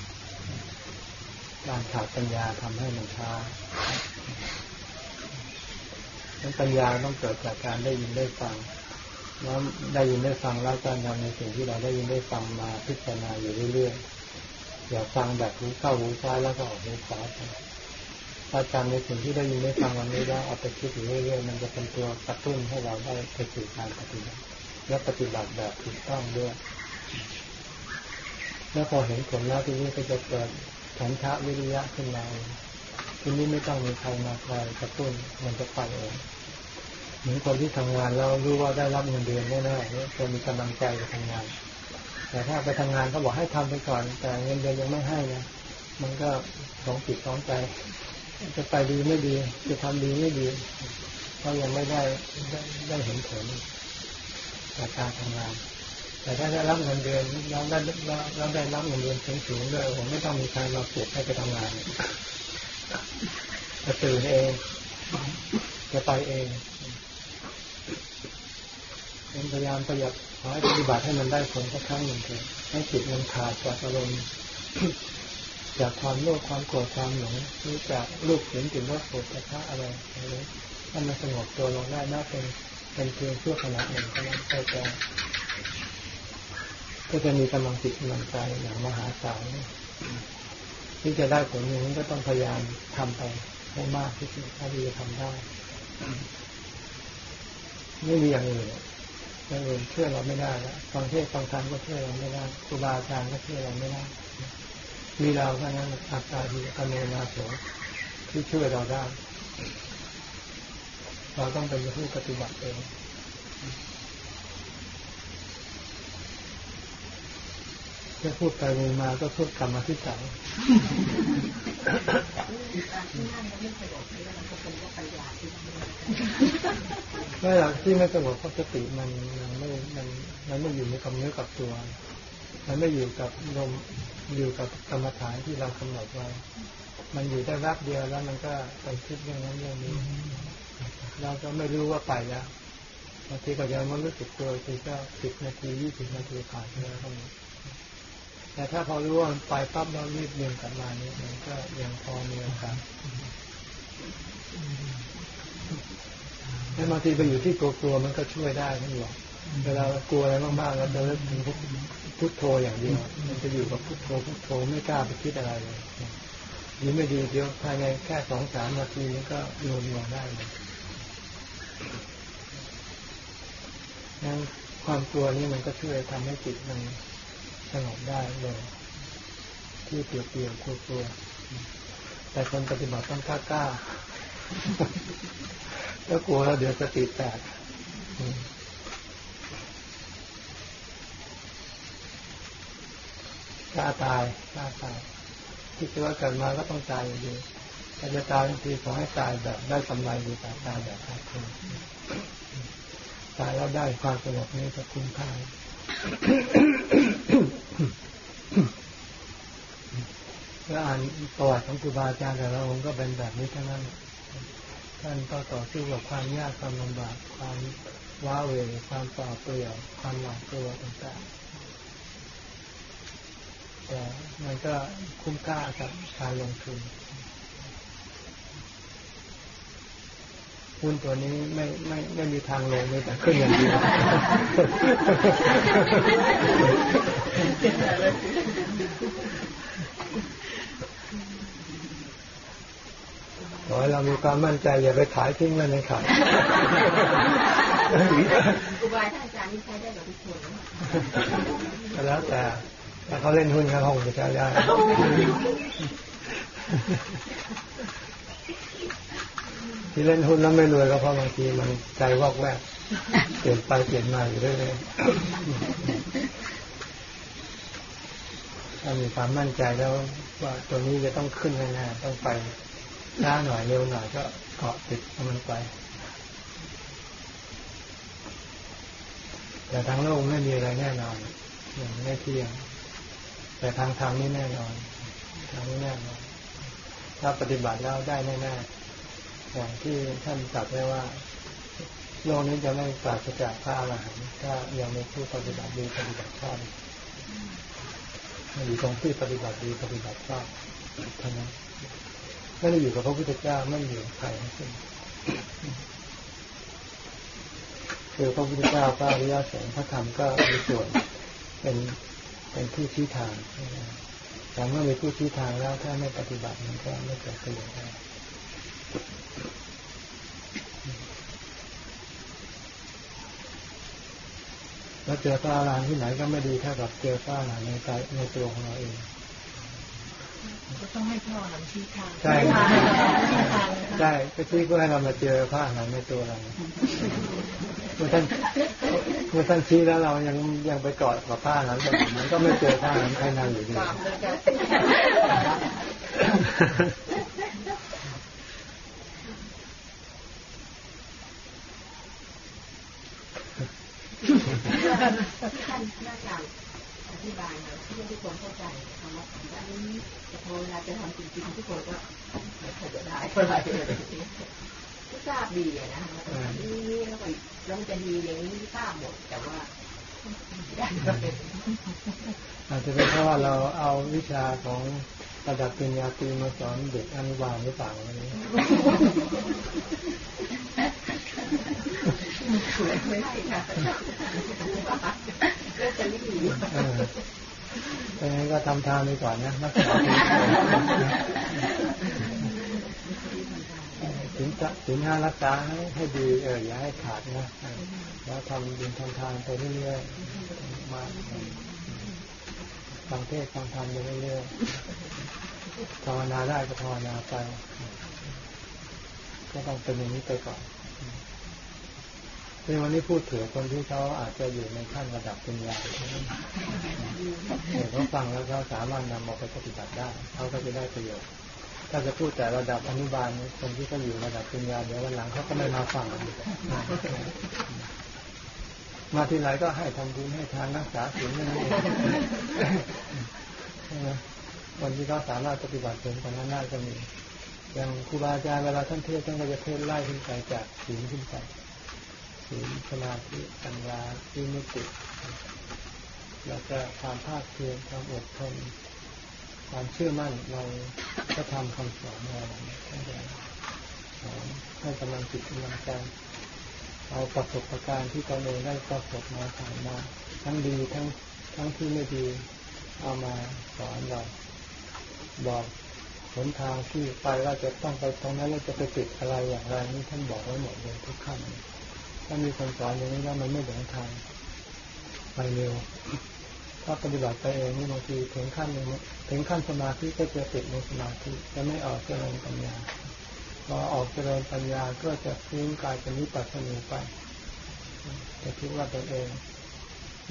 การขาดปัญญาทำให้มันช้าดังปัญญาต้องเกิดจากการได้ยินได้ฟังแล้วได้ยินได้ฟังแล้วการทำในสิ่งที่เราได้ยินได้ฟังมาพิจารณาอยู่เรื่อยๆอย่าฟังแบบหูเข้าหูซ้ายแล้วก็ออกหูขวาไปถ้าจำในสิ่งที่ได้ยินได้ฟังวันนี้แล้วเอาไปคิดอยู่เรื่อยๆมันจะเป็นตัวกระตุ้นให้เราได้ไปสู่การปฏิบัติและปฏิบัติแบบถูกต้องด้วย แล้วพอเห็นผลแล้วทีนี้ก็จะเกิดฉันทะวิริยะขึ้นมาทีนี้ไม่ต้องมีใครมาคอยกระตุ้นมันจะไปเองเหมือนคนที่ทำงานแล้วรู้ว่าได้รับเงินเดือนแน่ๆเนี่ยจะมีกำลังใจไปทำงาน แต่ถ้าไปทำงานเขาบอกให้ทำไปก่อน แต่เงินเดือนยังไม่ให้นะมันก็สองจิตสองใจ จะไปดีไม่ดี จะทำดีไม่ดีเพราะยังไม่ได้ได้ได้เห็นผลจากการทำงาน แต่ถ้าได้รับเงินเดือนแล้วได้แล้วได้รับเงินเดือนสูงๆด้วยผมไม่ต้องมีใครมาปลุกให้ไปทำงานจะตื่นเองจะไปเองพยายามประหยัดขอให้ปฏิบัติให้มันได้ผลสักครั้งหนึ่งเถอะให้จิตมันขาดจากอารมณ์จากความโลภความโกรธความหลงหรือจากรูปเสียงกลิ่นรสโผฏฐะอะไรอะไรถ้ามันสงบตัวลงได้น่าเป็นเป็นเพียงชั่วขณะหนึ่งเท่านั้นก็จะ ก็จะมีกำลังจิตกำลังใจอย่างมหาศาลที่จะได้ผลอย่างนี้ก็ต้องพยายามทำไปให้มากที่สุดถ้าที่จะทำได้ไม่มีอย่างอื่นอย่างอื่นช่วยเราไม่ได้แล้วฟังเทศฟังธรรมก็ช่วยเราไม่ได้ครูบาอาจารย์ก็ช่วยเราไม่ได้ มีเราเท่านั้นอาตาดีกเนนาโสที่ช่วยเราได้ เราต้องเป็นผู้ปฏิบัติเอง จะพูดไปมาก็พูดกรรมที่สังไม่หรอกที่ไม่สงบเพราะสติมันมันไม่มันมันไม่อยู่ในกำเนื้อกับตัว มันไม่อยู่กับลมอยู่กับกรรมฐานที่เรากำหนดไว้ มันอยู่ได้แวบเดียวแล้วมันก็ไปคิดเรื่องนั้นเรื่องนี้ เราก็ไม่รู้ว่าไปแล้วบางทีก็ยังไม่รู้สึกตัวทีก็สิบนาทียี่สิบนาทีผ่านไปแล้วก็ แต่ถ้าพอรู้ว่าไปปั๊บเรารีบเรียนกลับมานี่มันก็ยังพอมีโอกาสแล้วบางทีไปอยู่ที่กลัวๆมันก็ช่วยได้นั่นหรอกเวลากลัวอะไรมากๆเราจะเลิกถึงพุทโธอย่างเดียวมันจะอยู่กับพุทโธพุทโธไม่กล้าไปคิดอะไรเลยยิ่ไม่ดีเดียวภายในแค่สองสามนาทีนี้ก็โยนลงได้เลยนั่นความกลัวนี้มันก็ช่วยทำให้จิตมัน สงบได้เลยที่เปลี่ยวเปลี่ยวกลัวกลัวแต่คนปฏิบัติต้องกล้ากล้าแล้วกลัวแล้วเดี๋ยวสติแตกกล้าตายกล้าตายที่คิดว่าเกิดมาก็ต้องตายอยู่ดีถ้าจะตายบางทีขอให้ตายแบบได้กำไรดีกว่าตายแบบขาดทุนตายแล้วได้ความสงบนี้จะคุ้มค่า แล้วอ่านประวัติของครูบาอาจารย์แต่ละองค์ก็เป็นแบบนี้ทั้งนั้น ท่านก็ต่อสู้กับความยากความลำบากความว้าเหวความต่อเปลี่ยว ความหวาดกลัวต่างๆ แต่มันก็คุ้มค่ากับการลงทุนหุ้นตัวนี้ไม่ไม่ไม่มีทางลงเลยแต่ขึ้นอย่างเดียว ขอให้เรามีความมั่นใจอย่าไปขายทิ้งเลยนะครับครูบาอาจารย์นี่ใช้ได้กับทุกคนแล้วแต่ถ้าเขาเล่นหุ้นเขาคงจะใช้ได้ที่เล่นหุ้นแล้วไม่รวยก็เพราะบางทีมันใจวอกแวกเปลี่ยนไปเปลี่ยนมาอยู่เรื่อยๆ ถ้ามีความมั่นใจแล้วว่าตัวนี้จะต้องขึ้นแน่ๆต้องไปช้าหน่อยเร็วหน่อยก็เกาะติดมันไป แต่ทางโลกไม่มีอะไรแน่นอนอย่างไม่เที่ยง แต่ทางธรรมนี่แน่นอนทางนี้แน่นอนถ้าปฏิบัติแล้วได้แน่ๆอย่างที่ท่านตรัสไว้ว่าโลกนี้จะไม่ปราศจากพระอรหันต์ถ้ายังไม่ผู้ปฏิบัติดีปฏิบัติชอบ มันอยู่ตรงที่ปฏิบัติดีปฏิบัติชอบเท่านั้นไม่ได้อยู่กับพระพุทธเจ้าไม่อยู่ใครทั้งสิ้นคือพระพุทธเจ้าพระอริยสงฆ์พระธรรมก็มีส่วนเป็นเป็นผู้ชี้ทางแต่เมื่อมีผู้ชี้ทางแล้วถ้าไม่ปฏิบัติมันก็ไม่เกิดประโยชน์ แล้วเจอฝ้าลานที่ไหนก็ไม่ดีเท่ากับเจอฝ้าหลานในใจในตัวของเราเองก็ต้องให้พ่อหลังชี้ทางใช่ใช่ก็ชี้เพื่อให้เรามาเจอผ้าหลังในตัวเราเมื่อท่านเมื่อท่านชี้แล้วเรายังยังไปกอดกับผ้าหลังมันก็ไม่เจอผ้าหลังภายในอยู่ดี ท่านน่าจะอธิบายหน่อยเพื่อทุกคนเข้าใจคำว่าสัมผัสนี้แต่พอเวลาจะทำจริงๆทุกคนก็ไม่เคยจะได้เท่าไหร่ก็ทราบดีอะนะนี่แล้วก็แล้วมันจะดีอย่างนี้ทราบหมดแต่ว่าอาจจะเป็นเพราะว่าเราเอาวิชาของระดับปริญญาตรีมาสอนเด็กอนุบาลหรือเปล่าอะไรนี้ ไม่ใช่ค่ะก็จะไม่ดีดังนั้นก็ทำทานไปก่อนนะรักษาถึงจะถึงห้ารักษาให้ให้ดีเอออย่าให้ขาดนะแล้วทำบุญทำทานไปเรื่อยๆมาฟังเทศฟังธรรมไปเรื่อยๆภาวนาได้ก็ภาวนาไปก็ต้องเป็นอย่างนี้ไปก่อน ในวันนี้พูดถึงคนที่เขาอาจจะอยู่ในขั้นระดับปัญญาเนี่ยเขาฟังแล้วเขาสามารถนำมาไปปฏิบัติได้เขาก็จะได้ประโยชน์ถ้าจะพูดแต่ระดับอนุบาลคนที่เขาอยู่ระดับปัญญาเดี๋ยววันหลังเขาก็ไม่มาฟังมาที่ไหนก็ให้ทำบุญให้ทานรักษาศีลนั่นเองวันที่เขาสามารถปฏิบัติถึงตรงนั้นได้ก็มีอย่างครูบาอาจารย์เวลาท่านเทศน์ท่านก็จะเทศน์ไล่ขึ้นไปจากศีลขึ้นไป ศีลสมาธิปัญญาที่มิติแล้วก็ความภาคเพียรความอดทนความเชื่อมั่นในพระธรรมคำสอนอะไรท่านจะสอนให้กำลังจิตกำลังใจเอาประสบการณ์ที่ตนเองได้ประสบมาผ่านมา ทั้งดีทั้งทั้งที่ไม่ดีเอามาสอนเรา บอกหนทางที่ไปว่าจะต้องไปตรงนั้นแล้วจะไปติดอะไรอย่างไรนี่ท่านบอกไว้หมดเลยทุกขั้น ถ้ามีคนสอนอย่างนี้แล้วมันไม่หลงทางไปเร็วถ้าปฏิบัติไปเองนี่บางทีถึงขั้นหนึงถึงขั้นสมาธิก็จะติดในสมาธิจะไม่ออกเจริญปัญญาพอออกเจริญปัญญาก็จะฟุ้งกายเป็นวิปัสสนาไปจะคิดว่าตัวเอง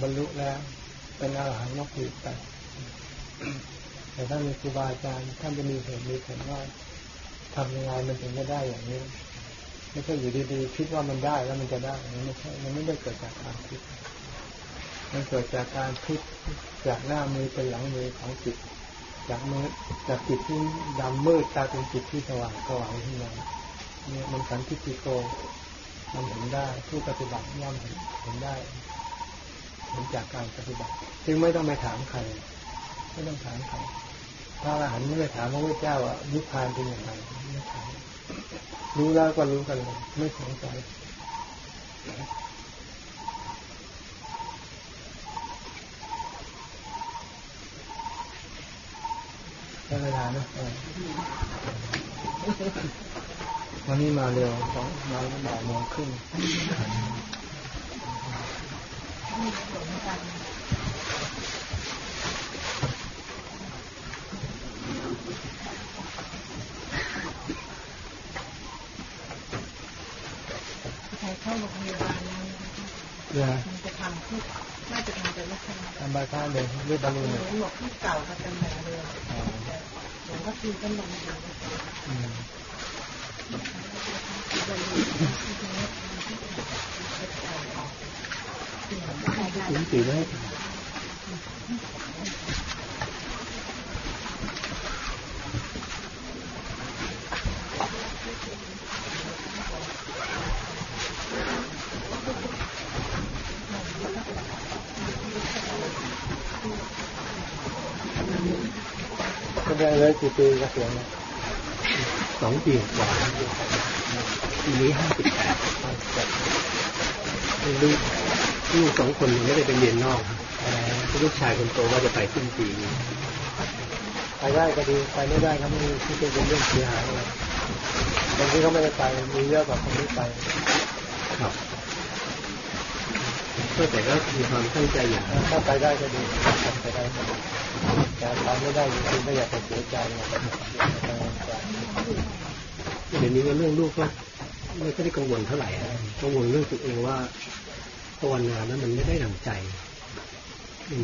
บรรลุแล้วเป็นอรหันต์นกหวีดไปแต่ถ้ามีครูบาอาจารย์ท่านจะมีเหตุมีผลว่าทำยังไงมันถึงจะได้อย่างนี้ ไม่ใช่อยู่ดีๆคิดว่ามันได้แล้วมันจะได้มันไม่ใช่มันไม่ได้เกิดจากการคิด มันเกิดจากการคิดจากหน้ามือเป็นหลังมือของจิต จากมือจากจิตที่ดำมืดกลายเป็นจิตที่สว่างสว่างขึ้นมาเนี่ยมันสันทิฏฐิโกมันเห็นได้ผู้ปฏิบัติย่อมเห็นเห็นได้เห็นจากการปฏิบัติ จึงไม่ต้องไปถามใคร ไม่ต้องถามใครพระอรหันต์ไม่ได้ถามพระพุทธเจ้าว่านิพพานเป็นอย่างไรไม่ถาม รู้แล้วก็รู้กันเลยไม่สงสัยได้เวลานะเออวันนี้มาเร็วสองมาบ่ายโมงครึ่ง ใคร เข้าโรงพยาบาลแล้วเดี๋ยวมันจะทำที่น่าจะทำแต่ไม่ทำทำใบพัดเลยเรียบบอลลูนเหเลยมือนหมวกที่เก่าก็เป็นแบบเดิมอ๋อหลวงก็คือก็ลงอยู่อืมที่จะมีที่ตรงนี้ที่จะใส่ออกเปลี่ยนได้ ได้เลยกี่ปีเกษียณเนี่ยสองปีกว่าปีนี้ห้าสิบแปดลูกลูกสองคนไม่ได้ไปเรียนนอกลูกชายคนโตว่าจะไปสิ้นปีไปได้ก็ดีไปไม่ได้ก็ไม่มีที่จะเป็นเรื่องเสียหายอะไรบางทีเขาไม่ได้ไปมีเยอะกว่าคนที่ไปครับก็แต่ก็มีความตั้งใจอย่างถ้าไปได้ก็ดีถ้าไปได้ก็ดี แต่ไปไม่ได้จริงๆก็อยากเสียใจนะเดี๋ยวนี้เรื่องลูกก็ไม่ค่อยได้กังวลเท่าไหร่กังวลเรื่องตัวเองว่าภาวนานั้นมันไม่ได้ดังใจ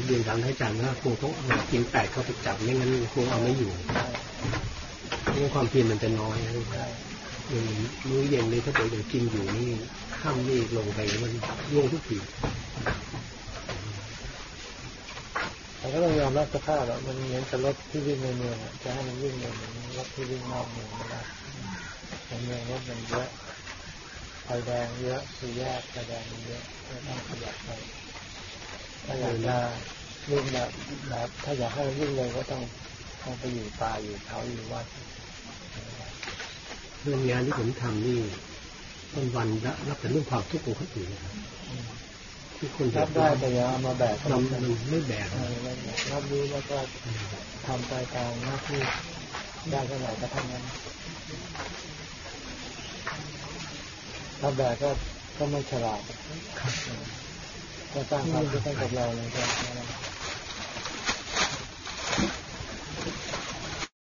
เรียนถามอาจารย์ว่าคงต้องเอากินแปดเข้าไปจับไม่งั้นคงเอาไม่อยู่เราะว่าความเพียรมันจะน้อยนะอย่างมื้อเย็นเลยถ้าเกิดยังกินอยู่นี่ข้ามนี่ลงไปมันร่วงทุกที แต่ก็ต้องยอมรับสภาพแล้วมันเหมือนกับรถที่วิ่งในเมืองจะให้มันวิ่งในเหมือนรถที่วิ่งนอกเมืองไม่ได้ในเมืองรถมันเยอะไฟแดงเยอะสี่แยกไฟแดงมันเยอะก็ต้องขยับไปถ้าอยากจะวิ่งแบบแบบถ้าอยากให้วิ่งเลยก็ต้องต้องไปอยู่ป่าอยู่เขาอยู่วัดเรื่องงานที่ผมทำนี่วันวันละรับแต่เรื่องความทุกข์ของคนอื่นนะครับ ที่คุณรับได้แต่อย่ามาแบกนำไม่แบกรับรู้แล้วก็ทำไปตามหน้าที่ได้เท่าไหร่ก็ทำานั้นถ้าแบกก็ก็ไม่ฉลาดก็สร้างความทุกข์ให้กับเราเลยครับ